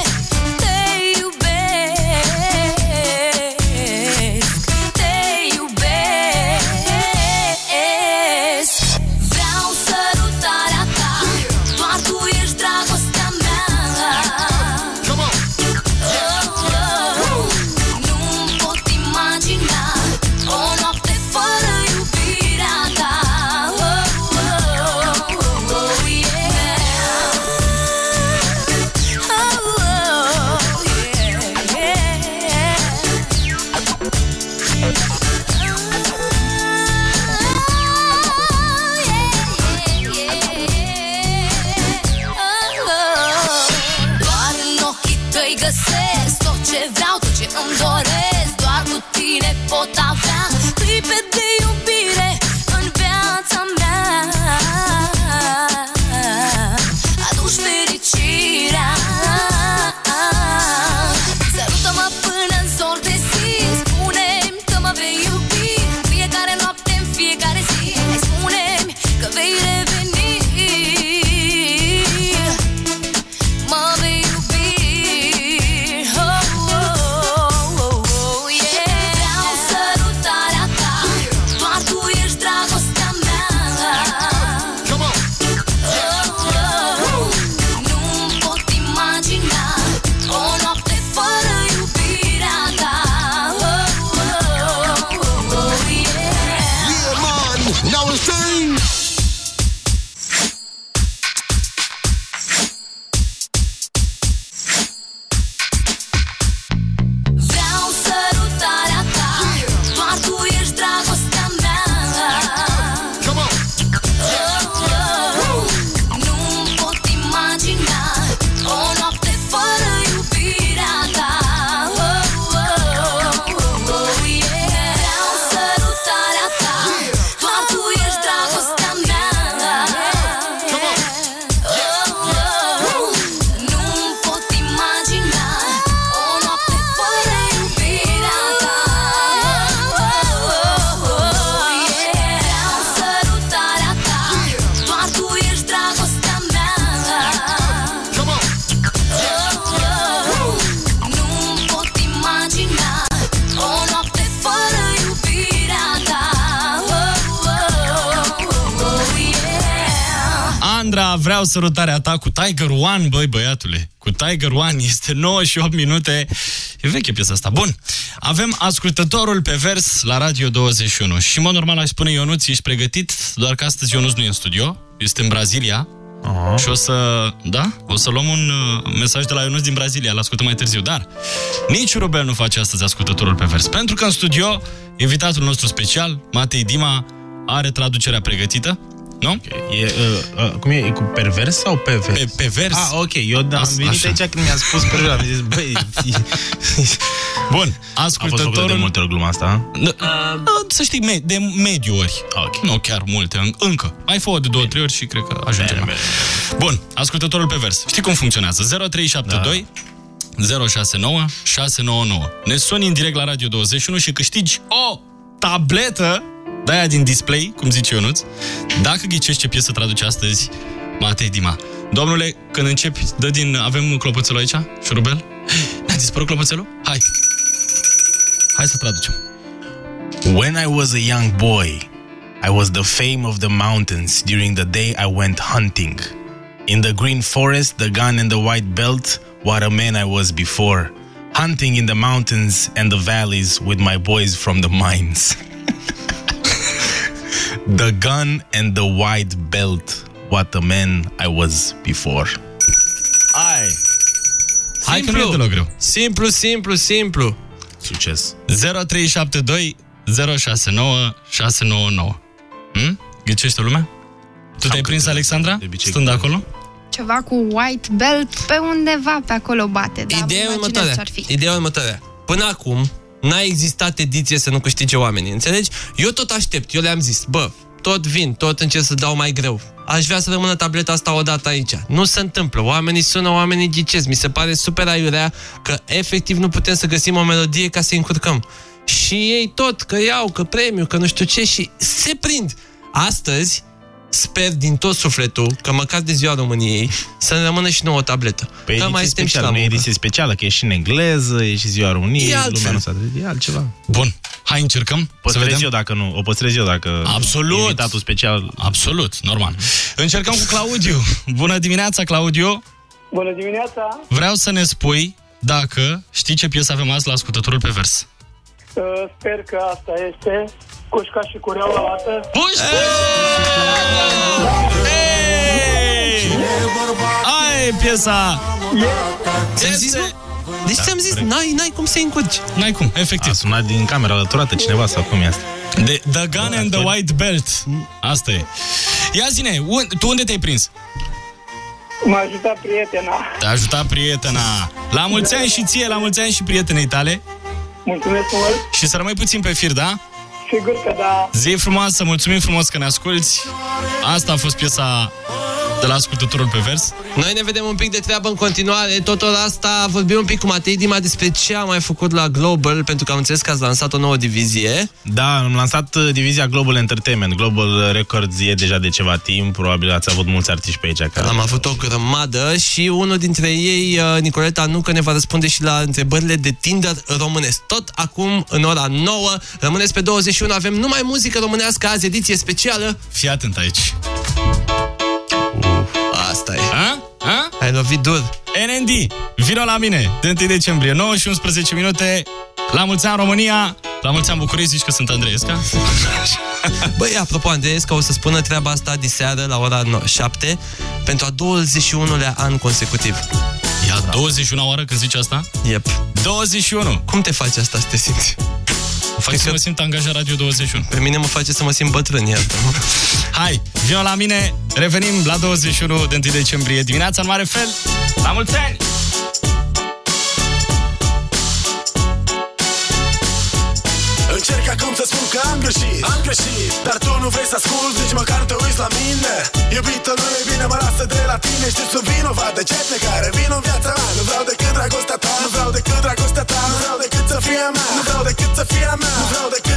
vreau sărutarea ta cu Tiger One, băi băiatule. Cu Tiger One este 9 și 8 minute. E veche piesa asta. Bun. Avem ascultătorul pe vers la Radio 21. Și în mod normal aș spune Ionuț, ești pregătit? Doar că astăzi Ionuț nu e în studio. Este în Brazilia. Aha. Și o să, da, o să luăm un uh, mesaj de la Ionuț din Brazilia, l-ascultăm mai târziu, dar nici Rubel nu face astăzi ascultătorul pe vers, pentru că în studio, invitatul nostru special, Matei Dima, are traducerea pregătită, nu? E, uh, uh, cum e? E cu pervers sau pe vers? Pe, pe vers. Ah, ok. Eu am As- venit așa. aici când mi-a spus pervers. Am zis, băi... Bun, A fost făcută ascultătorul... de multe ori gluma asta. Uh, să știi, me- de mediu ori. Ok. Nu chiar multe, în- încă. Mai fă de două, trei ori și cred că ajunge. la- Bun, ascultătorul pe vers. Știi cum funcționează? 0372 069 699. Ne suni în direct la Radio 21 și câștigi o tabletă de aia din display, cum zice Ionuț, dacă ghicești ce piesă traduce astăzi Matei Dima. Domnule, când începi, dă din... Avem clopoțelul aici? Șurubel? Ne-a dispărut clopoțelul? Hai! Hai să traducem. When I was a young boy, I was the fame of the mountains during the day I went hunting. In the green forest, the gun and the white belt, what a man I was before. Hunting in the mountains and the valleys with my boys from the mines. The gun and the white belt, what a man I was before. Hai! Hai că nu e deloc greu. Simplu, simplu, simplu. Succes. 0372 069 699. Hm? Ghicește lumea? Tu te-ai prins, Alexandra? Stând acolo? Ceva cu white belt pe undeva pe acolo bate. Dar Ideea e imaginez următoarea. ce-ar fi. Ideea e următoarea. Până acum, n-a existat ediție să nu câștige oamenii, înțelegi? Eu tot aștept, eu le-am zis, bă, tot vin, tot încerc să dau mai greu. Aș vrea să rămână tableta asta odată aici. Nu se întâmplă. Oamenii sună, oamenii ghicesc. Mi se pare super aiurea că efectiv nu putem să găsim o melodie ca să încurcăm. Și ei tot, că iau, că premiu, că nu știu ce și se prind. Astăzi, sper din tot sufletul că măcar de ziua României să ne rămână și nouă o tabletă. Pe că ediție mai suntem și specială, la nu e muncă. ediție specială, că e și în engleză, e și ziua României, E altfel. lumea nu s-a E altceva. Bun, hai încercăm să Păstrez vedem. eu dacă nu, o păstrez eu dacă Absolut. invitatul special. Absolut, normal. Încercăm cu Claudiu. Bună dimineața, Claudiu. Bună dimineața! Vreau să ne spui dacă știi ce piesă avem azi la ascultătorul pe vers. Uh, Sper că asta este Cușca și cureaua lată. Ai piesa! Ți-am zis, mă? Deci ți-am zis, n-ai, n-ai cum să-i încurci. N-ai cum, efectiv. A sunat din camera alăturată cineva sau cum e asta? De, the Gun and the White Belt. Asta e. Ia zine, un, tu unde te-ai prins? M-a ajutat prietena. Te-a ajutat prietena. La mulți ani și ție, la mulți ani și prietenei tale. Mulțumesc mult. Și să rămâi puțin pe fir, da? Sigur că da. Zi frumoasă, mulțumim frumos că ne asculti. Asta a fost piesa de la ascultătorul pe vers. Noi ne vedem un pic de treabă în continuare. Tot ora asta vorbim un pic cu Matei Dima despre ce a mai făcut la Global, pentru că am înțeles că ați lansat o nouă divizie. Da, am lansat uh, divizia Global Entertainment. Global Records e deja de ceva timp, probabil ați avut mulți artiști pe aici. Care... Am avut o grămadă și unul dintre ei, uh, Nicoleta Nucă, ne va răspunde și la întrebările de Tinder românesc. Tot acum, în ora 9, rămâneți pe 21, avem numai muzică românească azi, ediție specială. Fii atent aici. Asta e. A? A? Ai lovit dur. NND, vino la mine, de 1 decembrie, 9 și 11 minute, la mulți ani România, la mulți ani București, zici că sunt Andreesca? Băi, apropo, Andreesca o să spună treaba asta diseară la ora 7 pentru a 21-lea an consecutiv. Ia 21 oară când zici asta? Yep. 21! Cum te faci asta să te simți? Mă fac să mă simt angajat Radio 21. Pe mine mă face să mă simt bătrân, iată. Hai, vino la mine, revenim la 21 de 1 decembrie dimineața în mare fel. La mulți ani! Am greșit Am greșit Dar tu nu vrei să ascult Nici măcar te uiți la mine. Iubită nu e bine, mă lasă de la tine Știu sunt vinovat de cetne care vin în viața mea. Nu vreau decât dragostea ta Nu vreau decât dragostea ta Nu vreau decât să fie a mea. Nu vreau decât să fie a mea Nu vreau decât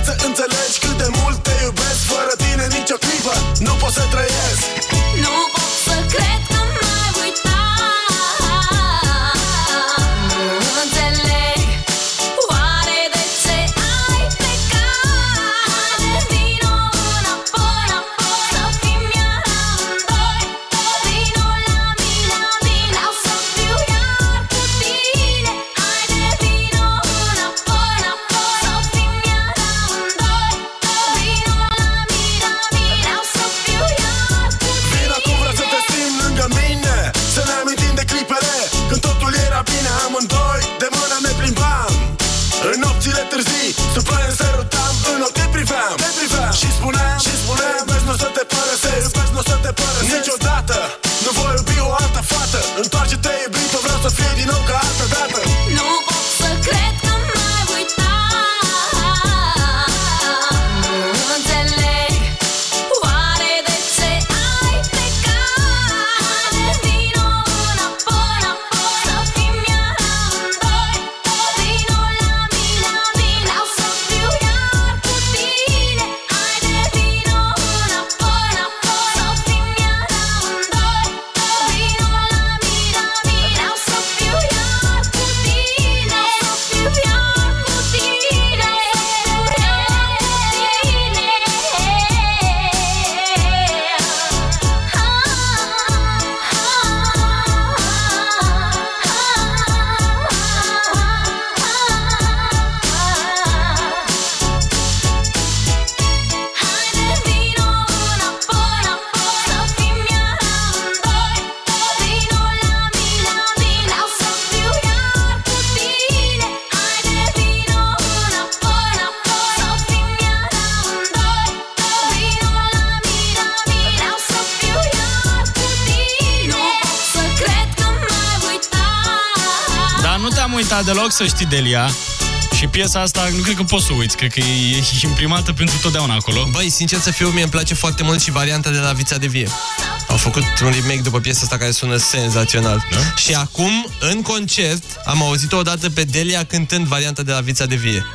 să știi Delia. Și piesa asta, nu cred că poți să o uiți, cred că e, e imprimată pentru totdeauna acolo. Băi, sincer să fiu, mie îmi place foarte mult și varianta de la Vița de Vie. Au făcut un remake după piesa asta care sună senzațional. Da? Și acum, în concert, am auzit-o odată pe Delia cântând varianta de la Vița de Vie.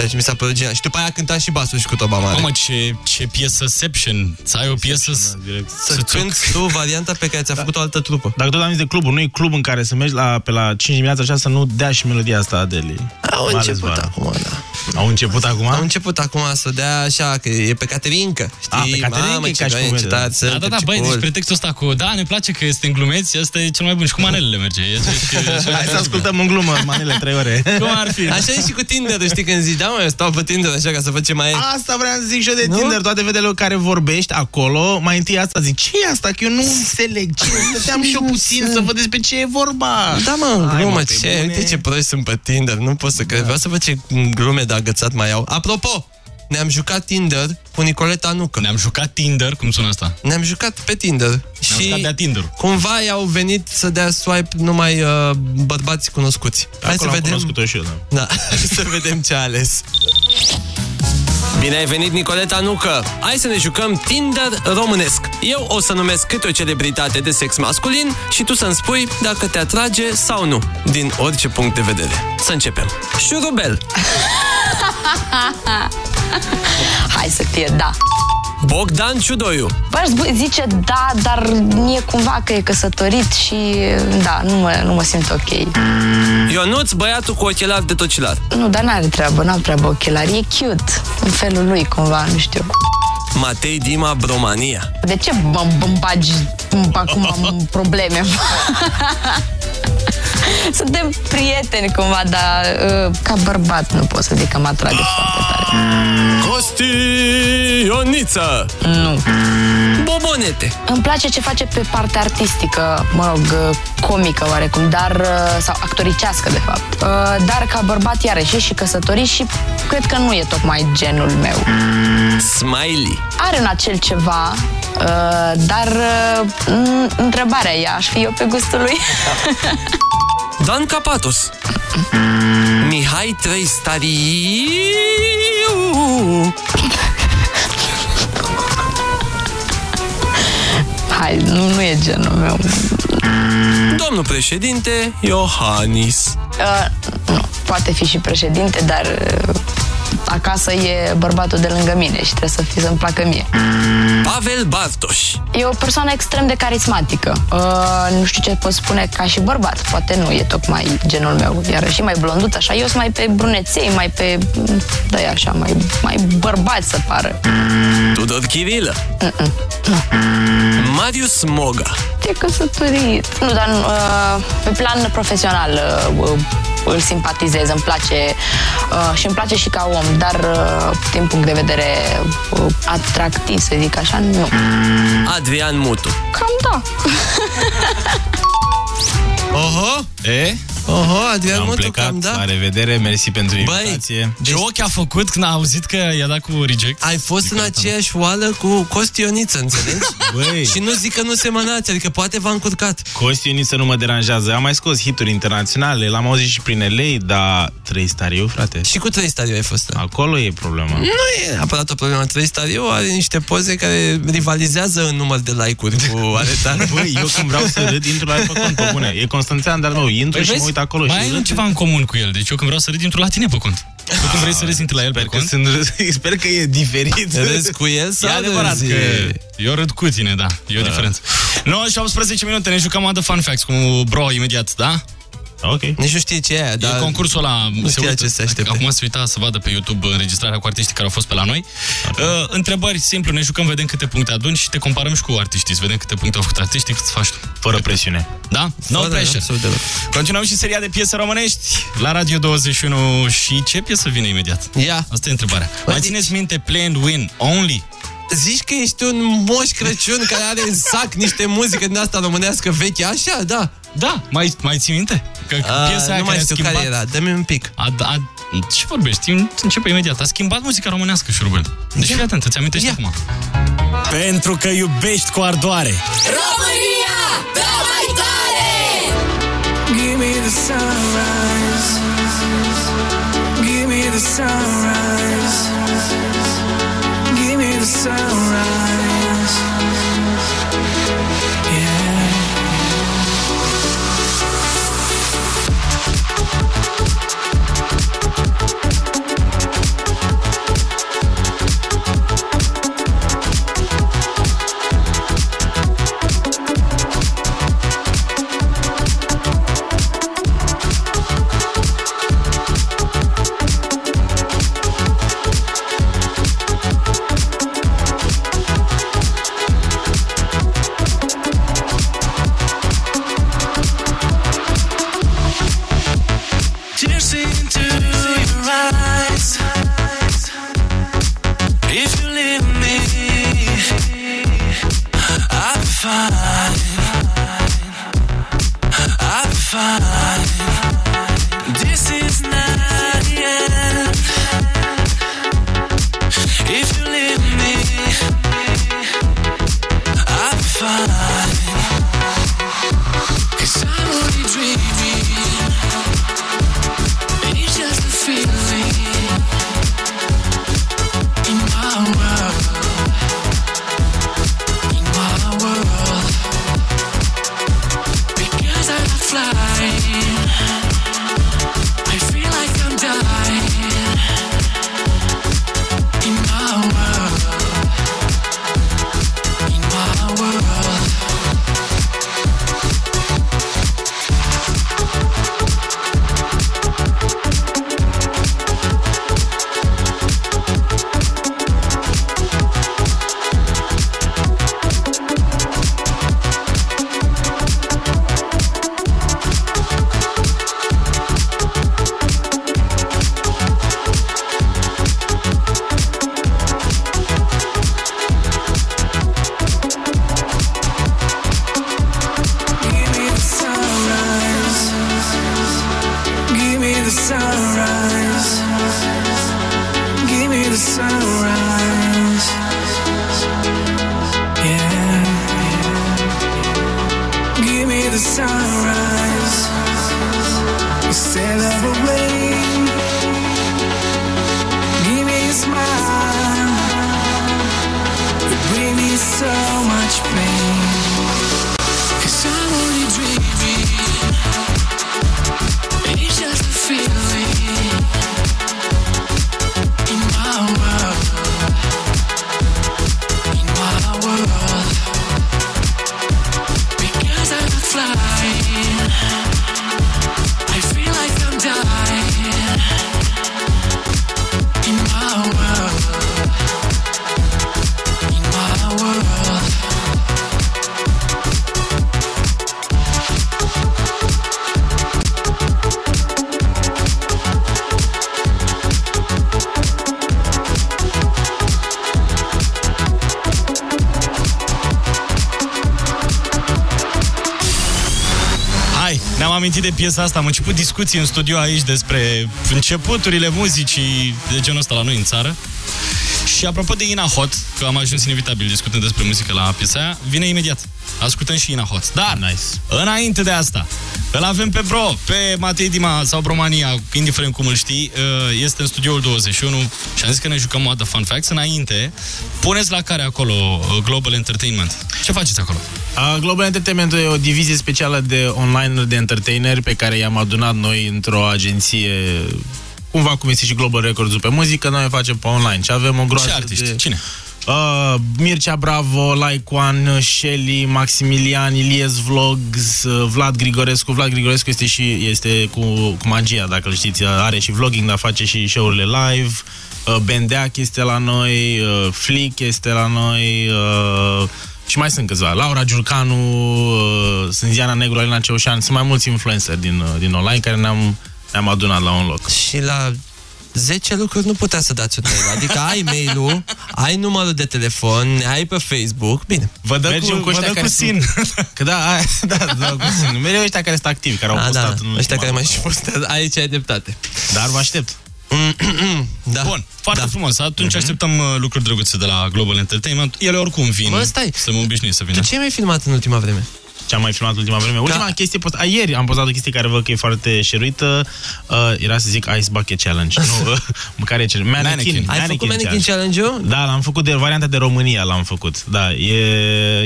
Ceea ce mi s-a părut genial. Și după aia a cântat și basul și cu toba mare. Mamă, ce, ce piesăception. Să ai o piesă... Să, să cânti tu varianta pe care ți-a făcut o altă trupă. Dacă tot am zis de clubul, nu e club în care să mergi la, pe la 5 dimineața așa să nu dea și melodia asta Adeli. Au început acum, da. Au început acum? Au început acum să dea așa, că e pe Caterinca. Știi? A, pe Caterinca Mamă, e ce ca și noi cum e, încetat să Da, da, da, băi, deci pretextul ăsta cu, da, ne place că suntem glumeți, asta e cel mai bun și cu manelele merge. E, e, Hai să ascultăm în glumă manele 3 ore. Cum ar fi? Așa e și cu Tinder, știi, când zici, da, mă, eu stau pe Tinder așa ca să văd ce mai e. Asta vreau să zic și eu de Tinder, toate vedele care vorbești acolo, mai întâi asta zic, ce e asta? Că eu nu înțeleg, ce Stăteam și eu puțin să văd despre ce e vorba. Da, mă, Hai, glumă, pe ce, bune. uite ce proști sunt pe Tinder, nu pot să cred. Vreau să văd ce glume de agățat mai au. Apropo, ne-am jucat Tinder cu Nicoleta Nucă. Ne-am jucat Tinder, cum sună asta? Ne-am jucat pe Tinder. Ne-am și jucat de-a Tinder. cumva i-au venit să dea swipe numai uh, bărbați cunoscuți. Hai să Acolo am vedem. cunoscut-o și eu, da. Da, să vedem ce a ales. Bine ai venit, Nicoleta Nucă! Hai să ne jucăm Tinder românesc. Eu o să numesc câte o celebritate de sex masculin și tu să-mi spui dacă te atrage sau nu, din orice punct de vedere. Să începem. Șurubel, Hai să fie da. Bogdan Ciudoiu, Bă, aș zice da, dar e cumva că e căsătorit și da, nu mă, nu mă simt ok. Ionuț, băiatul cu ochelari de tocilar, Nu, dar n-are treabă, n-am treabă ochelari. E cute, în felul lui cumva, nu știu. Matei Dima Bromania, De ce mă îmi bagi acum am probleme? Suntem prieteni cumva, dar uh, ca bărbat nu pot să zic că mă atrage foarte tare. Costi Ioniță, Nu. Bobonete, Îmi place ce face pe partea artistică, mă rog, uh, comică oarecum, dar, uh, sau actoricească, de fapt. Uh, Dar ca bărbat, iarăși, e și căsătorit și cred că nu e tocmai genul meu. Smiley, Are în acel ceva, uh, dar uh, m- întrebarea e, aș fi eu pe gustul lui? Dan Capatos, Mihai Trăistariu, Hai, nu, nu e genul meu. Domnul președinte Iohannis, Uh, nu, poate fi și președinte, dar uh, acasă e bărbatul de lângă mine și trebuie să fie să-mi placă mie. Pavel Bartoș, E o persoană extrem de carismatică. Uh, nu știu ce pot spune ca și bărbat. Poate nu e tocmai genul meu. Iar și mai blonduț, așa. Eu sunt mai pe bruneței, mai pe... Da, așa, mai, mai bărbat să pară. Tudor Chirilă, Marius Moga, E căsătorit. Nu, dar uh, pe plan profesional uh, îl simpatizez, îmi place uh, și îmi place și ca om, dar uh, din punct de vedere uh, atractiv, să zic așa, nu. Adrian Mutu, Cam da. Oho, E? Oho, Adrian Am Mutu, plecat, cam da. la revedere, mersi pentru invitație. Ce ochi a făcut când a auzit că i-a dat cu reject? Ai fost în aceeași oală cu Costi Ioniță, înțelegi? Băi. Și nu zic că nu semănați, adică poate v-a încurcat. Costi Ioniță nu mă deranjează. Am mai scos hituri internaționale, l-am auzit și prin LA, dar trei stariu, frate. Și cu trei stariu ai fost. Acolo e problema. Nu e neapărat o problemă. Trei stariu are niște poze care rivalizează în număr de like-uri cu aretare. Băi, eu când vreau să râd, intru la el pe cont, pe bune. E Constanțean de-al meu, intru și mă uit acolo Păi mai și ai râd. ceva în comun cu el. Deci eu când vreau să râd, intru la tine pe cont. Tu când vrei să râzi, intri la el pe Sper că, cont. sunt, sper că e diferit. Râzi cu el sau E adevărat râzi? că eu râd cu tine, da. E o diferență. 9 și 18 minute, ne jucăm adă fun facts cu bro imediat, da? Ok. Nici nu știe ce e aia, E dar... concursul ăla, nu se știa uită. ce se aștepte. Acum se uita să vadă pe YouTube înregistrarea cu artiștii care au fost pe la noi. Uh, întrebări, simplu, ne jucăm, vedem câte puncte aduni și te comparăm și cu artiștii. Să vedem câte puncte au făcut artiștii, cât faci tu. Fără presiune. Da? No Fără, pressure. absolut deloc. Continuăm și seria de piese românești la Radio 21 și ce piesă vine imediat? Ia. Asta e întrebarea. Mai țineți minte Play and Win Only? Zici că ești un moș Crăciun care are în sac niște muzică din asta românească veche, așa, da. Da, mai, mai ții minte? Că A, piesa aia nu mai care a știu schimbat... care era, dă-mi un pic. A, a, ce vorbești? Începe imediat. A schimbat muzica românească, șurubel. Deci fii atent, îți amintești acum. Pentru că iubești cu ardoare. România, dă mai tare! Give me the sunrise the sunrise. Give me the sunrise. Fine. I'll be fine. Ne-am amintit de piesa asta, am început discuții în studio aici despre începuturile muzicii de genul ăsta la noi în țară. Și apropo de Ina Hot, că am ajuns inevitabil discutând despre muzică la piesa aia, vine imediat. Ascultăm și Ina Hot. Dar, nice. înainte de asta, îl avem pe Bro, pe Matei Dima sau Bromania, indiferent cum îl știi, uh, este în studioul 21 și am zis că ne jucăm o dată Fun Facts. Înainte, puneți la care acolo uh, Global Entertainment. Ce faceți acolo? Uh, Global Entertainment e o divizie specială de online de entertaineri pe care i-am adunat noi într-o agenție cumva cum este și Global Records pe muzică, noi o facem pe online și avem o groază Ce artiști? de... Cine? Uh, Mircea Bravo, Like One, Shelly, Maximilian, Ilies Vlogs, uh, Vlad Grigorescu. Vlad Grigorescu este și este cu, cu magia, dacă îl știți. Are și vlogging, dar face și show-urile live. Uh, Bendeac este la noi, uh, Flick este la noi, uh, și mai sunt câțiva. Laura Giurcanu, uh, sunt Ziana Negru, Alina Ceușan, sunt mai mulți influenceri din, uh, din online care ne-am ne-am adunat la un loc. Și la 10 lucruri nu putea să dați un mail. Adică ai mail-ul, ai numărul de telefon, ai pe Facebook, bine. Vă dă Mergem cu, cu ăștia vă dă care cu sin. Că da, aia, da, da, cu sin. Mereu ăștia care sunt activi, care au A, postat da, în ultima ăștia care mai vreme. și postează. Aici ai dreptate. Dar vă aștept. Da. Bun, foarte da. frumos. Atunci așteptăm uh, lucruri drăguțe de la Global Entertainment. Ele oricum vin. Bă, stai. Să mă obișnui să vină. Tu ce ai mai filmat în ultima vreme? ce am mai filmat ultima vreme. Ultima Da. chestie, post... a, ieri am postat o chestie care văd că e foarte șeruită. Uh, era să zic Ice Bucket Challenge. nu, uh, care e cel? Mannequin. Mannequin. Ai făcut Mannequin Challenge-ul? Da, l-am făcut de varianta de România, l-am făcut. Da, e,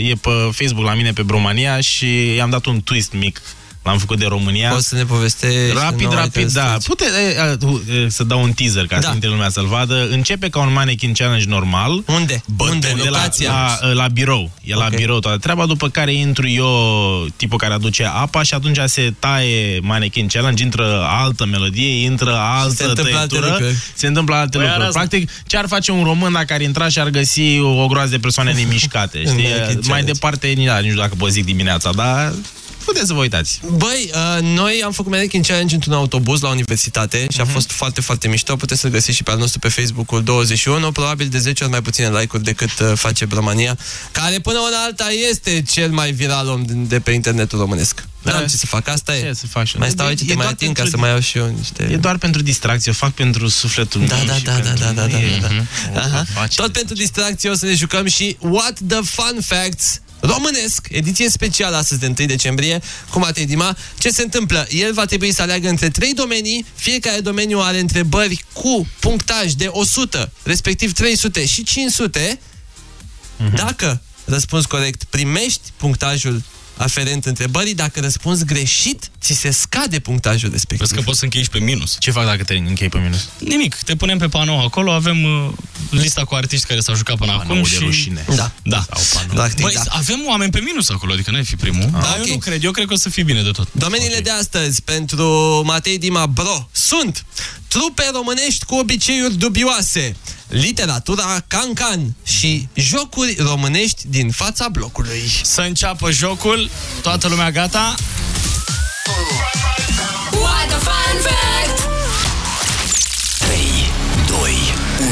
e pe Facebook la mine pe Bromania și i-am dat un twist mic. L-am făcut de România. Poți să ne povestești? Rapid, nouă rapid, interesul? da. Pute, e, e, tu, e, să dau un teaser ca Da. să intre lumea să-l vadă. Începe ca un mannequin challenge normal. Unde? Unde? de la, Locația? la, la birou. E la Ok. birou toată treaba, după care intru eu, tipul care aduce apa și atunci se taie mannequin challenge, intră altă melodie, intră altă întâmplă alte tăietură, lucruri. se întâmplă alte Păi, lucruri. arată. Practic, ce ar face un român dacă ar intra și ar găsi o groază de persoane nemișcate? În știi? mannequin Mai challenge. departe, da, nu știu dacă pot zic dimineața, dar puteți să vă uitați. Băi, uh, noi am făcut Mannequin Challenge într-un autobuz la universitate și a fost foarte, foarte mișto. Puteți să-l găsiți și pe al nostru pe Facebook-ul 21, probabil de 10 ori mai puține like-uri decât uh, face Bromania, care până una alta este cel mai viral om din- de pe internetul românesc. Da, N-am ce să fac, asta e. Ce să faci? Mai stau aici, E te mai doar ating ca pentru- să mai iau și eu niște... E doar pentru distracție, o fac pentru sufletul Da, meu da, și da, da, pentru da, da, da, mine. da. Mhm. Aha. Face. Tot pentru distracție o să ne jucăm și What the Fun Facts românesc, ediție specială astăzi de 1 decembrie cu Matei Dima. Ce se întâmplă? El va trebui să aleagă între trei domenii, fiecare domeniu are întrebări cu punctaj de 100, respectiv 300 și 500. Dacă răspunzi corect, primești punctajul aferent întrebării, dacă răspunzi greșit, ți se scade punctajul respectiv. Vezi că poți să închei și pe minus. Ce fac dacă te închei pe minus? Nimic, te punem pe panou acolo, avem uh, lista cu artiști care s-au jucat până acum de și... rușine. Da. Da. Practic, Băi, da. avem oameni pe minus acolo, adică n-ai fi primul. Dar ok. eu nu cred, eu cred că o să fie bine de tot. Domeniile de astăzi pentru Matei Dima Bro sunt trupe românești cu obiceiuri dubioase, literatura cancan și jocuri românești din fața blocului. Să înceapă jocul, toată lumea gata? What a fun fact! 3, 2, 1.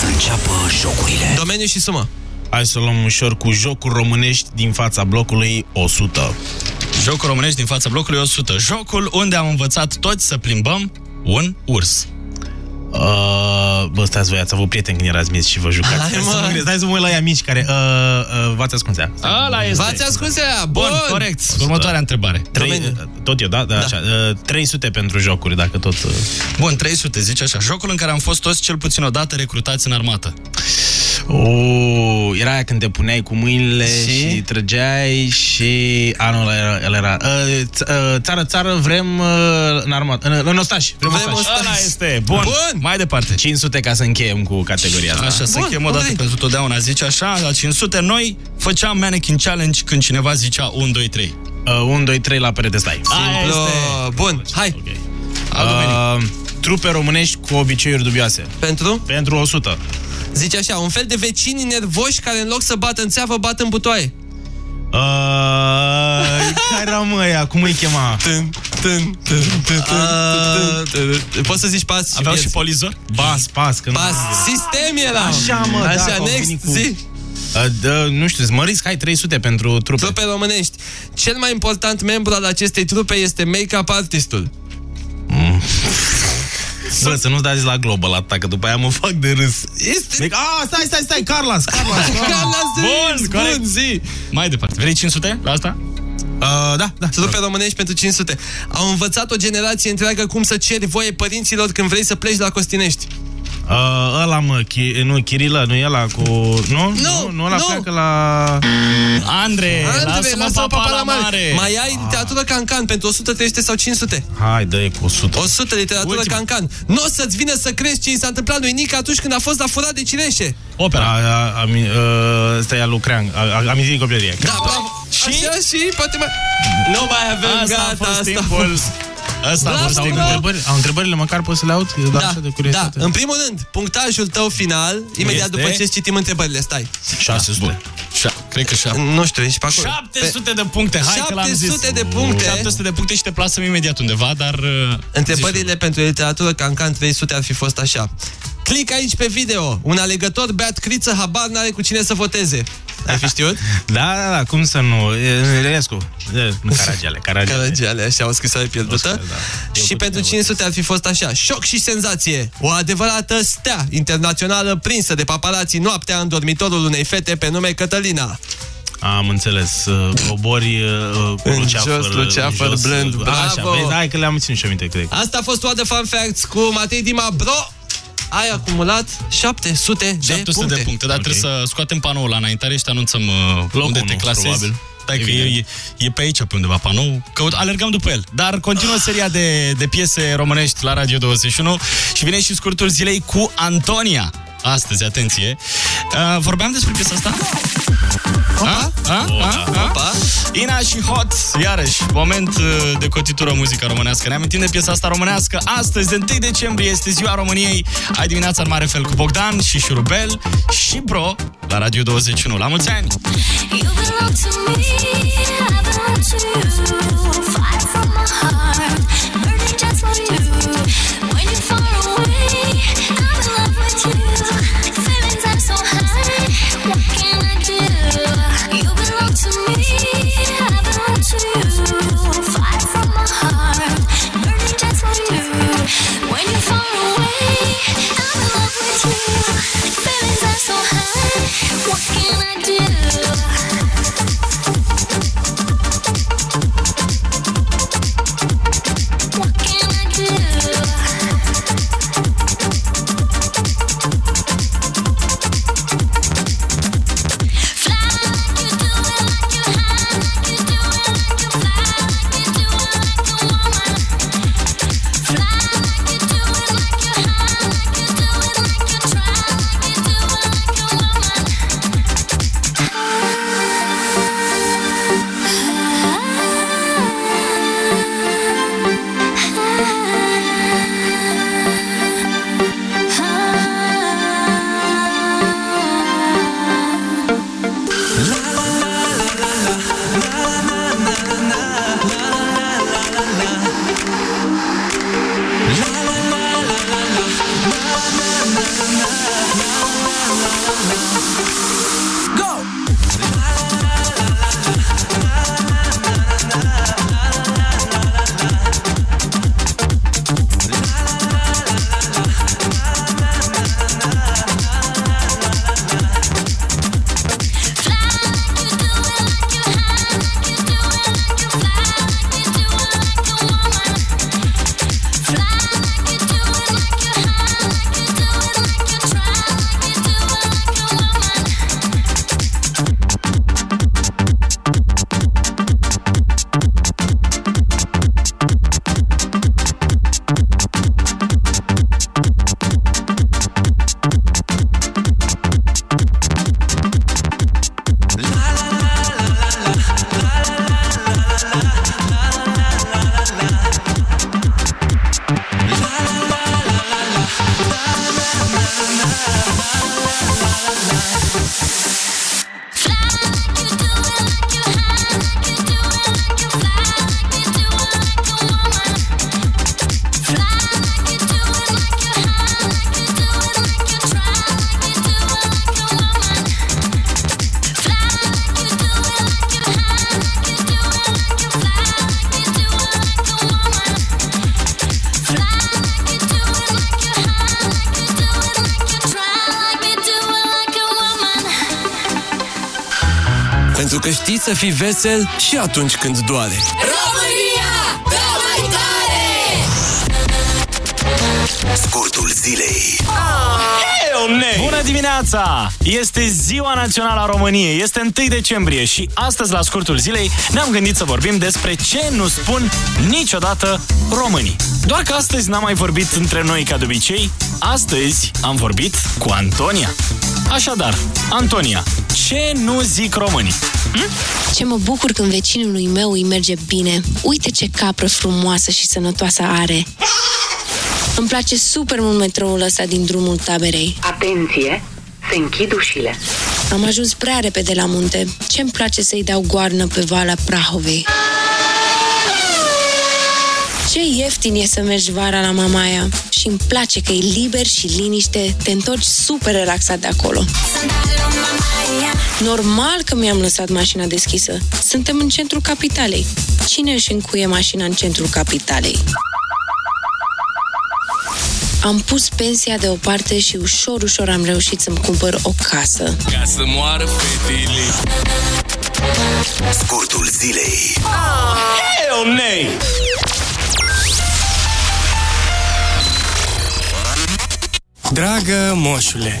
Să înceapă jocurile. Domeniu și sumă. Hai să luăm ușor cu jocuri românești din fața blocului 100. Jocul românești din fața blocului 100. Jocul unde am învățat toți să plimbăm un urs. Uh, bă, stați voi, ați avut prieteni când erați mici și vă jucați. Hai, Hai, mă. să mă gândesc, hai să mă uit la ea mici care uh, uh, v-ați ascuns ea. Ala este. V-ați ascuns ea? Bun, corect. Următoarea întrebare. Trei, tot eu, da? da, Așa, uh, 300 pentru jocuri, dacă tot... Uh... Bun, 300, zice așa. Jocul în care am fost toți cel puțin o dată recrutați în armată. Oh, era aia când te puneai cu mâinile Și? și, și trăgeai și... A, nu, ăla era... El era uh, ț- uh, țară, țară, vrem uh, în armată. În, în ostași. Vrem, Vrem ostași. ostași. Ăla este. Bun. Bun. Mai departe. 500 ca să încheiem cu categoria asta. Așa, să Bun, încheiem o dată ok. pentru totdeauna. Zice așa, la 500 noi făceam mannequin challenge când cineva zicea 1, 2, 3. Uh, 1, 2, 3 la perete stai. Simplu. Bun, hai. Uh, trupe românești cu obiceiuri dubioase. Pentru? Pentru 100. Zice așa, un fel de vecini nervoși care în loc să bată în țeavă, bat în butoaie. Uh, care era mă ea? Cum îi chema? Tân, tân, tân, tân, tân, tân, tân. Poți să zici pas și Aveau și pierzi. polizor? Pas, pas. Că Pas, sistem era. Așa, mă, da, Așa, că au next, venit cu- zi. Uh, dă, nu știu, măriți, hai 300 pentru trupe. Trupe românești. Cel mai important membru al acestei trupe este make-up artistul. Bă, să nu-ți dați la Global Attack, că după aia mă fac de râs. Este... Deci, a, stai, stai, stai, Carlos, Carlos. Carla Bun, Zins, corect. bun, zi. Mai departe. Vrei 500 la asta? Uh, da, da. Trupe românești pentru 500. Au învățat o generație întreagă cum să ceri voie părinților când vrei să pleci la Costinești. Uh, ăla, mă, chi, nu, Chirilă, nu e ăla cu... Nu? Nu, nu ăla nu. pleacă la... Andre, lasă-mă lasă-mă papa la mare. Mai ai literatură cancan pentru 100, 300 sau 500. Hai, dă-i cu 100. 100 literatură Ultima. cancan. Nu o să-ți vină să crezi ce i s-a întâmplat lui Nica atunci când a fost la furat de cireșe. Opera. A, a, a, uh, ăsta e al lui Creang, a, a, amintit din copilărie. Da, bravo. Și? Așa și poate mai... Nu mai avem, Asta gata, a fost asta timpul. Asta a Bravo, fost Au timpul. întrebări, au întrebările măcar poți să le aud? Eu doar Da, așa de da. curiozitate. În primul rând, punctajul tău final, imediat Este? după ce citim întrebările, stai. 600. Șa- Cred că 7. Nu știu, ești pe acolo. 700 de puncte, hai că l-am zis. 700 de puncte. 700 de puncte și te plasăm imediat undeva, dar... uh, Întrebările pentru literatură Cancan 300 ar fi fost așa. Clic aici pe video. Un alegător beat criță, habar n-are cu cine să voteze. Ai fi știut? Da, da, da, cum să nu? E, Relescu. E, nu, Caragiale, Caragiale. Caragiale, așa, o scrisoare pierdută. O scrisoare, da. Și Eu pentru puteam 500 ar fi fost așa. Șoc și senzație. O adevărată stea internațională prinsă de paparații noaptea în dormitorul unei fete pe nume Cătălina. Am înțeles. Uh, Cobori uh, cu În luceafăr, jos, luceafăr jos, blând, uh, Așa, bravo! vezi, hai că le-am ținut și aminte, cred. Asta a fost toată Fun Facts cu Matei Dima Bro. Ai acumulat 700 de 700 puncte. de puncte, dar trebuie să scoatem panoul la înaintare și te anunțăm uh, unde te unu, clasezi. probabil. Stai că e, e, pe aici, pe undeva panou. Căut, alergăm după el. Dar continuă seria de, de piese românești la Radio 21 și vine și scurtul zilei cu Antonia. Astăzi, atenție. Uh, vorbeam despre piesa asta? A? A? A? A? Ina și Hot, iarăși, moment uh, de cotitură muzica românească. Ne amintim de piesa asta românească. Astăzi, de 1 decembrie, este ziua României. Ai dimineața în mare fel cu Bogdan și Șurubel și Bro la Radio 21. La mulți ani! You belong to me, știi să fii vesel și atunci când doare. România, dă mai tare! Scurtul zilei. Bună dimineața! Este Ziua Națională a României, este 1 decembrie și astăzi la scurtul zilei ne-am gândit să vorbim despre ce nu spun niciodată românii. Doar că astăzi n-am mai vorbit între noi ca de obicei, astăzi am vorbit cu Antonia. Așadar, Antonia, ce nu zic românii? Ce mă bucur când vecinului meu îi merge bine. Uite ce capră frumoasă și sănătoasă are. Îmi place super mult metroul ăsta din drumul taberei. Atenție! Se închid ușile. Am ajuns prea repede la munte. Ce-mi place să-i dau goarnă pe Valea Prahovei. Ce ieftin e să mergi vara la Mamaia și îmi place că e liber și liniște, te întorci super relaxat de acolo. Normal că mi-am lăsat mașina deschisă. Suntem în centrul capitalei. Cine își încuie mașina în centrul capitalei? Am pus pensia deoparte și ușor, ușor am reușit să-mi cumpăr o casă. Ca să moară fetele Scurtul zilei. Oh, hell nay! Dragă moșule,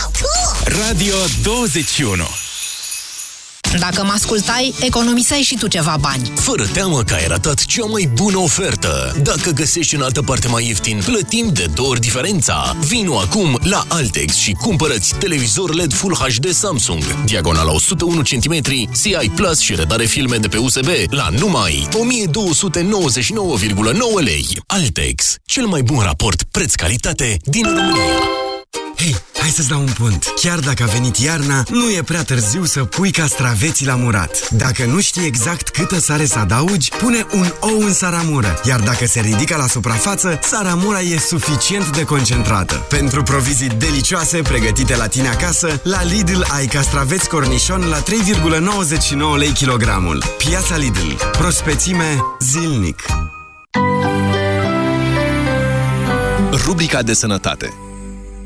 Radio 21 Dacă mă ascultai, economiseai și tu ceva bani. Fără teamă că ai ratat cea mai bună ofertă. Dacă găsești în altă parte mai ieftin, plătim de două ori diferența. Vino acum la Altex și cumpărăți televizor LED Full HD Samsung, diagonala 101 cm, CI Plus și redare filme de pe USB la numai 1299,9 lei. Altex, cel mai bun raport preț-calitate din România. Hei, hai să-ți dau un pont. Chiar dacă a venit iarna, nu e prea târziu să pui castraveții la murat. Dacă nu știi exact câtă sare să adaugi, pune un ou în saramură. Iar dacă se ridică la suprafață, saramura e suficient de concentrată. Pentru provizii delicioase pregătite la tine acasă, la Lidl ai castraveți cornișon la 3,99 lei kilogramul. Piața Lidl. Prospețime zilnic. Rubrica de sănătate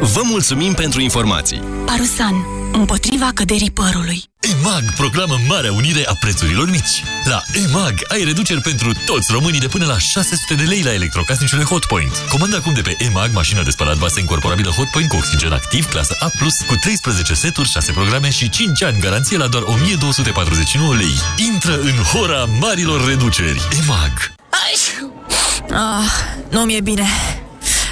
Vă mulțumim pentru informații! Parusan. Împotriva căderii părului. EMAG proclamă Marea Unire a prețurilor mici. La EMAG ai reduceri pentru toți românii de până la 600 de lei la electrocasnicele Hotpoint. Comanda acum de pe EMAG mașina de spălat vase incorporabilă Hotpoint cu oxigen activ clasă A+, cu 13 seturi, 6 programe și 5 ani garanție la doar 1249 lei. Intră în hora marilor reduceri. EMAG. Ah, nu mi-e bine.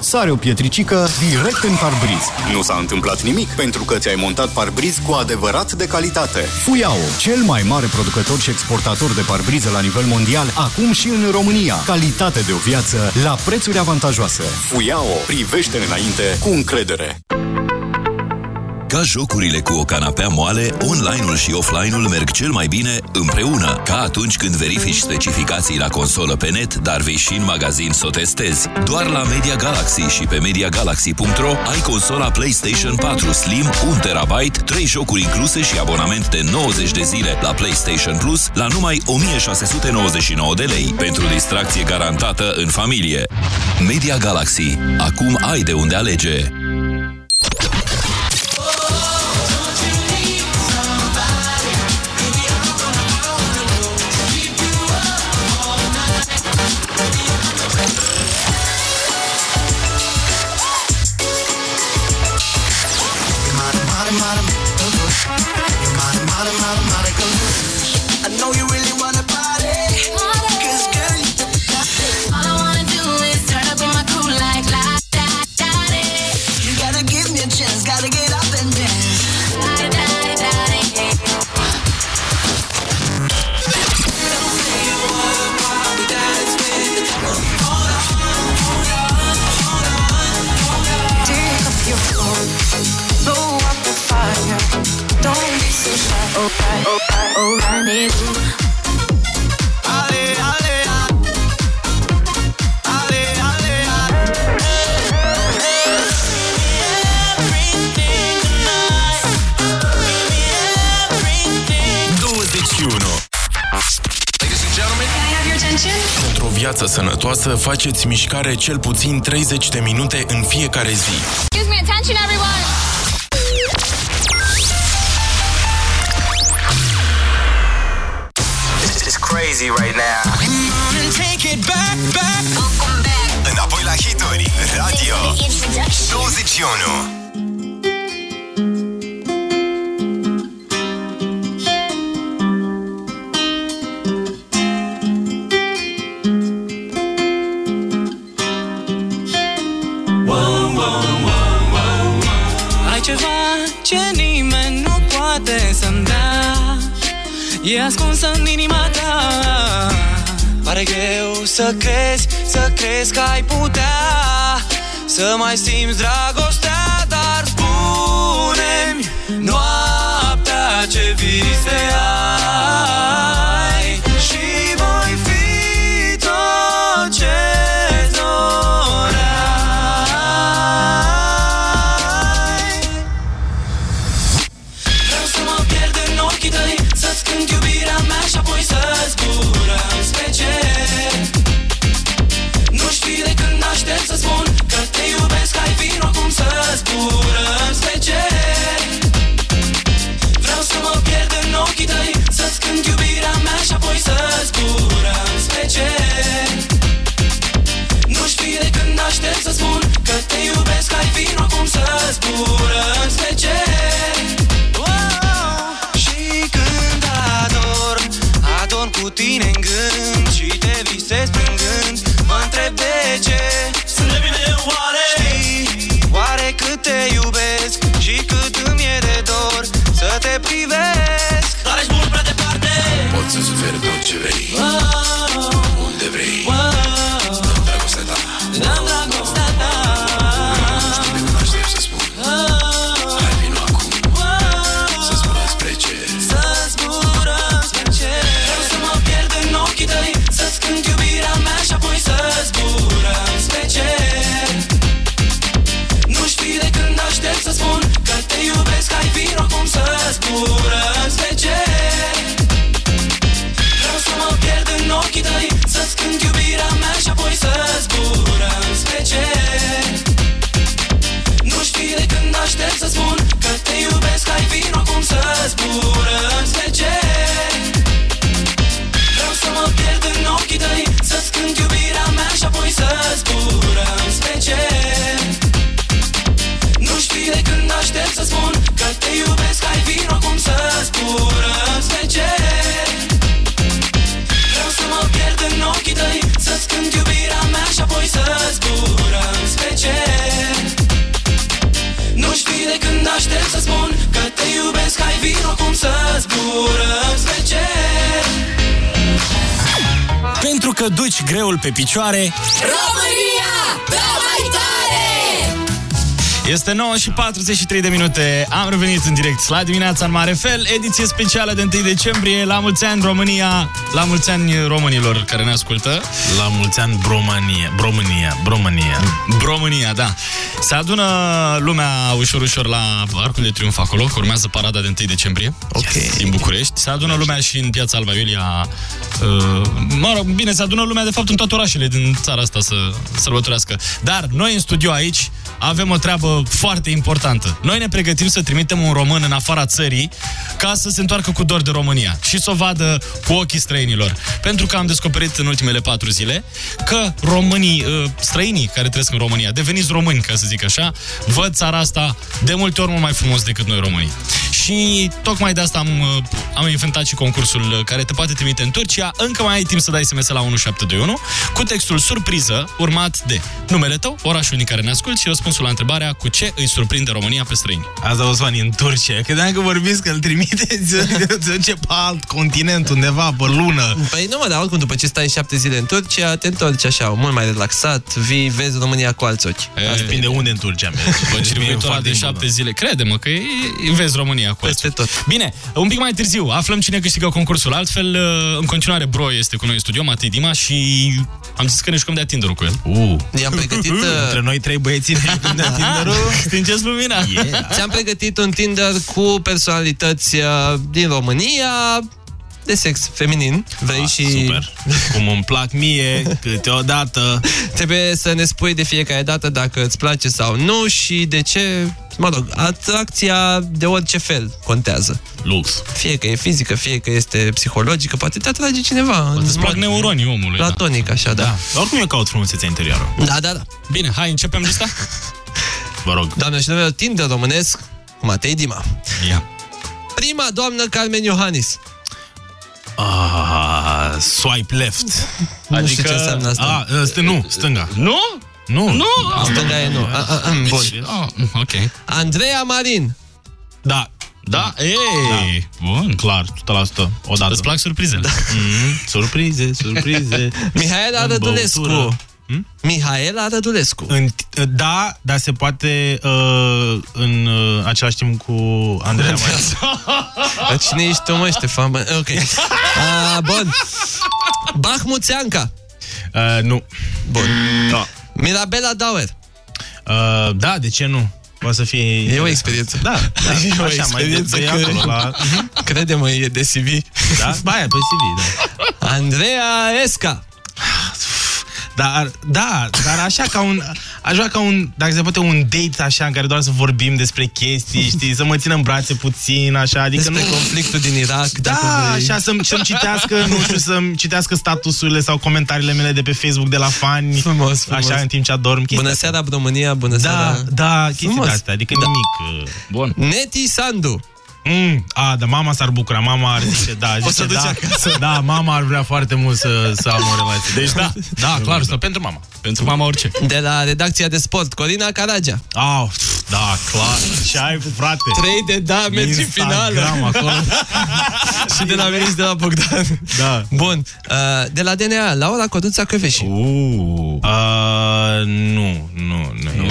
sare o pietricică direct în parbriz. Nu s-a întâmplat nimic pentru că ți-ai montat parbriz cu adevărat de calitate. Fuyao, cel mai mare producător și exportator de parbrize la nivel mondial, acum și în România. Calitate de o viață la prețuri avantajoase. Fuyao, privește înainte cu încredere. Ca jocurile cu o canapea moale, online-ul și offline-ul merg cel mai bine împreună, ca atunci când verifici specificații la consolă pe net, dar vei și în magazin să o testezi. Doar la Media Galaxy și pe MediaGalaxy.ro ai consola PlayStation 4 Slim 1 TB, 3 jocuri incluse și abonament de 90 de zile la PlayStation Plus la numai 1699 de lei, pentru distracție garantată în familie. Media Galaxy. Acum ai de unde alege. ritm Ale, ale, ale sănătoasă, faceți mișcare cel puțin 30 de minute în fiecare zi. Excuse me, attention everyone! This is crazy right now. Take it back, back. Înapoi la hituri Radio 21 Ai ceva ce nimeni nu poate să-mi dea E ascuns în inima ta. Pare greu să crezi, să crezi că ai putea Să mai simți dragostea Dar spune-mi noaptea ce vise ai aștept să spun Că te iubesc, hai vino acum să zburăm spre cer. Wow! Și când ador, ador cu tine în gând Și te visez plângând, mă întreb de ce. Sunt de bine oare? Știi, oare cât te iubesc Și cât îmi e de dor să te privesc? Dar ești mult prea departe. Pot să suferi tot ce vrei că duci greul pe picioare, România, dă mai tare! Este 9 și 43 de minute. Am revenit în direct la dimineața în mare fel. Ediție specială de 1 decembrie. La mulți ani România. La mulți ani românilor care ne ascultă. La mulți ani Bromania. Bromânia. Bromânia. România, da. Se adună lumea ușor, ușor la Arcul de Triunf acolo, că urmează parada de 1 decembrie Ok. din București. Se adună lumea și în piața Alba Iulia. Uh, mă rog, bine, se adună lumea de fapt în toate orașele din țara asta să sărbătorească. Dar noi în studio aici avem o treabă foarte importantă. Noi ne pregătim să trimitem un român în afara țării ca să se întoarcă cu dor de România și să o vadă cu ochii străinilor. Pentru că am descoperit în ultimele patru zile că românii, uh, străinii care trăiesc în România, deveniți români, ca să zic așa, văd țara asta de multe ori mult mai frumos decât noi românii. Și tocmai de asta am, uh, am inventat și concursul uh, care te poate trimite în Turcia. Încă mai ai timp să dai SMS la 1721 cu textul surpriză urmat de numele tău, orașul din care ne asculti și răspunsul la întrebarea cu ce îi surprinde România pe străini. Asta o fani în Turcia. Credeam că vorbiți că îl trimiteți să se duce pe alt continent undeva, pe lună. Păi nu mă, dar oricum după ce stai șapte zile în Turcia, te întorci așa, mult mai relaxat, vii, vezi România cu alți ochi. Asta depinde unde în Turcia mergi. După circuitul de șapte zile, crede-mă că e, vezi România cu Peste tot. Bine, un pic mai târziu aflăm cine câștigă concursul. Altfel, în continuare, Bro este cu noi în studio, Matei Dima și am zis că ne jucăm de Tinder cu el. Uh. I-am pregătit... uh, Între noi trei băieți ne jucăm de Tinder-ul. Stingeți lumina. Ți-am pregătit un Tinder cu personalități uh, din România, de sex feminin. Vrei Ah, și... Super. Cum îmi plac mie, câteodată. Trebuie să ne spui de fiecare dată dacă îți place sau nu și de ce... Mă rog, atracția de orice fel contează. Lux. Fie că e fizică, fie că este psihologică, poate te atrage cineva. Poate în îți plac mod neuronii omului. Platonic, așa, da. da. Oricum eu caut frumusețea interioară. Da, da, da. Bine, hai, începem lista? Vă rog. Doamne și domnilor, Tinder românesc cu Matei Dima. Ia. Prima doamnă Carmen Iohannis. Ah, swipe left. Nu știu ce înseamnă asta. A, st- nu, stânga. Nu? Nu. Nu? Stânga e nu. A, a, a, bun. Deci, ah, ok. Andreea Marin. Da. Da, ei, bun. Clar, 100%. Odată. Îți plac surprizele? Da. Mm, surprize, surprize. Mihaela În Rădulescu. Băutură. Mihaela Rădulescu. În, da, dar se poate uh, în uh, același timp cu Andreea Marin. Cine ești tu, mă, Ștefan? Bă, Ok. A, bun. Bahmuțeanca. Uh, nu. Bun. Da. Mirabela Dauer. Uh, da, de ce nu? Poate să fie... E o experiență. Da, da. E o Așa, mai experiență de, de că- acolo la... Crede-mă, e de CV. Da? Ba, aia, pe CV, da. Andreea Esca. Dar, da, dar așa ca un... Aș vrea ca un, dacă se poate, un date așa în care doar să vorbim despre chestii, știi, să mă țină în brațe puțin, așa, adică Despre nu... conflictul din Irak. dacă Da, vrei. așa, să-mi, să citească, nu știu, să-mi citească statusurile sau comentariile mele de pe Facebook de la fani. Frumos, frumos. Așa, în timp ce adorm. chestia Bună asta. seara, România, bună Da, seara. da, chestii Frumos. de astea, adică Da. nimic. uh, Bun. Neti Sandu. Mm, a, da, mama s-ar bucura, mama ar zice, da, zice, să duci da, acasă. da, mama ar vrea foarte mult să, să am o relație. Deci da. Da, clar, da. pentru mama. Pentru mama orice. De la redacția de sport, Corina Caragea. Au, da, clar. Ce ai, frate? 3 de da, mergi în finală. Instagram acolo. și de la Meris de la Bogdan. Da. Bun. Uh, de la DNA, Laura Coduța Căveși. Uh, uh, nu, nu, nu.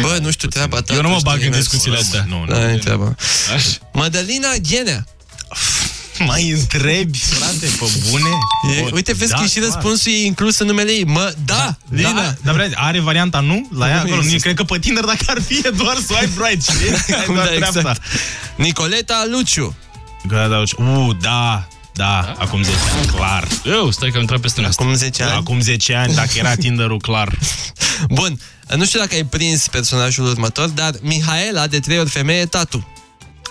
Bă, nu știu treaba ta. Eu nu tu mă știi bag în imens. discuțiile astea. Nu, nu. Da, e treaba. Așa. Madalina Ghenea. Mai întrebi, frate, pe bune? E, Bun. uite, vezi Da, că și clar. răspunsul e inclus în numele ei. Mă, da, Lina. Da, dar vrea, are varianta nu? La ea Nu acolo? Nu, există. cred că pe Tinder dacă ar fi e doar swipe right, știi? Ai doar da, treapta. exact. Nicoleta Luciu. Da, da, uh, da, da, acum 10 ani, clar. Eu, stai că am intrat peste asta. Acum 10 ani. Acum 10 ani, dacă era Tinder-ul, clar. Bun, nu știu dacă ai prins personajul următor, dar Mihaela, de trei ori femeie, tatu.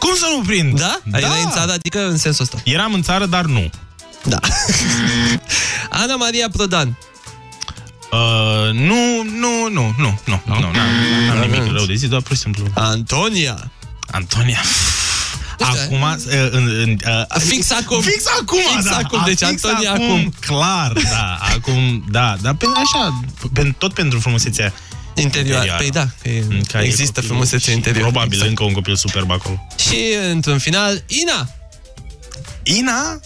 Cum să nu prind? Da? Ai da. în țară, adică în sensul ăsta. Eram în țară, dar nu. Da. Ana Maria Prodan. Uh, nu, nu, nu, nu, nu, nu, nu, n-am nimic rău de zis, doar pur și simplu. Antonia. Antonia. Uite. Acum, uh, în, în, uh, Fix acum. Fix acum, Fix da. acum, deci fix Antonia acum. Clar, da, acum, da, dar pe, așa, pe, tot pentru frumusețea Interioară. interioară. Păi da, că e, în care e există copilul frumusețe și interioară. Probabil Exact. încă un copil superb acolo. Și, într-un final, Ina. Ina?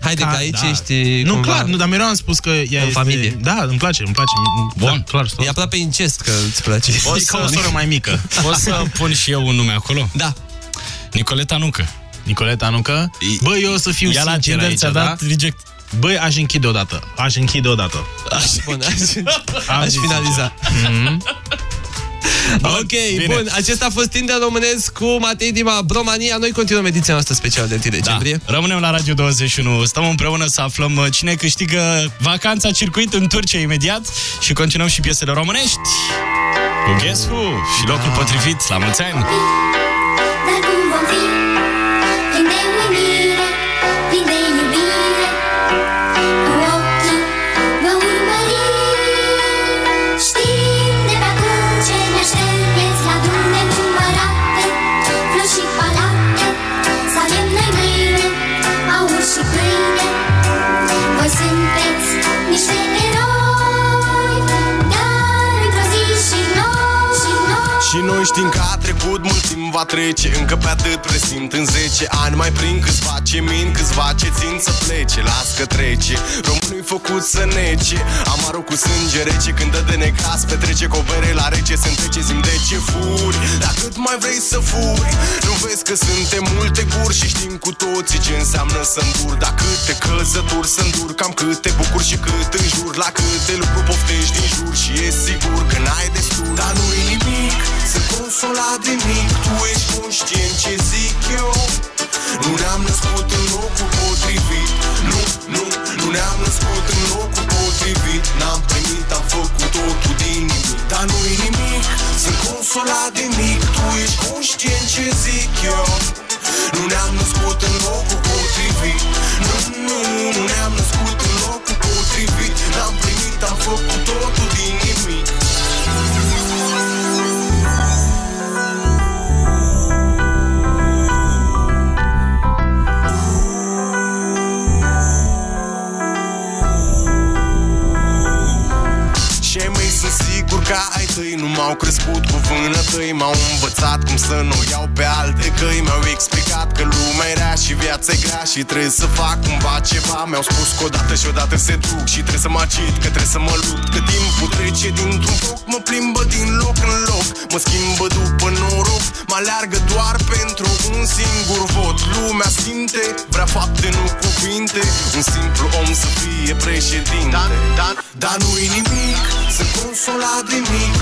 Haide că Ca- aici da. ești Nu, cumva clar, nu, dar mereu am spus că ea în este... familie. Da, îmi place, îmi place. Bun. Da, clar, stop. E aproape incest că îți place. O E ca o să, soră mai mică. pot să pun și eu un nume acolo? Da. Nicoleta Nucă. Nicoleta Nucă? Bă, eu o să fiu Ea la sincer Tinder aici, ți-a da? dat reject. Băi, aș închide odată. Aș închide odată. Bun, aș, Am aș zis finaliza. ok, bine. bun. Acesta a fost Tinder românesc cu Matei Dima Bromania. Noi continuăm ediția noastră specială de 1 decembrie. Da. Rămânem la Radio 21. Stăm împreună să aflăm uh, cine câștigă vacanța circuit în Turcia imediat și continuăm și piesele românești. Cu Guess Who și locul potrivit. La mulți ani! Noi Și noi știm că a trecut mult timp va trece Încă pe atât presimt. În 10 ani Mai prin câțiva ce min, câțiva ce țin să plece Las că trece, românul făcut să nece Amarul cu sânge rece când dă de necas Petrece cu o bere la rece, se întrece zim de ce furi. Dar cât mai vrei să furi Nu vezi că suntem multe guri Și știm cu toții ce înseamnă să îndur. Dar câte căzături să îndur Cam câte bucuri și cât înjur La câte lucruri poftești din jur Și e sigur că n-ai destul. Dar nu-i nimic Sunt răspunsul la nimic Tu ești conștient ce zic eu. Nu ne-am născut în locul potrivit. Nu, nu, nu ne-am născut în locul potrivit. N-am primit, am făcut totul din nimic Dar nu-i nimic, sunt consolat de mic Tu ești conștient ce zic eu. Nu ne-am născut în locul potrivit. Nu, nu, nu ne-am născut în locul potrivit. N-am primit, am făcut totul din nimic. Sigur că ai tăi Nu m-au crescut cu vânătăi M-au învățat cum să nu iau pe alte căi Mi-au explicat că lumea e rea și viața e grea Și trebuie să fac cumva ceva. Mi-au spus că odată și odată se duc Și trebuie să mă agit, că trebuie să mă lupt Că timpul trece dintr-un foc Mă plimbă din loc în loc Mă schimbă după noroc Mă aleargă doar pentru un singur vot. Lumea simte, vrea fapte, nu cuvinte Un simplu om să fie președinte. Dar, dar, dar nu-i nimic Sunt consolat de mic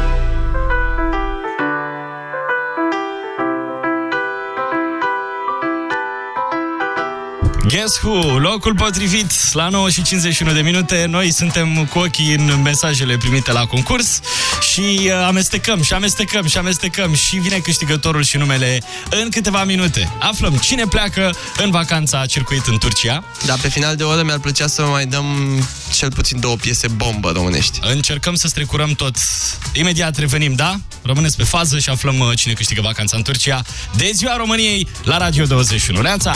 Guess Who, locul potrivit la 9 și 51 de minute. Noi suntem cu ochii în mesajele primite la concurs și uh, amestecăm și amestecăm și amestecăm și vine câștigătorul și numele în câteva minute. Aflăm cine pleacă în vacanța circuit în Turcia. Dar pe final de oră mi-ar plăcea să mai dăm cel puțin două piese bombă românești. Încercăm să strecurăm tot. Imediat revenim, da? Rămâneți pe fază și aflăm uh, cine câștigă vacanța în Turcia de ziua României la Radio 21. Neața!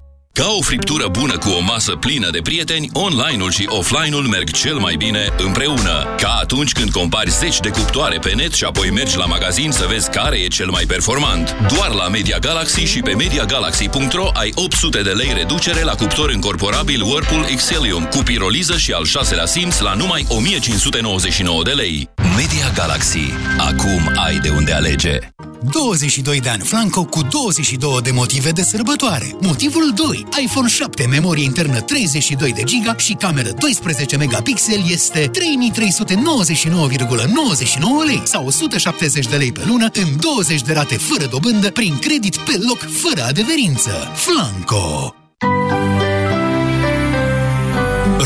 Ca o friptură bună cu o masă plină de prieteni, online-ul și offline-ul merg cel mai bine împreună. Ca atunci când compari zeci de cuptoare pe net și apoi mergi la magazin să vezi care e cel mai performant. Doar la Media Galaxy și pe MediaGalaxy.ro ai 800 de lei reducere la cuptor încorporabil Whirlpool Excellium cu piroliză și al șaselea simț la numai 1599 de lei. Media Galaxy. Acum ai de unde alege. 22 de ani Flanco cu 22 de motive de sărbătoare. Motivul 2. iPhone 7, memorie internă 32 de giga și cameră 12 megapixel este 3399,99 lei sau 170 de lei pe lună în 20 de rate fără dobândă prin credit pe loc fără adeverință. Flanco.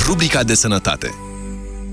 Rubrica de sănătate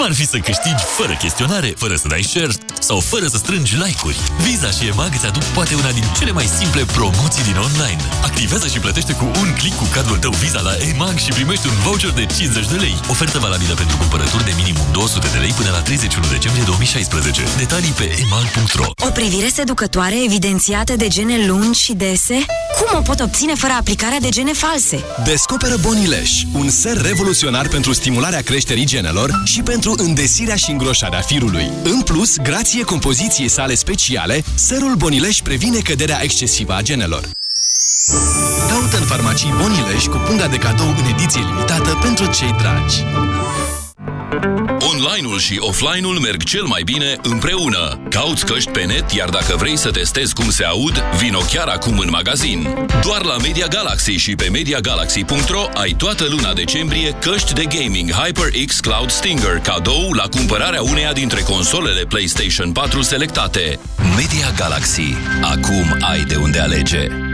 Cum ar fi să câștigi fără chestionare, fără să dai share sau fără să strângi like-uri? Visa și EMAG îți aduc poate una din cele mai simple promoții din online. Activează și plătește cu un click cu cardul tău Visa la EMAG și primești un voucher de 50 de lei. Ofertă valabilă pentru cumpărături de minimum 200 de lei până la 31 decembrie 2016. Detalii pe emag.ro O privire seducătoare evidențiată de gene lungi și dese? Cum o pot obține fără aplicarea de gene false? Descoperă Bonileș, un ser revoluționar pentru stimularea creșterii genelor și pentru îndesirea și îngroșarea firului. În plus, grație compoziției sale speciale, serul Bonileș previne căderea excesivă a genelor. Caută în farmacii Bonileș cu punga de cadou în ediție limitată pentru cei dragi. Online-ul și offline-ul merg cel mai bine împreună. Cauți căști pe net, iar dacă vrei să testezi cum se aud, vino chiar acum în magazin. Doar la Media Galaxy și pe MediaGalaxy.ro ai toată luna decembrie căști de gaming HyperX Cloud Stinger cadou la cumpărarea uneia dintre consolele PlayStation 4 selectate. Media Galaxy. Acum ai de unde alege.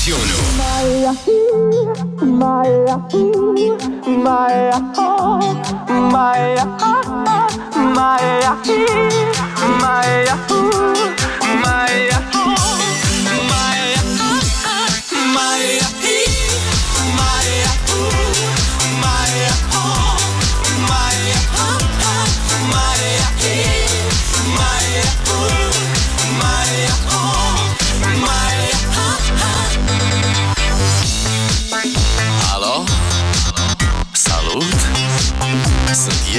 21. Alo?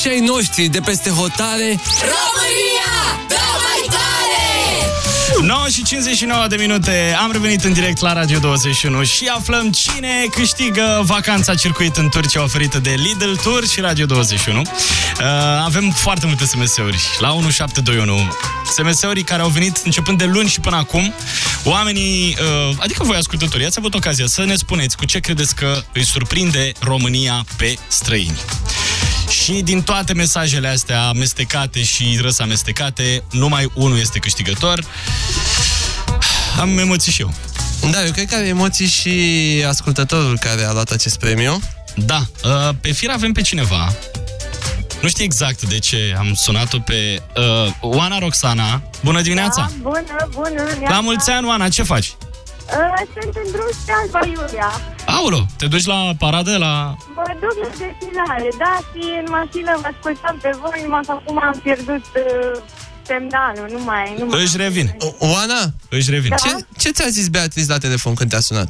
și ai noștri de peste hotare România, dă mai tare! 9 și 59 de minute, am revenit în direct la Radio 21 și aflăm cine câștigă vacanța circuit în Turcia oferită de Lidl Tour și Radio 21. Uh, avem foarte multe SMS-uri la 1721. SMS-uri care au venit începând de luni și până acum. Oamenii, uh, adică voi ascultătorii, ați avut ocazia să ne spuneți cu ce credeți că îi surprinde România pe străini. Și din toate mesajele astea amestecate și răs amestecate, numai unul este câștigător. Am emoții și eu. Da, eu cred că are emoții și ascultătorul care a luat acest premiu. Da, uh, pe fir avem pe cineva. Nu știu exact de ce am sunat-o pe uh, Oana Roxana. Bună dimineața! Da, bună, bună. La mulți ani, Oana, ce faci? Uh, sunt în drum spre Alba Iulia. Aolo, te duci la paradă, la... Mă duc la desfilare, da, și în mașină vă ascultam pe voi, numai că acum am pierdut uh, semnalul, nu mai... Nu mai Își revin. Oana? Își revin. Da. Ce, ce ți-a zis Beatrice la telefon când te-a sunat?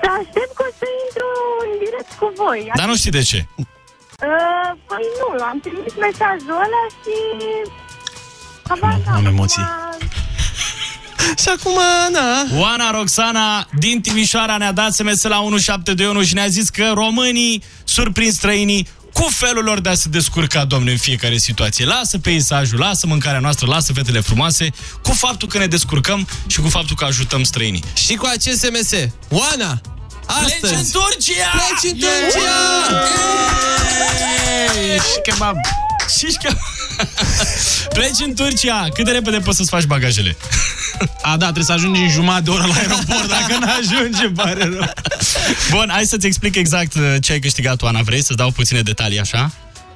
Să aștept că o să intru în direct cu voi. Dar nu știi de ce. Uh, păi nu, am trimis mesajul ăla și... Habar n-am. Am emoții. Și acum, na... Oana Roxana din Timișoara ne-a dat SMS la 1721 și ne-a zis că românii surprind străinii cu felul lor de a se descurca, domne, în fiecare situație. Lasă peisajul, lasă mâncarea noastră, lasă fetele frumoase, cu faptul că ne descurcăm și cu faptul că ajutăm străinii. Și cu acest SMS, Oana, astăzi... Pleci în Turcia! Pleci în Turcia! Yay! Și kebab! Și kebab! Pleci în Turcia! Cât de repede poți să-ți faci bagajele? A, da, trebuie să ajungi în jumătate de oră la aeroport, dacă nu ajunge, pare rău. Bun, hai să-ți explic exact uh, ce ai câștigat, Oana. Vrei să dau puține detalii, așa?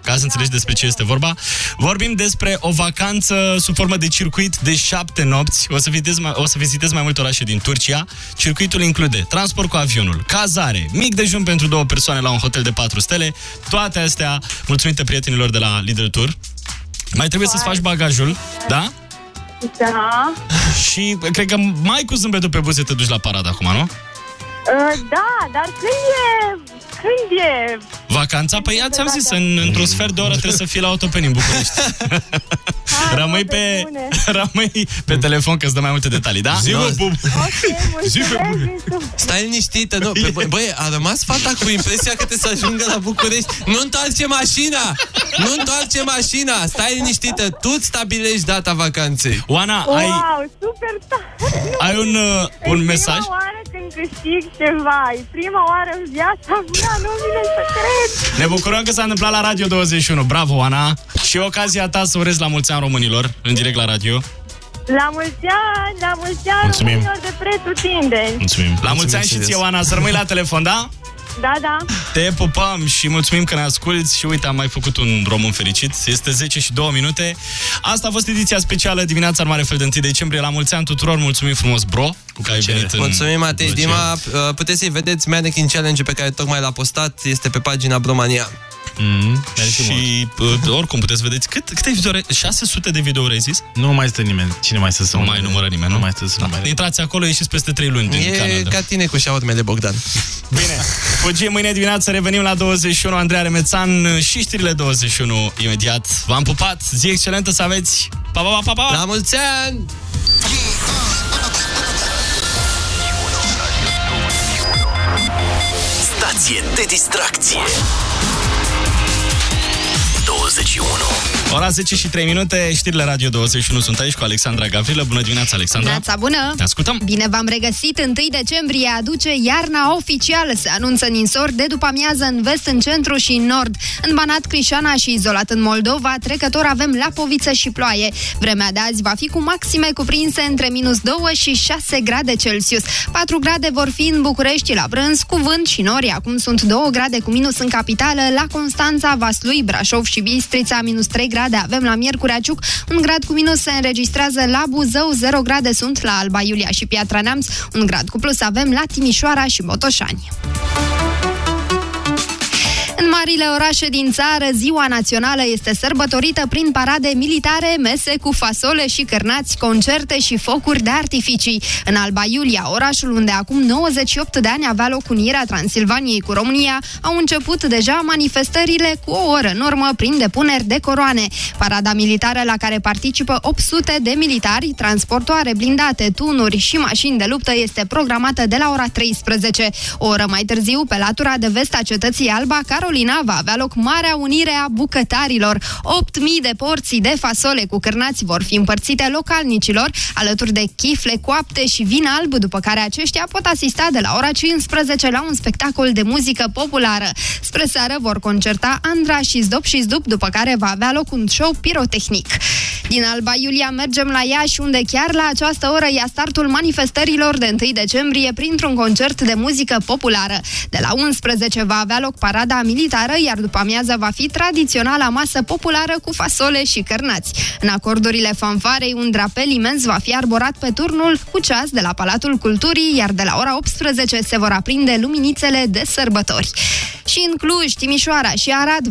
Ca să înțelegi despre ce este vorba. Vorbim despre o vacanță sub formă de circuit de șapte nopți. O să, vizitez mai, o să vizitez mai multe orașe din Turcia. Circuitul include transport cu avionul, cazare, mic dejun pentru două persoane la un hotel de 4 stele. Toate astea, mulțumită prietenilor de la Lidl Tour. Mai trebuie să-ți faci bagajul, da? Da. Și cred că mai cu zâmbetul pe buze te duci la parada acum, nu? Uh, da, dar când e... Când e... Vacanța? Păi ți-am zis, în, într-un sfert de oră trebuie să fii la Autopeni în București. rămâi, pe, rămâi pe telefon că îți dă mai multe detalii, da? Zi, mă, Ok, mulțumesc. Stai liniștită, nu. Pe, bă- băi, a rămas fata cu impresia că te să ajungă la București. Nu întoarce mașina! Nu întoarce mașina! Stai liniștită, tu îți stabilești data vacanței. Oana, Wow, ai, super tare! ai un, uh, E un mesaj? prima oară când câștig ceva. E prima oară în viața mea, nu vine să cred. Ne bucurăm că s-a întâmplat la Radio 21. Bravo, Oana! Și ocazia ta să urez la mulți ani românilor, în direct la radio. La mulți ani, la mulți ani Mulțumim. românilor de pretutindeni. Mulțumim. La mulți ani și ție, Oana. Să rămâi la telefon, da? Da, da. Te pupăm și mulțumim că ne asculti și uite, am mai făcut un român fericit. Este 10 și 2 minute. Asta a fost ediția specială dimineața în mare fel de 1 decembrie. La mulți ani tuturor, mulțumim frumos, bro, că ai venit în... Mulțumim, Matei Turcia. Dima. Uh, Puteți să-i vedeți Mannequin Challenge pe care tocmai l-a postat. Este pe pagina Bromania. Mm, și uh, oricum puteți vedeți cât, câte videouri, 600 de videouri ai zis? Nu mai stă nimeni. Cine mai stă să Nu mai numără nimeni, nu? Nu mai stă să numere. Intrați acolo, ieșiți peste 3 luni din E Canada. ca tine cu șaurmele, Bogdan. Bine, fugim mâine dimineață, revenim la 21, Andreea Remețan și știrile 21 imediat. V-am pupat, zi excelentă să aveți! Pa, pa, pa, pa, pa! La mulți ani! Stație de distracție 21 Ora 10 și 3 minute, știrile Radio 21 sunt aici cu Alexandra Gavrilă. Bună dimineața, Alexandra! Neața bună! Te ascultăm! Bine v-am regăsit! 1 decembrie aduce iarna oficial. Se anunță ninsori de după amiază în vest, în centru și în nord. În Banat, Crișana și izolat în Moldova, trecător avem lapoviță și ploaie. Vremea de azi va fi cu maxime cuprinse între minus 2 și 6 grade Celsius. 4 grade vor fi în București la prânz, cu vânt și nori. Acum sunt 2 grade cu minus în capitală, la Constanța, Vaslui, Brașov și Bistrița, minus 3 grade avem la Miercurea Ciuc, 1 grad cu minus se înregistrează la Buzău, 0 grade sunt la Alba Iulia și Piatra Neamț, 1 grad cu plus avem la Timișoara și Botoșani. În marile orașe din țară, ziua națională este sărbătorită prin parade militare, mese cu fasole și cărnați, concerte și focuri de artificii. În Alba Iulia, orașul unde acum 98 de ani avea loc unirea Transilvaniei cu România, au început deja manifestările cu o oră în urmă prin depuneri de coroane. Parada militară la care participă 800 de militari, transportoare blindate, tunuri și mașini de luptă este programată de la ora 13. O oră mai târziu, pe latura de vest a cetății Alba, Carolina Bucovina va avea loc Marea Unire a Bucătarilor. 8.000 de porții de fasole cu cârnați vor fi împărțite localnicilor, alături de chifle coapte și vin alb, după care aceștia pot asista de la ora 15 la un spectacol de muzică populară. Spre seară vor concerta Andra și Zdop și Zdup, după care va avea loc un show pirotehnic. Din Alba Iulia mergem la Iași, unde chiar la această oră ia startul manifestărilor de 1 decembrie printr-un concert de muzică populară. De la 11 va avea loc parada militară, iar după amiază va fi tradiționala masă populară cu fasole și cărnați. În acordurile fanfarei, un drapel imens va fi arborat pe turnul cu ceas de la Palatul Culturii, iar de la ora 18 se vor aprinde luminițele de sărbători. Și în Cluj, Timișoara și Arad